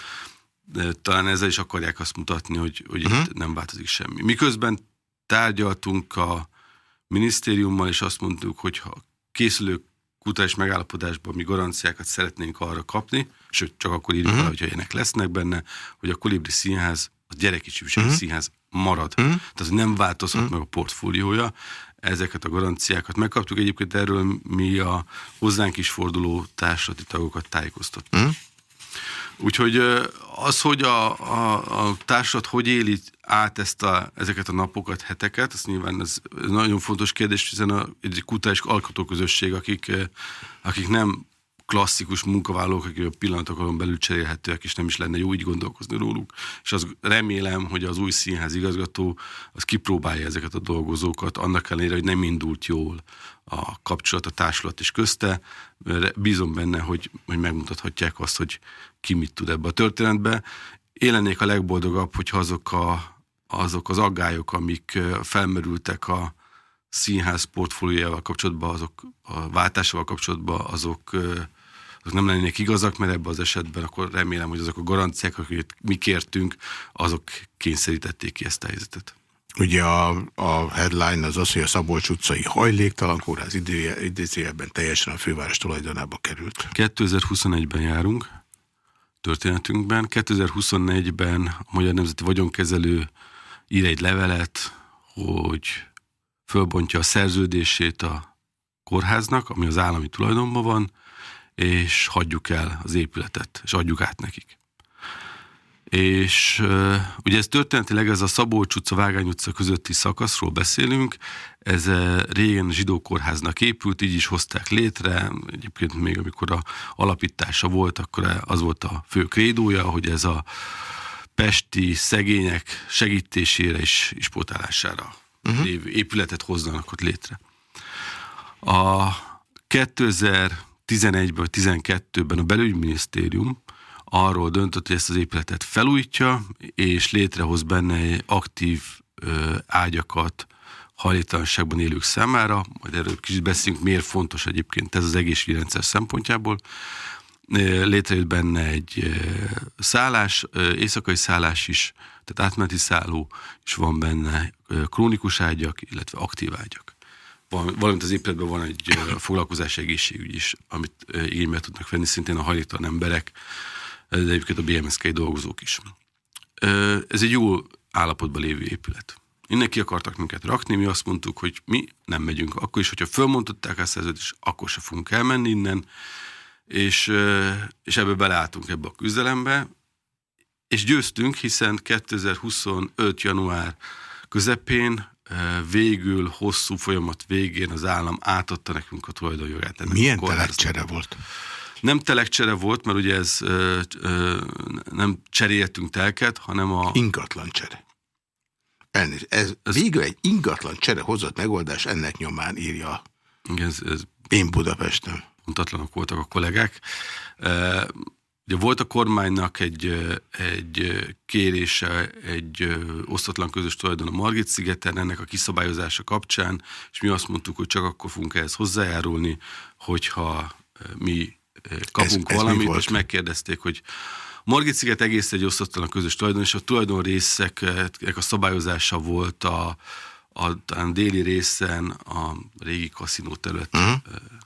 talán ezzel is akarják azt mutatni, hogy, hogy uh-huh. itt nem változik semmi. Miközben tárgyaltunk a minisztériummal, és azt mondtuk, hogy ha készülő kutatás megállapodásban mi garanciákat szeretnénk arra kapni, sőt, csak akkor írjuk uh-huh. hogyha ilyenek lesznek benne, hogy a Kolibri Színház, a gyerekis uh-huh. színház marad. Uh-huh. Tehát nem változhat uh-huh. meg a portfóliója, ezeket a garanciákat megkaptuk. Egyébként erről mi a hozzánk is forduló társadalmi tagokat tájékoztattuk. Mm. Úgyhogy az, hogy a, a, a társad hogy éli át ezt a, ezeket a napokat, heteket, ez nyilván ez, ez nagyon fontos kérdés, hiszen a, egy kutatás alkotóközösség, akik, akik nem klasszikus munkavállalók, akik a pillanatokon belül cserélhetőek, és nem is lenne jó így gondolkozni róluk. És az remélem, hogy az új színház igazgató az kipróbálja ezeket a dolgozókat, annak ellenére, hogy nem indult jól a kapcsolat, a társulat is közte. Bízom benne, hogy, hogy megmutathatják azt, hogy ki mit tud ebbe a történetbe. Én lennék a legboldogabb, hogyha azok, a, azok az aggályok, amik felmerültek a színház portfóliójával kapcsolatban, azok a váltásával kapcsolatban, azok azok nem lennének igazak, mert ebben az esetben akkor remélem, hogy azok a garanciák, akiket mi kértünk, azok kényszerítették ki ezt a helyzetet. Ugye a, a headline az az, hogy a Szabolcs utcai hajléktalan kórház idézőjelben teljesen a főváros tulajdonába került. 2021-ben járunk történetünkben. 2024-ben a Magyar Nemzeti Vagyonkezelő ír egy levelet, hogy fölbontja a szerződését a kórháznak, ami az állami tulajdonban van, és hagyjuk el az épületet, és adjuk át nekik. És ugye ez történetileg ez a Szabolcs utca, Vágány utca közötti szakaszról beszélünk, ez régen zsidó kórháznak épült, így is hozták létre, egyébként még amikor a alapítása volt, akkor az volt a fő krédója, hogy ez a pesti szegények segítésére és ispotálására uh-huh. épületet hozzanak ott létre. A 2011-ben, 12-ben a belügyminisztérium arról döntött, hogy ezt az épületet felújítja, és létrehoz benne egy aktív ö, ágyakat hajléktalanságban élők számára, majd erről kicsit beszélünk, miért fontos egyébként ez az egészségrendszer szempontjából. Létrejött benne egy szállás, éjszakai szállás is, tehát átmeneti szálló, és van benne krónikus ágyak, illetve aktív ágyak. Valamint az épületben van egy foglalkozási egészségügy is, amit igénybe tudnak venni szintén a hajléktalan emberek, de egyébként a BMSK dolgozók is. Ez egy jó állapotban lévő épület. Innen ki akartak minket rakni, mi azt mondtuk, hogy mi nem megyünk. Akkor is, hogyha fölmondották a szerződést, akkor se fogunk elmenni innen, és, és ebből beleálltunk ebbe a küzdelembe, és győztünk, hiszen 2025. január közepén végül hosszú folyamat végén az állam átadta nekünk a tulajdonjogát. Milyen telekcsere volt? Nem telekcsere volt, mert ugye ez ö, ö, nem cseréltünk telket, hanem a... Ingatlan csere. Elnézést, ez, ez végül egy ingatlan csere hozott megoldás ennek nyomán írja. Igen, ez, ez Én Budapesten. Mutatlanok voltak a kollégák. Ugye volt a kormánynak egy, egy kérése, egy osztatlan közös tulajdon a Margit szigeten, ennek a kiszabályozása kapcsán, és mi azt mondtuk, hogy csak akkor fogunk ehhez hozzájárulni, hogyha mi kapunk ez, ez valamit, és megkérdezték, hogy Margit sziget egész egy osztatlan közös tulajdon, és a tulajdon részeknek a szabályozása volt a, a, a déli részen a régi kaszinó terület uh-huh.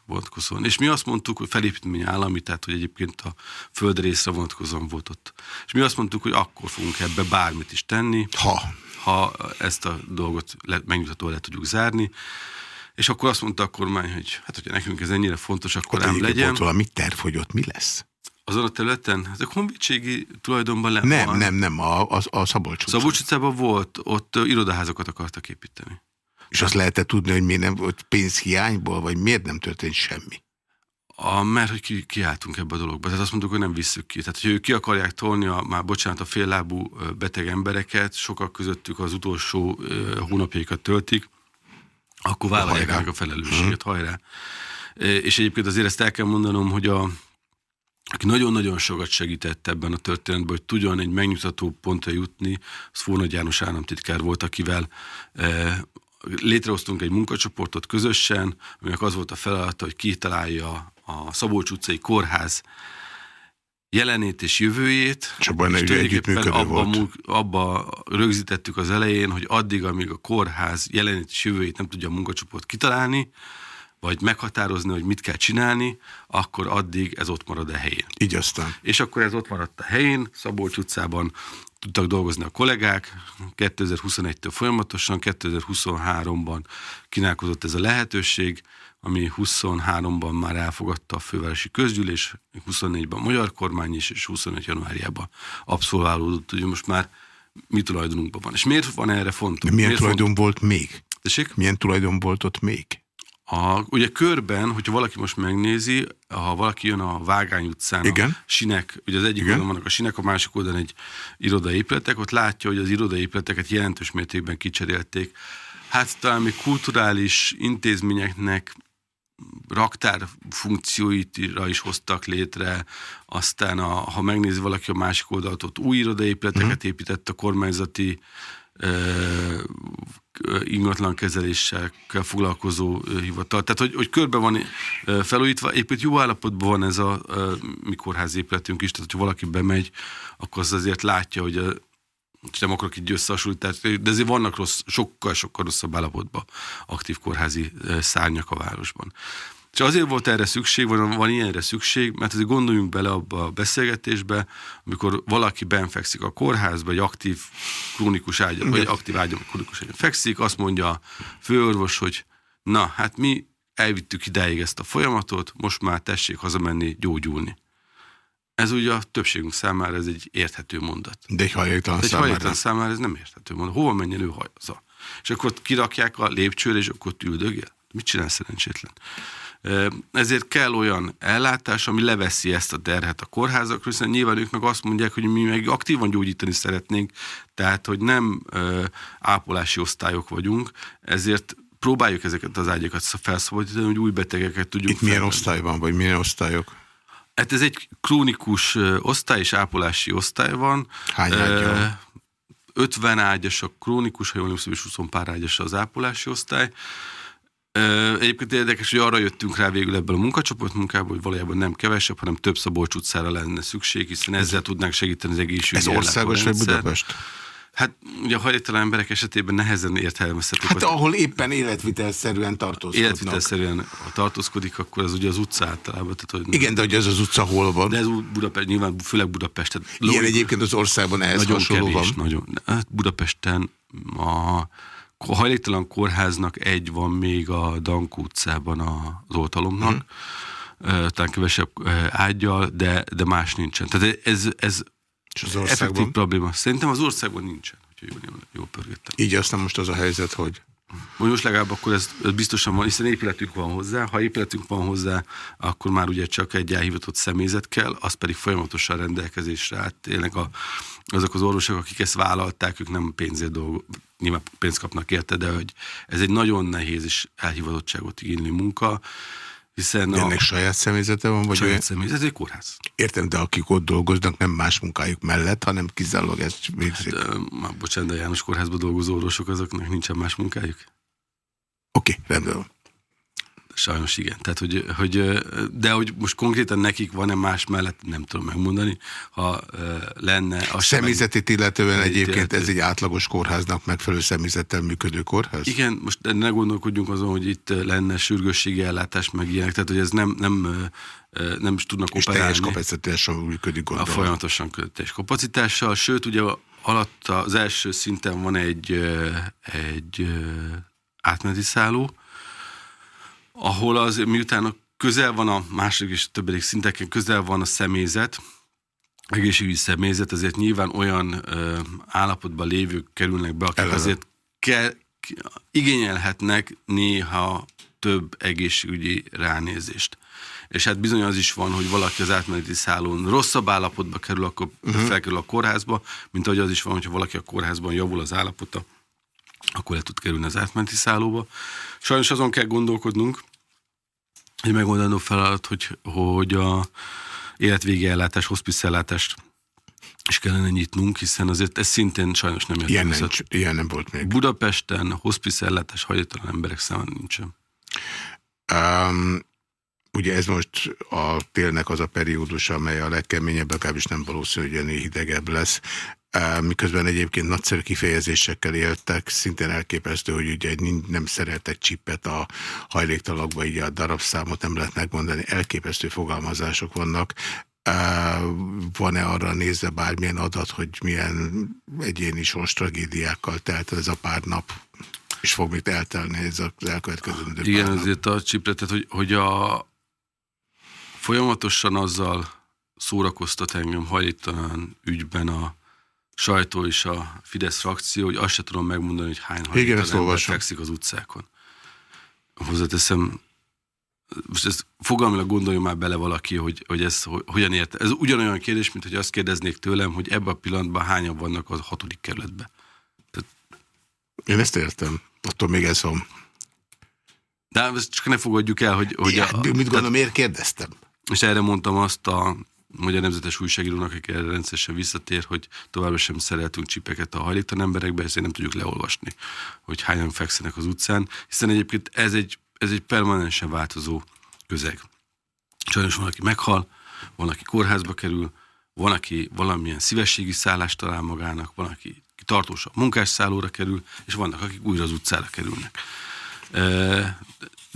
Vonatkozóan. És mi azt mondtuk, hogy felépítmény állami, tehát hogy egyébként a földrészre vonatkozóan volt ott. És mi azt mondtuk, hogy akkor fogunk ebbe bármit is tenni, ha, ha ezt a dolgot le, megnyugtatóan le tudjuk zárni. És akkor azt mondta a kormány, hogy hát, hogyha nekünk ez ennyire fontos, akkor nem legyen. Ott valami terv, hogy ott mi lesz? Azon a területen? Ez a honvédségi tulajdonban le Nem, van. nem, nem, a, a, a Szabolcs utca. Szabolcs utcában volt, ott irodaházakat akartak építeni. És azt lehetett tudni, hogy miért nem volt pénzhiányból, vagy miért nem történt semmi? A, mert hogy ki, kiálltunk ebbe a dologba. Tehát azt mondtuk, hogy nem visszük ki. Tehát, hogy ők ki akarják tolni a, már bocsánat, a féllábú beteg embereket, sokak közöttük az utolsó hónapjaikat töltik, akkor vállalják meg a felelősséget, hmm. hajrá. És egyébként azért ezt el kell mondanom, hogy a, aki nagyon-nagyon sokat segített ebben a történetben, hogy tudjon egy megnyugtató pontra jutni, az Fónagy János államtitkár volt, akivel e, létrehoztunk egy munkacsoportot közösen, aminek az volt a feladata, hogy kitalálja a Szabolcs utcai kórház jelenét és jövőjét. És abban és abba, volt. abba rögzítettük az elején, hogy addig, amíg a kórház jelenét és jövőjét nem tudja a munkacsoport kitalálni, vagy meghatározni, hogy mit kell csinálni, akkor addig ez ott marad a helyén. Így aztán. És akkor ez ott maradt a helyén, Szabolcs utcában tudtak dolgozni a kollégák, 2021-től folyamatosan, 2023-ban kínálkozott ez a lehetőség, ami 23-ban már elfogadta a fővárosi közgyűlés, 24-ben a magyar kormány is, és 25 januárjában abszolválódott, hogy most már mi tulajdonunkban van. És miért van erre fontos? milyen miért tulajdon font... volt még? Tessék? Milyen tulajdon volt ott még? A, ugye körben, hogyha valaki most megnézi, ha valaki jön a Vágány utcán, Igen. a sinek, ugye az egyik Igen. oldalon vannak a sinek, a másik oldalon egy irodai épületek, ott látja, hogy az irodai épületeket jelentős mértékben kicserélték. Hát talán még kulturális intézményeknek raktár funkcióitra is hoztak létre, aztán a, ha megnézi valaki a másik oldalt, ott új irodaépületeket uh-huh. épített a kormányzati ingatlan kezeléssel foglalkozó hivatal. Tehát, hogy, hogy körbe van felújítva, épp jó állapotban van ez a, mi kórház épületünk is, tehát, hogyha valaki bemegy, akkor az azért látja, hogy a, nem akarok így összehasonlítani, de azért vannak rossz, sokkal-sokkal rosszabb állapotban aktív kórházi szárnyak a városban. És azért volt erre szükség, van, van ilyenre szükség, mert azért gondoljunk bele abba a beszélgetésbe, amikor valaki benfekszik a kórházba, egy aktív krónikus ágyon, vagy aktív ágyon, krónikus ágyon fekszik, azt mondja a főorvos, hogy na, hát mi elvittük ideig ezt a folyamatot, most már tessék hazamenni, gyógyulni. Ez ugye a többségünk számára ez egy érthető mondat. De egy hajléktalan egy számára. hajléktalan számára ez nem érthető mondat. Hova menjen ő haza? És akkor kirakják a lépcsőre, és akkor üldögél. Mit csinál szerencsétlen? Ezért kell olyan ellátás, ami leveszi ezt a terhet a kórházakról, hiszen nyilván ők meg azt mondják, hogy mi meg aktívan gyógyítani szeretnénk, tehát hogy nem ápolási osztályok vagyunk, ezért próbáljuk ezeket az ágyakat felszabadítani, hogy új betegeket tudjuk Itt milyen osztály van, vagy milyen osztályok? Hát ez egy krónikus osztály és ápolási osztály van. Hány ágya? 50 ágyas a krónikus, ha jól emlékszem, és 20 pár ágyas az ápolási osztály. Egyébként érdekes, hogy arra jöttünk rá végül ebből a munkacsoport munkából, hogy valójában nem kevesebb, hanem több Szabolcs utcára lenne szükség, hiszen ezzel tudnánk segíteni az egészségügyi Ez országos vagy Budapest? Hát ugye a hajléktalan emberek esetében nehezen értelmezhetők. Hát ahol éppen életvitelszerűen tartózkodnak. Életvitelszerűen tartózkodik, akkor az ugye az utca általában. Tehát, hogy Igen, de hogy ez az utca hol van? De ez Budapest, nyilván főleg Budapest. Tehát Ilyen egyébként az országban ehhez nagyon hasonló kevés, van. Nagyon. Hát Budapesten a hajléktalan kórháznak egy van még a Dankó utcában az oltalomnak, hmm. talán kevesebb ágyal, de, de más nincsen. Tehát ez, ez És az effektív probléma. Szerintem az országban nincsen, hogyha jól, jól pörgettem. Így aztán most az a helyzet, hogy most legalább akkor ez, ez biztosan van, hiszen épületünk van hozzá. Ha épületünk van hozzá, akkor már ugye csak egy elhivatott személyzet kell, az pedig folyamatosan rendelkezésre állt. Tényleg a, azok az orvosok, akik ezt vállalták, ők nem pénzért dolgoznak, nyilván pénzt kapnak érte, de hogy ez egy nagyon nehéz és elhivatottságot igénylő munka, hiszen de ennek a, saját személyzete van? Vagy saját olyan? személyzet, egy kórház. Értem, de akik ott dolgoznak, nem más munkájuk mellett, hanem kizárólag ezt végzik. Hát, már bocsánat, de János kórházban dolgozó orvosok, azoknak nincsen más munkájuk. Oké, okay, rendben van. Sajnos igen. Tehát, hogy, hogy, de hogy most konkrétan nekik van-e más mellett, nem tudom megmondani, ha lenne... A személyzetét illetően egyébként illető. ez egy átlagos kórháznak megfelelő személyzettel működő kórház? Igen, most ne gondolkodjunk azon, hogy itt lenne sürgősségi ellátás meg ilyenek, tehát hogy ez nem, nem, nem is tudnak És operálni. teljes kapacitással működik gondolom. A folyamatosan teljes kapacitással, sőt ugye alatt az első szinten van egy, egy átmeneti szálló, ahol az, miután a közel van a második és többedik szinteken, közel van a személyzet, egészségügyi személyzet, azért nyilván olyan ö, állapotban lévők kerülnek be, akik Eleve. azért ke, igényelhetnek néha több egészségügyi ránézést. És hát bizony az is van, hogy valaki az átmeneti szállón rosszabb állapotba kerül, akkor uh-huh. felkerül a kórházba, mint ahogy az is van, hogyha valaki a kórházban javul az állapota, akkor le tud kerülni az átmeneti szállóba. Sajnos azon kell gondolkodnunk, egy megoldandó feladat, hogy, hogy a életvégi ellátás, hospice ellátást is kellene nyitnunk, hiszen azért ez szintén sajnos nem ilyen, nincs, ilyen nem volt még. Budapesten hospice ellátás hajléktalan emberek számára nincsen. Um, ugye ez most a télnek az a periódus, amely a legkeményebb, legalábbis nem valószínű, hogy ennél hidegebb lesz miközben egyébként nagyszerű kifejezésekkel éltek, szintén elképesztő, hogy ugye nem szereltek csippet a hajléktalakba, így a darabszámot nem lehet megmondani, elképesztő fogalmazások vannak. Van-e arra nézve bármilyen adat, hogy milyen egyéni sors tragédiákkal telt ez a pár nap, és fog még eltelni ez az elkövetkező Igen, azért a csipletet, hogy, hogy a folyamatosan azzal szórakoztat engem hajléktalan ügyben a sajtó és a Fidesz frakció, hogy azt se tudom megmondani, hogy hány hajléktalan fekszik az utcákon. Hozzáteszem, most ezt fogalmilag gondoljon már bele valaki, hogy, hogy ez hogy, hogyan érte. Ez ugyanolyan kérdés, mint hogy azt kérdeznék tőlem, hogy ebben a pillanatban hányan vannak a hatodik kerületben. Tehát... Én ezt értem. Attól még ez van. De ezt csak ne fogadjuk el, hogy... hogy ja, a, mit gondolom, miért kérdeztem? És erre mondtam azt a Magyar Nemzetes Újságírónak, aki erre rendszeresen visszatér, hogy továbbra sem szereltünk csipeket a hajléktalan emberekbe, ezt nem tudjuk leolvasni, hogy hányan fekszenek az utcán, hiszen egyébként ez egy, ez egy permanensen változó közeg. Sajnos van, aki meghal, van, aki kórházba kerül, van, aki valamilyen szívességi szállást talál magának, van, aki tartósabb munkásszállóra kerül, és vannak, akik újra az utcára kerülnek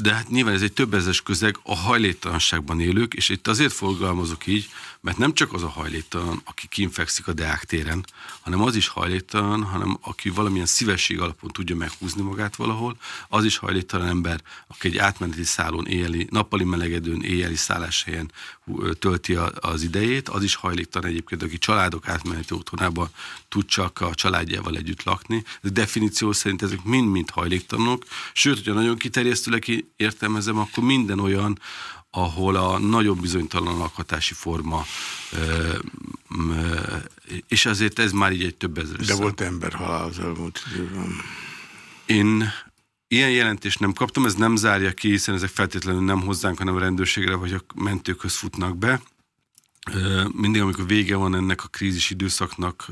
de hát nyilván ez egy több ezes közeg a hajléktalanságban élők, és itt azért fogalmazok így, mert nem csak az a hajléktalan, aki kínfekszik a Deák téren, hanem az is hajléktalan, hanem aki valamilyen szívesség alapon tudja meghúzni magát valahol, az is hajléktalan ember, aki egy átmeneti szálon éjjeli, nappali melegedőn éjjeli szálláshelyen tölti az idejét, az is hajléktalan egyébként, aki családok átmeneti otthonában tud csak a családjával együtt lakni. De definíció szerint ezek mind-mind hajléktalanok, sőt, hogyha nagyon kiterjesztőleg értelmezem, akkor minden olyan, ahol a nagyobb bizonytalan lakhatási forma, és azért ez már így egy több ezer. De volt emberhalál az elmúlt időben. Én ilyen jelentést nem kaptam, ez nem zárja ki, hiszen ezek feltétlenül nem hozzánk, hanem a rendőrségre vagy a mentőkhöz futnak be mindig, amikor vége van ennek a krízis időszaknak,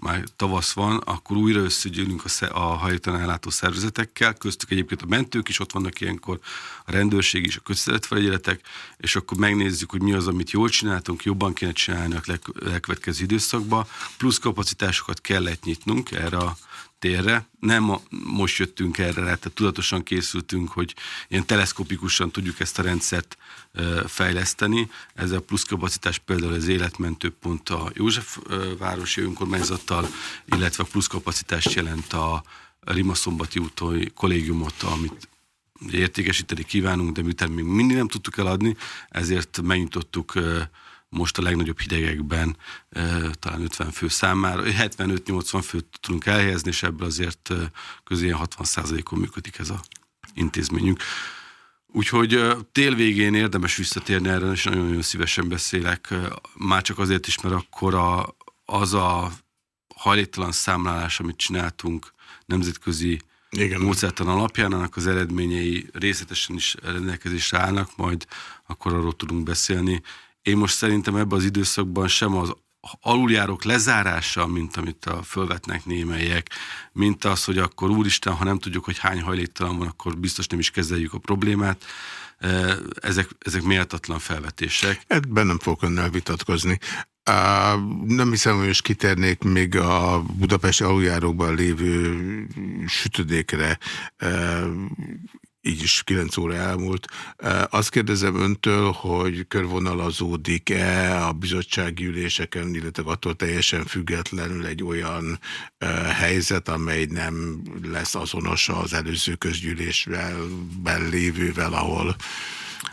már tavasz van, akkor újra összegyűlünk a, a hajléktalan ellátó szervezetekkel, köztük egyébként a mentők is ott vannak ilyenkor, a rendőrség is, a közszeretfelügyeletek, és akkor megnézzük, hogy mi az, amit jól csináltunk, jobban kéne csinálni a legkövetkező időszakban, plusz kapacitásokat kellett nyitnunk erre a térre. Nem a, most jöttünk erre, tehát tudatosan készültünk, hogy ilyen teleszkopikusan tudjuk ezt a rendszert e, fejleszteni. Ez a plusz kapacitás például az életmentő pont a József e, városi önkormányzattal, illetve plusz kapacitást jelent a Rimaszombati úton kollégiumot, amit értékesíteni kívánunk, de miután még mindig nem tudtuk eladni, ezért megnyitottuk most a legnagyobb hidegekben talán 50 fő számára, 75-80 főt tudunk elhelyezni, és ebből azért közé 60%-on működik ez a intézményünk. Úgyhogy tél végén érdemes visszatérni erre, és nagyon-nagyon szívesen beszélek, már csak azért is, mert akkor a, az a hajléktalan számlálás, amit csináltunk nemzetközi igen. módszertan alapján, annak az eredményei részletesen is rendelkezésre állnak, majd akkor arról tudunk beszélni. Én most szerintem ebben az időszakban sem az aluljárók lezárása, mint amit a fölvetnek némelyek, mint az, hogy akkor úristen, ha nem tudjuk, hogy hány hajléktalan van, akkor biztos nem is kezeljük a problémát. Ezek, ezek méltatlan felvetések. Ebben nem fogok önnel vitatkozni. Uh, nem hiszem, hogy most kitérnék még a Budapesti aluljárókban lévő sütödékre. Így is 9 óra elmúlt. Azt kérdezem öntől, hogy körvonalazódik-e a bizottsági üléseken, illetve attól teljesen függetlenül egy olyan helyzet, amely nem lesz azonos az előző közgyűlésben lévővel, ahol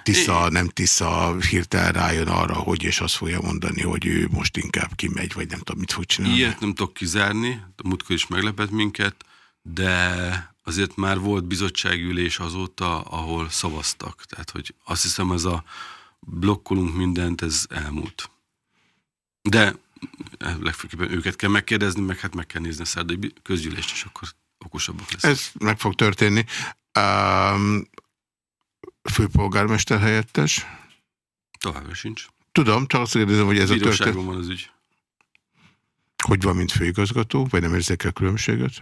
Tisza, nem Tisza hirtelen rájön arra, hogy és azt fogja mondani, hogy ő most inkább kimegy, vagy nem tudom, mit fog csinálni. Ilyet nem tudok kizárni, a múltkor is meglepett minket, de azért már volt bizottságülés azóta, ahol szavaztak. Tehát, hogy azt hiszem, ez a blokkolunk mindent, ez elmúlt. De legfőképpen őket kell megkérdezni, meg hát meg kell nézni a szerdai közgyűlést, és akkor okosabbak lesz. Ez meg fog történni. Um, főpolgármester helyettes? Továbbra sincs. Tudom, csak azt kérdezem, hogy ez a történet... van az ügy. Hogy van, mint főigazgató, vagy nem érzékel el különbséget?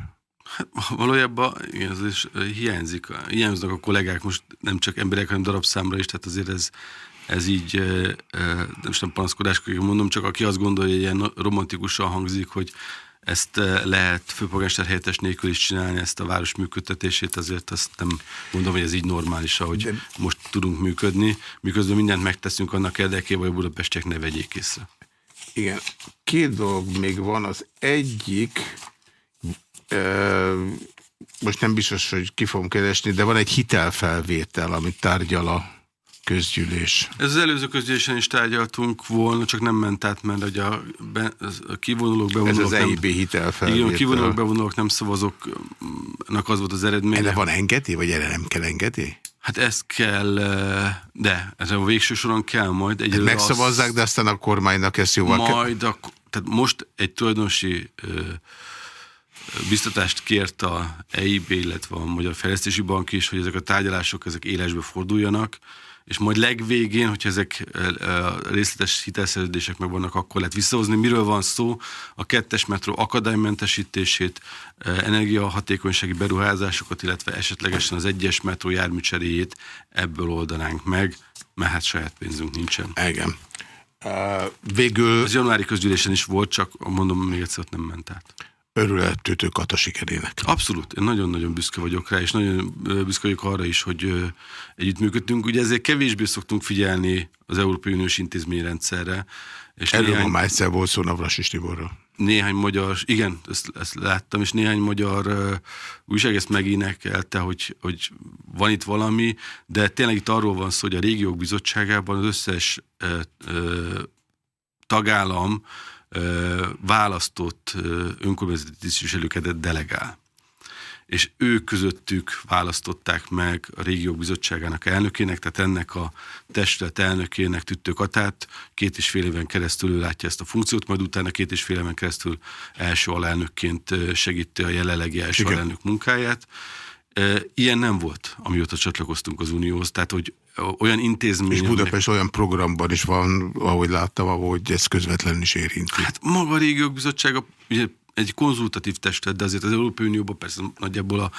Hát, valójában igen, az is hiányzik. Hiányoznak a kollégák most nem csak emberek, hanem darabszámra is, tehát azért ez, ez így, nem is nem panaszkodásként mondom, csak aki azt gondolja, hogy ilyen romantikusan hangzik, hogy ezt lehet főpolgármester helyettes nélkül is csinálni, ezt a város működtetését, azért azt nem mondom, hogy ez így normális, ahogy De... most tudunk működni, miközben mindent megteszünk annak érdekében, hogy a budapestiek ne vegyék észre. Igen, két dolog még van. Az egyik, most nem biztos, hogy ki fogom keresni, de van egy hitelfelvétel, amit tárgyal a közgyűlés. Ez az előző közgyűlésen is tárgyaltunk volna, csak nem ment át, mert hogy a, be, a kivonulók, bevonulók... Ez az EIB hitelfelvétel. Igen, a kivonulók, bevonulók nem szavazóknak az volt az eredmény. Erre van engedély, vagy erre nem kell engedély? Hát ezt kell, de ez a végső soron kell majd. Egy megszavazzák, az... de aztán a kormánynak ezt jóval Majd, a, tehát most egy tulajdonosi biztatást kért a EIB, illetve a Magyar Fejlesztési Bank is, hogy ezek a tárgyalások ezek élesbe forduljanak, és majd legvégén, hogyha ezek részletes hitelszerződések meg vannak, akkor lehet visszahozni. Miről van szó? A kettes metró akadálymentesítését, energiahatékonysági beruházásokat, illetve esetlegesen az egyes metró járműcseréjét ebből oldanánk meg, mert hát saját pénzünk nincsen. Igen. Végül... Az januári közgyűlésen is volt, csak mondom, még egyszer nem ment át. Örül-e Kata sikerének? Abszolút. Én nagyon-nagyon büszke vagyok rá, és nagyon büszke vagyok arra is, hogy együttműködtünk. Ugye ezért kevésbé szoktunk figyelni az Európai Uniós intézményrendszerre. És Erről néhány... már egyszer volt szó Navras Tiborról néhány magyar, igen, ezt, ezt láttam, és néhány magyar uh, újság ezt megénekelte, hogy, hogy van itt valami, de tényleg itt arról van szó, hogy a régiók bizottságában az összes uh, uh, tagállam választott önkormányzati tisztviselőket delegál és ők közöttük választották meg a régiók bizottságának elnökének, tehát ennek a testület elnökének Tüttő Katát, két és fél éven keresztül ő látja ezt a funkciót, majd utána két és fél éven keresztül első alelnökként segíti a jelenlegi első Igen. alelnök munkáját. Ilyen nem volt, amióta csatlakoztunk az Unióhoz, tehát hogy olyan intézmény... És Budapest olyan programban is van, ahogy láttam, ahogy ez közvetlenül is érinti. Hát maga a régiók bizottsága, ugye egy konzultatív testet, de azért az Európai Unióban persze nagyjából a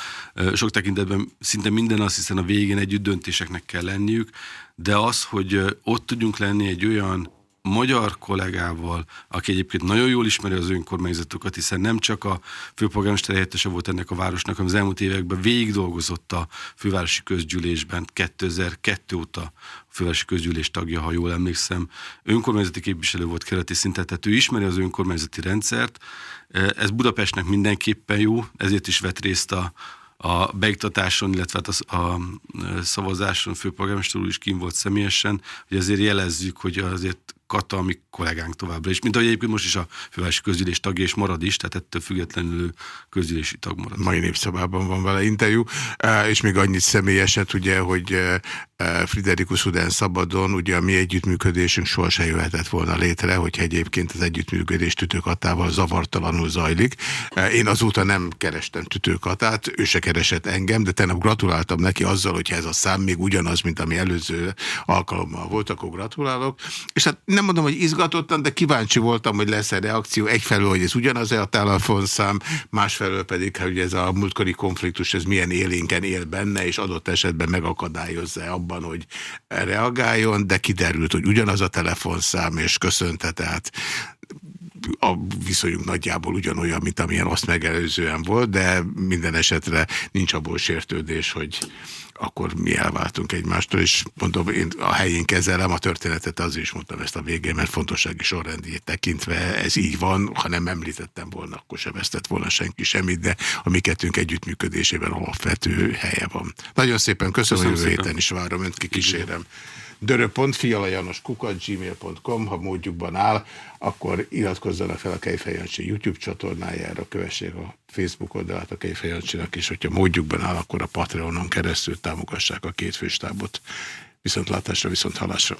sok tekintetben szinte minden az, hiszen a végén együtt döntéseknek kell lenniük, de az, hogy ott tudjunk lenni egy olyan magyar kollégával, aki egyébként nagyon jól ismeri az önkormányzatokat, hiszen nem csak a főpolgármester helyettese volt ennek a városnak, hanem az elmúlt években végig dolgozott a fővárosi közgyűlésben, 2002 óta a fővárosi közgyűlés tagja, ha jól emlékszem. Önkormányzati képviselő volt keleti szinten, tehát ő ismeri az önkormányzati rendszert. Ez Budapestnek mindenképpen jó, ezért is vett részt a, a beiktatáson, illetve hát a, a szavazáson főpolgármester úr is kim volt személyesen, hogy azért jelezzük, hogy azért Kata, ami kollégánk továbbra is. Mint ahogy egyébként most is a fővárosi közgyűlés tagja, és marad is, tehát ettől függetlenül közgyűlési tag marad. Mai népszabában van vele interjú, és még annyit személyeset, ugye, hogy Friderikus Udán szabadon, ugye a mi együttműködésünk sohasem jöhetett volna létre, hogyha egyébként az együttműködés tütőkatával zavartalanul zajlik. Én azóta nem kerestem tütőkatát, ő se keresett engem, de tegnap gratuláltam neki azzal, hogy ez a szám még ugyanaz, mint ami előző alkalommal volt, akkor gratulálok. És hát nem mondom, hogy izgatottan, de kíváncsi voltam, hogy lesz-e reakció. Egyfelől, hogy ez ugyanaz-e a telefonszám, másfelől pedig, hogy ez a múltkori konfliktus, ez milyen élénken él benne, és adott esetben megakadályozza abban, hogy reagáljon, de kiderült, hogy ugyanaz a telefonszám, és köszönte, tehát a viszonyunk nagyjából ugyanolyan, mint amilyen azt megelőzően volt, de minden esetre nincs abból sértődés, hogy akkor mi elváltunk egymástól, és mondom, én a helyén kezelem a történetet, azért is mondtam ezt a végén, mert fontossági sorrendjét tekintve ez így van, ha nem említettem volna, akkor sem vesztett volna senki semmit, de a mi kettőnk együttműködésében alapvető helye van. Nagyon szépen köszönöm, köszönöm jövő héten is várom, önt kikísérem. dörö.fialajanoskukat.gmail.com Ha módjukban áll, akkor iratkozzanak fel a Kejfejancsi YouTube csatornájára, kövessék a Facebook oldalát a Kejfejancsinak, és hogyha módjukban áll, akkor a Patreonon keresztül támogassák a két főstábot. Viszont látásra, viszont halásra.